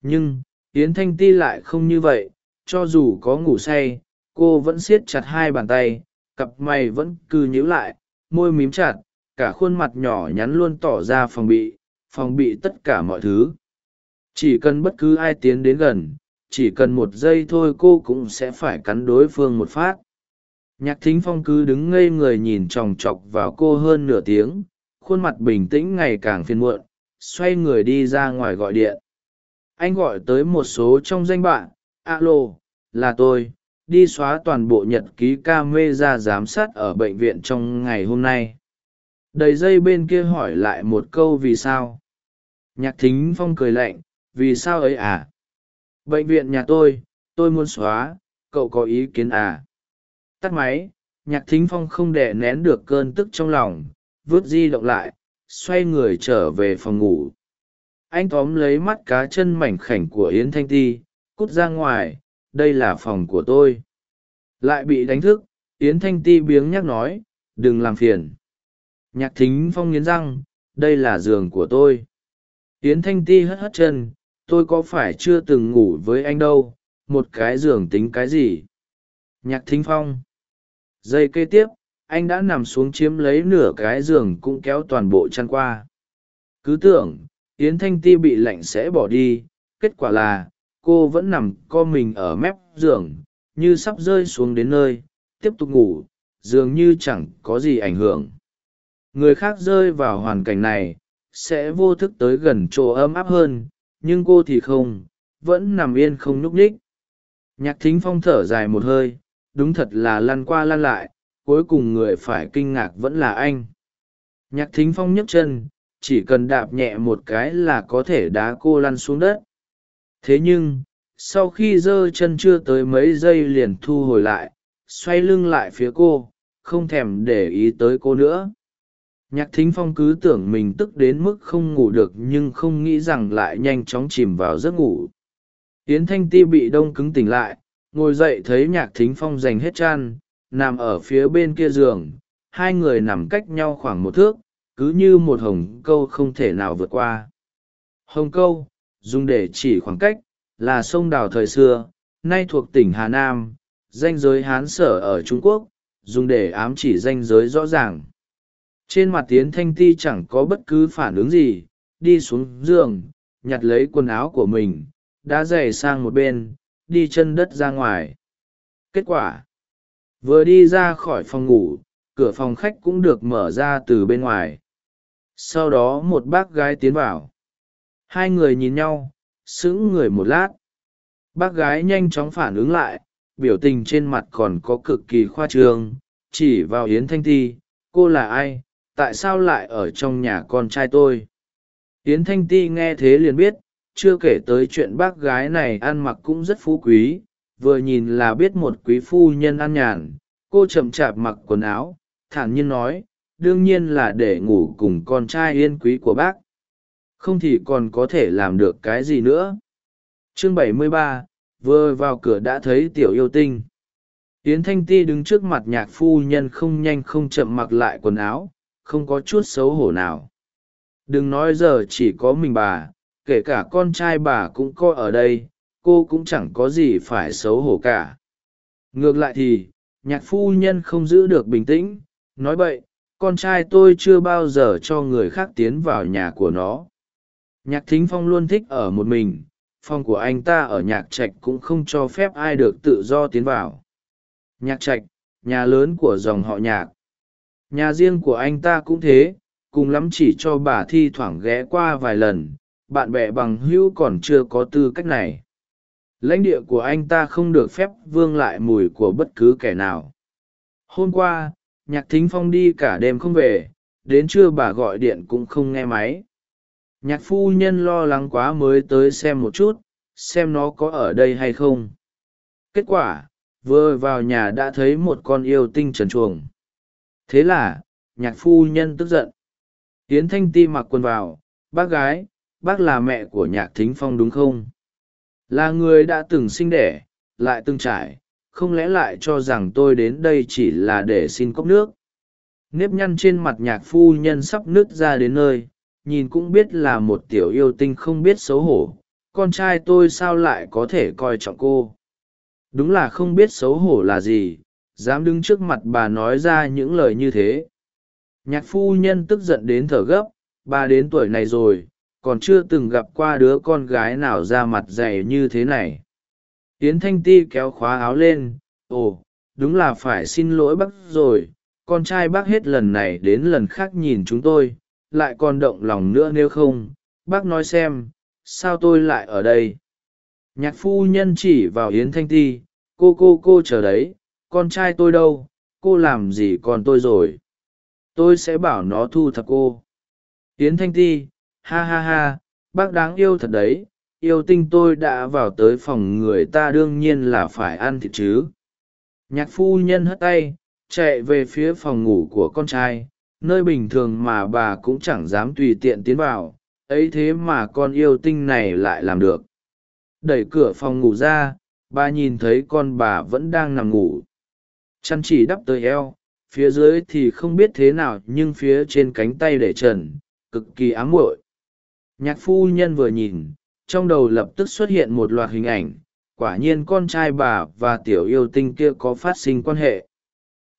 Nhưng, yến thanh ti lại không như vậy, cho dù có ngủ say, cô vẫn siết chặt hai bàn tay, cặp mày vẫn cứ nhíu lại, môi mím chặt, cả khuôn mặt nhỏ nhắn luôn tỏ ra phòng bị phòng bị tất cả mọi thứ. Chỉ cần bất cứ ai tiến đến gần, chỉ cần một giây thôi cô cũng sẽ phải cắn đối phương một phát nhạc thính phong cứ đứng ngây người nhìn chòng chọc vào cô hơn nửa tiếng, khuôn mặt bình tĩnh ngày càng phiền muộn, xoay người đi ra ngoài gọi điện. Anh gọi tới một số trong danh bạn, alo, là tôi, đi xóa toàn bộ nhật ký ca mê ra giám sát ở bệnh viện trong ngày hôm nay. Đầy dây bên kia hỏi lại một câu, vì sao? Nhạc thính phong cười lạnh, vì sao ấy à? Bệnh viện nhà tôi tôi muốn xóa, cậu có ý kiến à? Tắt máy, nhạc thính phong không đè nén được cơn tức trong lòng, vứt di động lại, xoay người trở về phòng ngủ. Anh tóm lấy mắt cá chân mảnh khảnh của yến thanh ti, cút ra ngoài, đây là phòng của tôi. Lại bị đánh thức, yến thanh ti biếng nhắc nói, đừng làm phiền. Nhạc thính phong nghiến răng, đây là giường của tôi. Yến thanh ti hất hất chân, tôi có phải chưa từng ngủ với anh đâu, một cái giường tính cái gì? Nhạc thính phong giây kế tiếp, anh đã nằm xuống chiếm lấy nửa cái giường cũng kéo toàn bộ chăn qua. Cứ tưởng, yến thanh ti bị lạnh sẽ bỏ đi, kết quả là, cô vẫn nằm co mình ở mép giường, như sắp rơi xuống đến nơi, tiếp tục ngủ, dường như chẳng có gì ảnh hưởng. Người khác rơi vào hoàn cảnh này, sẽ vô thức tới gần chỗ ấm áp hơn, nhưng cô thì không, vẫn nằm yên không nhúc nhích. Nhạc thính phong thở dài một hơi đúng thật là lăn qua lăn lại, cuối cùng người phải kinh ngạc vẫn là anh. Nhạc thính phong nhấc chân, chỉ cần đạp nhẹ một cái là có thể đá cô lăn xuống đất. Thế nhưng, sau khi giơ chân chưa tới mấy giây liền thu hồi lại, xoay lưng lại phía cô, không thèm để ý tới cô nữa. Nhạc thính phong cứ tưởng mình tức đến mức không ngủ được nhưng không nghĩ rằng lại nhanh chóng chìm vào giấc ngủ. Yến thanh ti bị đông cứng tỉnh lại ngồi dậy thấy nhạc thính phong dành hết chan nằm ở phía bên kia giường, hai người nằm cách nhau khoảng một thước, cứ như một hồng câu không thể nào vượt qua. Hồng câu, dùng để chỉ khoảng cách, là sông đào thời xưa, nay thuộc tỉnh hà nam, danh giới hán sở ở trung quốc, dùng để ám chỉ danh giới rõ ràng. Trên mặt tiến thanh ti chẳng có bất cứ phản ứng gì, đi xuống giường, nhặt lấy quần áo của mình, đã dày sang một bên đi chân đất ra ngoài. Kết quả, vừa đi ra khỏi phòng ngủ, cửa phòng khách cũng được mở ra từ bên ngoài. Sau đó một bác gái tiến vào. Hai người nhìn nhau, sững người một lát. Bác gái nhanh chóng phản ứng lại, biểu tình trên mặt còn có cực kỳ khoa trương, chỉ vào yến thanh ti, cô là ai? Tại sao lại ở trong nhà con trai tôi? Yến thanh ti nghe thế liền biết chưa kể tới chuyện bác gái này ăn mặc cũng rất phú quý vừa nhìn là biết một quý phu nhân ăn nhàn. Cô chậm chạp mặc quần áo thản nhiên nói đương nhiên là để ngủ cùng con trai yên quý của bác. Không thì còn có thể làm được cái gì nữa? Chương 73, vừa vào cửa đã thấy tiểu yêu tinh. Yến thanh ti đứng trước mặt nhạc phu nhân không nhanh không chậm mặc lại quần áo không có chút xấu hổ nào. Đừng nói giờ chỉ có mình bà kể cả con trai bà cũng coi ở đây, cô cũng chẳng có gì phải xấu hổ cả. Ngược lại thì, nhạc phu nhân không giữ được bình tĩnh, nói vậy con trai tôi chưa bao giờ cho người khác tiến vào nhà của nó. Nhạc thính phong luôn thích ở một mình, phòng của anh ta ở nhạc trạch cũng không cho phép ai được tự do tiến vào. Nhạc trạch, nhà lớn của dòng họ nhạc. Nhà riêng của anh ta cũng thế, cùng lắm chỉ cho bà thi thoảng ghé qua vài lần bạn bè bằng hữu còn chưa có tư cách này. Lãnh địa của anh ta không được phép vương lại mùi của bất cứ kẻ nào. Hôm qua, nhạc thính phong đi cả đêm không về, đến trưa bà gọi điện cũng không nghe máy. Nhạc phu nhân lo lắng quá mới tới xem một chút, xem nó có ở đây hay không. Kết quả, vừa vào nhà đã thấy một con yêu tinh trần chuồng thế là, nhạc phu nhân tức giận. Tiến thanh ti mặc quần vào, bác gái bác là mẹ của nhạc thính phong đúng không? Là người đã từng sinh đẻ, lại từng trải, không lẽ lại cho rằng tôi đến đây chỉ là để xin cốc nước? Nếp nhăn trên mặt nhạc phu nhân sắp nứt ra đến nơi, nhìn cũng biết là một tiểu yêu tinh không biết xấu hổ, con trai tôi sao lại có thể coi trọng cô? Đúng là không biết xấu hổ là gì, dám đứng trước mặt bà nói ra những lời như thế. Nhạc phu nhân tức giận đến thở gấp, bà đến tuổi này rồi còn chưa từng gặp qua đứa con gái nào ra mặt dày như thế này. Tiến thanh ti kéo khóa áo lên, ồ, đúng là phải xin lỗi bác rồi, con trai bác hết lần này đến lần khác nhìn chúng tôi, lại còn động lòng nữa nếu không, bác nói xem, sao tôi lại ở đây? Nhạc phu nhân chỉ vào yến thanh ti, cô cô cô chờ đấy, con trai tôi đâu, cô làm gì còn tôi rồi? Tôi sẽ bảo nó thu thập cô. Yến thanh ti ha ha ha, bác đáng yêu thật đấy, yêu tinh tôi đã vào tới phòng người ta đương nhiên là phải ăn thịt chứ. Nhạc phu nhân hất tay, chạy về phía phòng ngủ của con trai, nơi bình thường mà bà cũng chẳng dám tùy tiện tiến vào, ấy thế mà con yêu tinh này lại làm được. Đẩy cửa phòng ngủ ra, bà nhìn thấy con bà vẫn đang nằm ngủ. Chăn chỉ đắp tới eo, phía dưới thì không biết thế nào nhưng phía trên cánh tay để trần, cực kỳ ám muội nhạc phu nhân vừa nhìn, trong đầu lập tức xuất hiện một loạt hình ảnh, quả nhiên con trai bà và tiểu yêu tinh kia có phát sinh quan hệ.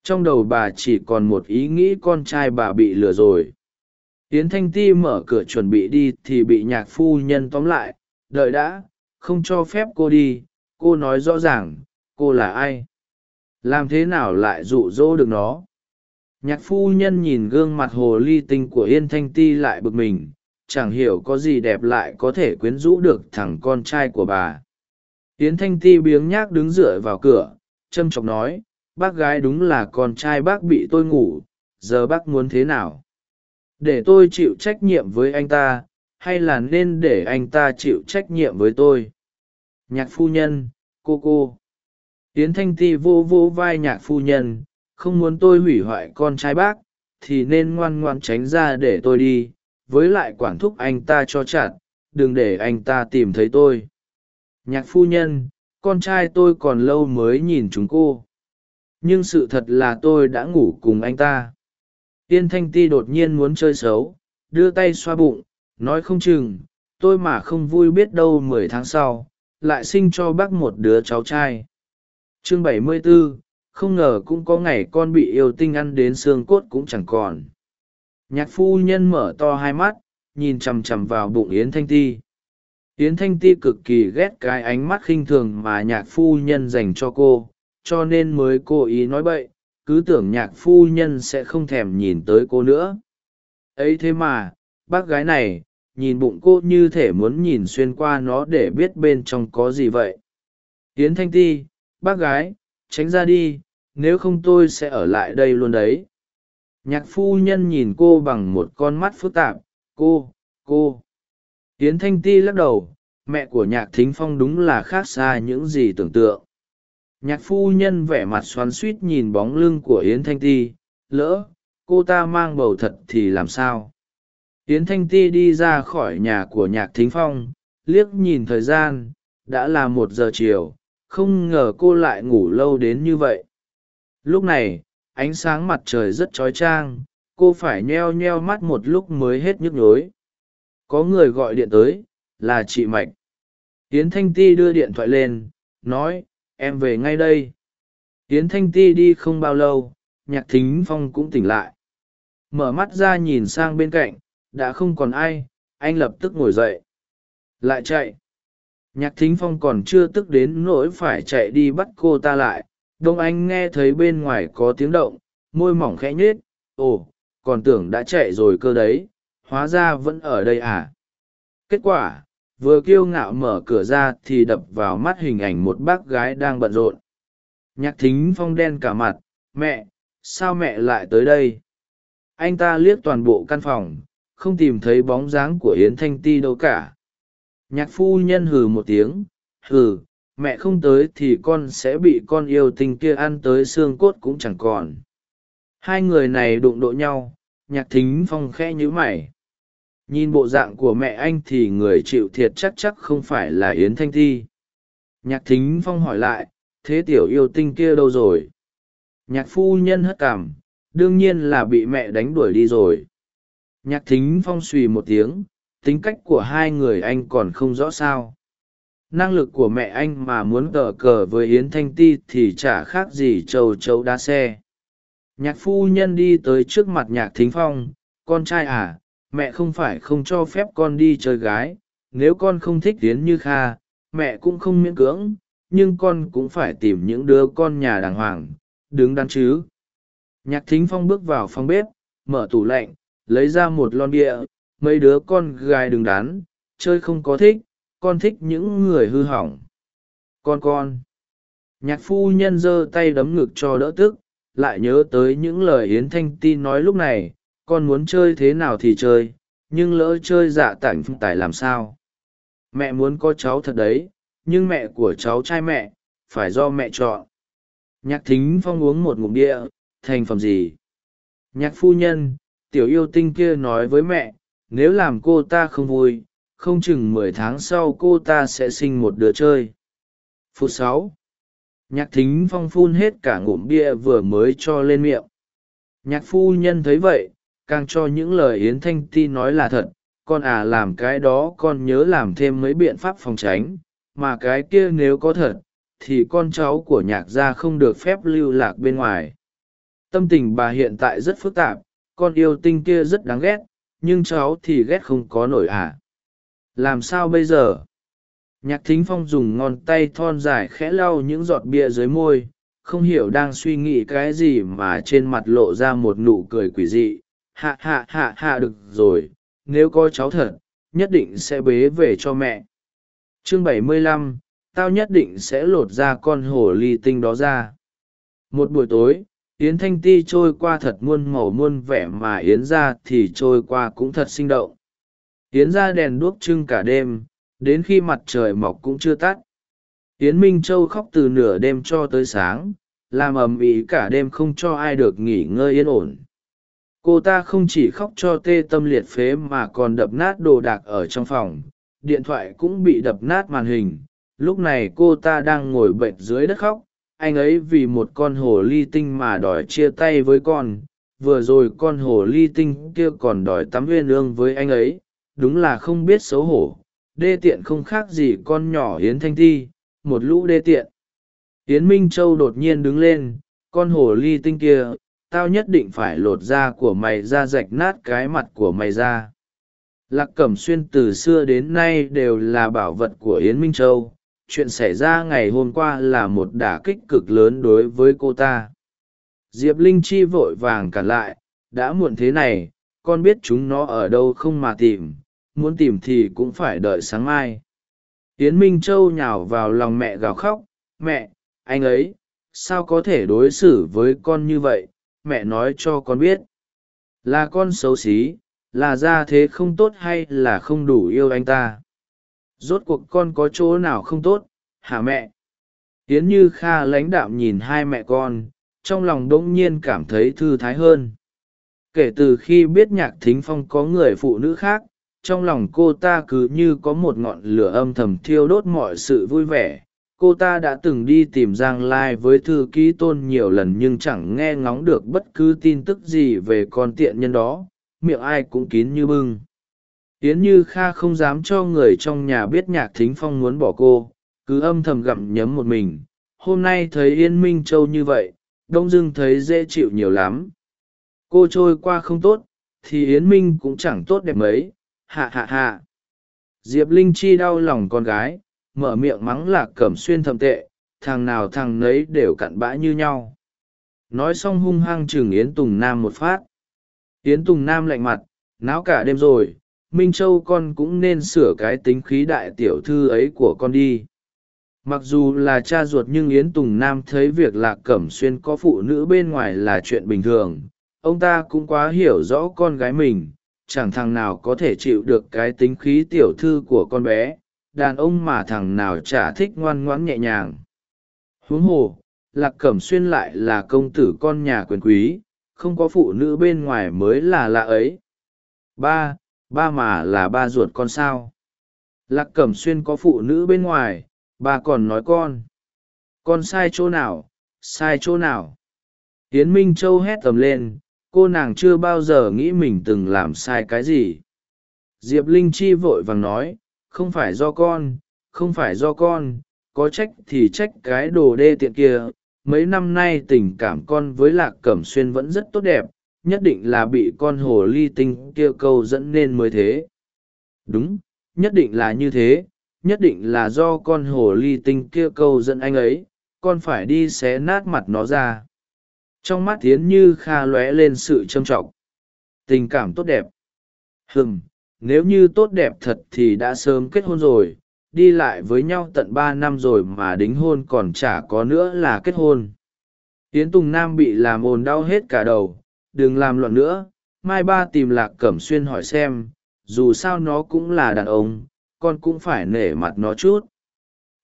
Trong đầu bà chỉ còn một ý nghĩ con trai bà bị lừa rồi. Tiến thanh ti mở cửa chuẩn bị đi thì bị nhạc phu nhân tóm lại, đợi đã, không cho phép cô đi, cô nói rõ ràng, cô là ai? Làm thế nào lại dụ dỗ được nó? Nhạc phu nhân nhìn gương mặt hồ ly tinh của yên thanh ti lại bực mình chẳng hiểu có gì đẹp lại có thể quyến rũ được thằng con trai của bà. Yến thanh ti biếng nhác đứng dựa vào cửa, châm chọc nói, bác gái đúng là con trai bác bị tôi ngủ, giờ bác muốn thế nào? Để tôi chịu trách nhiệm với anh ta, hay là nên để anh ta chịu trách nhiệm với tôi? Nhạc phu nhân, cô cô. Yến thanh ti vô vô vai nhạc phu nhân, không muốn tôi hủy hoại con trai bác, thì nên ngoan ngoan tránh ra để tôi đi với lại quản thúc anh ta cho chặt đừng để anh ta tìm thấy tôi. Nhạc phu nhân con trai tôi còn lâu mới nhìn chúng cô. Nhưng sự thật là tôi đã ngủ cùng anh ta. Yên thanh ti đột nhiên muốn chơi xấu đưa tay xoa bụng nói không chừng tôi mà không vui biết đâu mười tháng sau lại sinh cho bác một đứa cháu trai. Chương bảy mươi 74, không ngờ cũng có ngày con bị yêu tinh ăn đến xương cốt cũng chẳng còn nhạc phu nhân mở to hai mắt, nhìn chằm chằm vào bụng yến thanh ti. Yến thanh ti cực kỳ ghét cái ánh mắt khinh thường mà nhạc phu nhân dành cho cô, cho nên mới cố ý nói bậy, cứ tưởng nhạc phu nhân sẽ không thèm nhìn tới cô nữa. Ấy thế mà, bác gái này, nhìn bụng cô như thể muốn nhìn xuyên qua nó để biết bên trong có gì vậy. Yến thanh ti, bác gái, tránh ra đi, nếu không tôi sẽ ở lại đây luôn đấy nhạc phu nhân nhìn cô bằng một con mắt phức tạp, cô cô. Yến thanh ti lắc đầu, mẹ của nhạc thính phong đúng là khác xa những gì tưởng tượng. Nhạc phu nhân vẻ mặt xoắn suýt nhìn bóng lưng của yến thanh ti, lỡ, cô ta mang bầu thật thì làm sao? Yến thanh ti đi ra khỏi nhà của nhạc thính phong, liếc nhìn thời gian, đã là một giờ chiều, không ngờ cô lại ngủ lâu đến như vậy. Lúc này ánh sáng mặt trời rất trói trang, cô phải nheo nheo mắt một lúc mới hết nhức nhối. Có người gọi điện tới, là chị mạch. Yến thanh ti đưa điện thoại lên, nói, em về ngay đây. Yến thanh ti đi không bao lâu, nhạc thính phong cũng tỉnh lại. Mở mắt ra nhìn sang bên cạnh, đã không còn ai, anh lập tức ngồi dậy. Lại chạy. Nhạc thính phong còn chưa tức đến nỗi phải chạy đi bắt cô ta lại đông anh nghe thấy bên ngoài có tiếng động, môi mỏng khẽ nhết ồ, còn tưởng đã chạy rồi cơ đấy, hóa ra vẫn ở đây à? Kết quả, vừa kiêu ngạo mở cửa ra thì đập vào mắt hình ảnh một bác gái đang bận rộn. Nhạc thính phong đen cả mặt, mẹ, sao mẹ lại tới đây? Anh ta liếc toàn bộ căn phòng, không tìm thấy bóng dáng của yến thanh ti đâu cả. Nhạc phu nhân hừ một tiếng, hừ mẹ không tới thì con sẽ bị con yêu tình kia ăn tới xương cốt cũng chẳng còn. Hai người này đụng độ nhau, nhạc thính phong khe nhíu mày. Nhìn bộ dạng của mẹ anh thì người chịu thiệt chắc chắc không phải là yến thanh thi. Nhạc thính phong hỏi lại, thế tiểu yêu tinh kia đâu rồi? Nhạc phu nhân hất cảm đương nhiên là bị mẹ đánh đuổi đi rồi. Nhạc thính phong suy một tiếng, tính cách của hai người anh còn không rõ sao? Năng lực của mẹ anh mà muốn cờ cờ với yến thanh ti thì chả khác gì châu chấu đá xe. Nhạc phu nhân đi tới trước mặt nhạc thính phong, con trai à mẹ không phải không cho phép con đi chơi gái, nếu con không thích tiến như kha, mẹ cũng không miễn cưỡng, nhưng con cũng phải tìm những đứa con nhà đàng hoàng, đứng đắn chứ. Nhạc thính phong bước vào phòng bếp, mở tủ lạnh, lấy ra một lon bia, mấy đứa con gái đứng đắn, chơi không có thích con thích những người hư hỏng. Con con. Nhạc phu nhân giơ tay đấm ngực cho đỡ tức, lại nhớ tới những lời yến thanh ti nói lúc này, con muốn chơi thế nào thì chơi, nhưng lỡ chơi dạ tảnh tài làm sao? Mẹ muốn có cháu thật đấy, nhưng mẹ của cháu trai mẹ, phải do mẹ chọn. Nhạc thính phong uống một ngụm địa thành phẩm gì? Nhạc phu nhân, tiểu yêu tinh kia nói với mẹ, nếu làm cô ta không vui không chừng mười tháng sau cô ta sẽ sinh một đứa chơi. Phút sáu. Nhạc thính phong phun hết cả ngụm bia vừa mới cho lên miệng. Nhạc phu nhân thấy vậy, càng cho những lời yến thanh ti nói là thật, con à làm cái đó con nhớ làm thêm mấy biện pháp phòng tránh, mà cái kia nếu có thật, thì con cháu của nhạc gia không được phép lưu lạc bên ngoài. Tâm tình bà hiện tại rất phức tạp, con yêu tinh kia rất đáng ghét, nhưng cháu thì ghét không có nổi à làm sao bây giờ? Nhạc thính phong dùng ngón tay thon dài khẽ lau những giọt bia dưới môi, không hiểu đang suy nghĩ cái gì mà trên mặt lộ ra một nụ cười quỷ dị. Hạ hạ hạ hạ được rồi, nếu có cháu thật, nhất định sẽ bế về cho mẹ. Chương bảy mươi lăm, tao nhất định sẽ lột ra con hổ ly tinh đó ra. Một buổi tối, yến thanh ti trôi qua thật muôn màu muôn vẻ mà yến ra thì trôi qua cũng thật sinh động yến ra đèn đuốc trưng cả đêm, đến khi mặt trời mọc cũng chưa tắt. Yến minh châu khóc từ nửa đêm cho tới sáng, làm ầm ĩ cả đêm không cho ai được nghỉ ngơi yên ổn. Cô ta không chỉ khóc cho tê tâm liệt phế mà còn đập nát đồ đạc ở trong phòng, điện thoại cũng bị đập nát màn hình. Lúc này cô ta đang ngồi bệnh dưới đất khóc, anh ấy vì một con hồ ly tinh mà đòi chia tay với con, vừa rồi con hồ ly tinh kia còn đòi tắm uyên ương với anh ấy đúng là không biết xấu hổ, đê tiện không khác gì con nhỏ hiến thanh thi một lũ đê tiện. Hiến minh châu đột nhiên đứng lên, con hồ ly tinh kia, tao nhất định phải lột da của mày ra rạch nát cái mặt của mày ra. Lạc cẩm xuyên từ xưa đến nay đều là bảo vật của yến minh châu, chuyện xảy ra ngày hôm qua là một đả kích cực lớn đối với cô ta. Diệp linh chi vội vàng cản lại, đã muộn thế này, con biết chúng nó ở đâu không mà tìm muốn tìm thì cũng phải đợi sáng mai. Yến minh châu nhào vào lòng mẹ gào khóc, mẹ, anh ấy, sao có thể đối xử với con như vậy? Mẹ nói cho con biết. Là con xấu xí, là ra thế không tốt hay là không đủ yêu anh ta? Rốt cuộc con có chỗ nào không tốt, hả mẹ? Yến như kha lãnh đạm nhìn hai mẹ con, trong lòng đ ỗ n g nhiên cảm thấy thư thái hơn. Kể từ khi biết nhạc thính phong có người phụ nữ khác trong lòng cô ta cứ như có một ngọn lửa âm thầm thiêu đốt mọi sự vui vẻ. Cô ta đã từng đi tìm giang lai với thư ký tôn nhiều lần nhưng chẳng nghe ngóng được bất cứ tin tức gì về con tiện nhân đó. Miệng ai cũng kín như bưng. Yến như kha không dám cho người trong nhà biết nhạc thính phong muốn bỏ cô. Cứ âm thầm gặm nhấm một mình. Hôm nay thấy yên minh châu như vậy, đông dưng thấy dễ chịu nhiều lắm. Cô trôi qua không tốt, thì yến minh cũng chẳng tốt đẹp mấy hạ hạ hạ diệp linh chi đau lòng con gái, mở miệng mắng lạc cẩm xuyên thầm tệ, thằng nào thằng nấy đều cặn bã như nhau. Nói xong hung hăng chừng yến tùng nam một phát. Yến tùng nam lạnh mặt, náo cả đêm rồi, minh châu con cũng nên sửa cái tính khí đại tiểu thư ấy của con đi. Mặc dù là cha ruột nhưng yến tùng nam thấy việc lạc cẩm xuyên có phụ nữ bên ngoài là chuyện bình thường, ông ta cũng quá hiểu rõ con gái mình chẳng thằng nào có thể chịu được cái tính khí tiểu thư của con bé, đàn ông mà thằng nào chả thích ngoan ngoãn nhẹ nhàng. Huống hồ, lạc cẩm xuyên lại là công tử con nhà quyền quý, không có phụ nữ bên ngoài mới là lạ ấy. Ba ba mà là ba ruột con sao? Lạc cẩm xuyên có phụ nữ bên ngoài, ba còn nói con. Con sai chỗ nào? Sai chỗ nào? Tiến minh châu hét tầm lên cô nàng chưa bao giờ nghĩ mình từng làm sai cái gì. Diệp linh chi vội vàng nói, không phải do con, không phải do con, có trách thì trách cái đồ đê tiện kia. Mấy năm nay tình cảm con với lạc cẩm xuyên vẫn rất tốt đẹp, nhất định là bị con hồ ly tinh kia câu dẫn nên mới thế. Đúng, nhất định là như thế, nhất định là do con hồ ly tinh kia câu dẫn anh ấy, con phải đi xé nát mặt nó ra trong mắt tiến như kha lóe lên sự trâm trọng. Tình cảm tốt đẹp. Hừm, nếu như tốt đẹp thật thì đã sớm kết hôn rồi, đi lại với nhau tận ba năm rồi mà đính hôn còn chả có nữa là kết hôn. Tiến tùng nam bị làm ồn đau hết cả đầu, đừng làm loạn nữa, mai ba tìm lạc cẩm xuyên hỏi xem, dù sao nó cũng là đàn ông, con cũng phải nể mặt nó chút.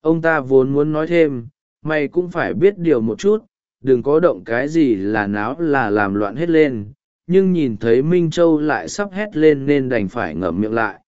Ông ta vốn muốn nói thêm, mày cũng phải biết điều một chút đừng có động cái gì là náo là làm loạn hết lên, nhưng nhìn thấy minh châu lại sắp hét lên nên đành phải ngậm miệng lại.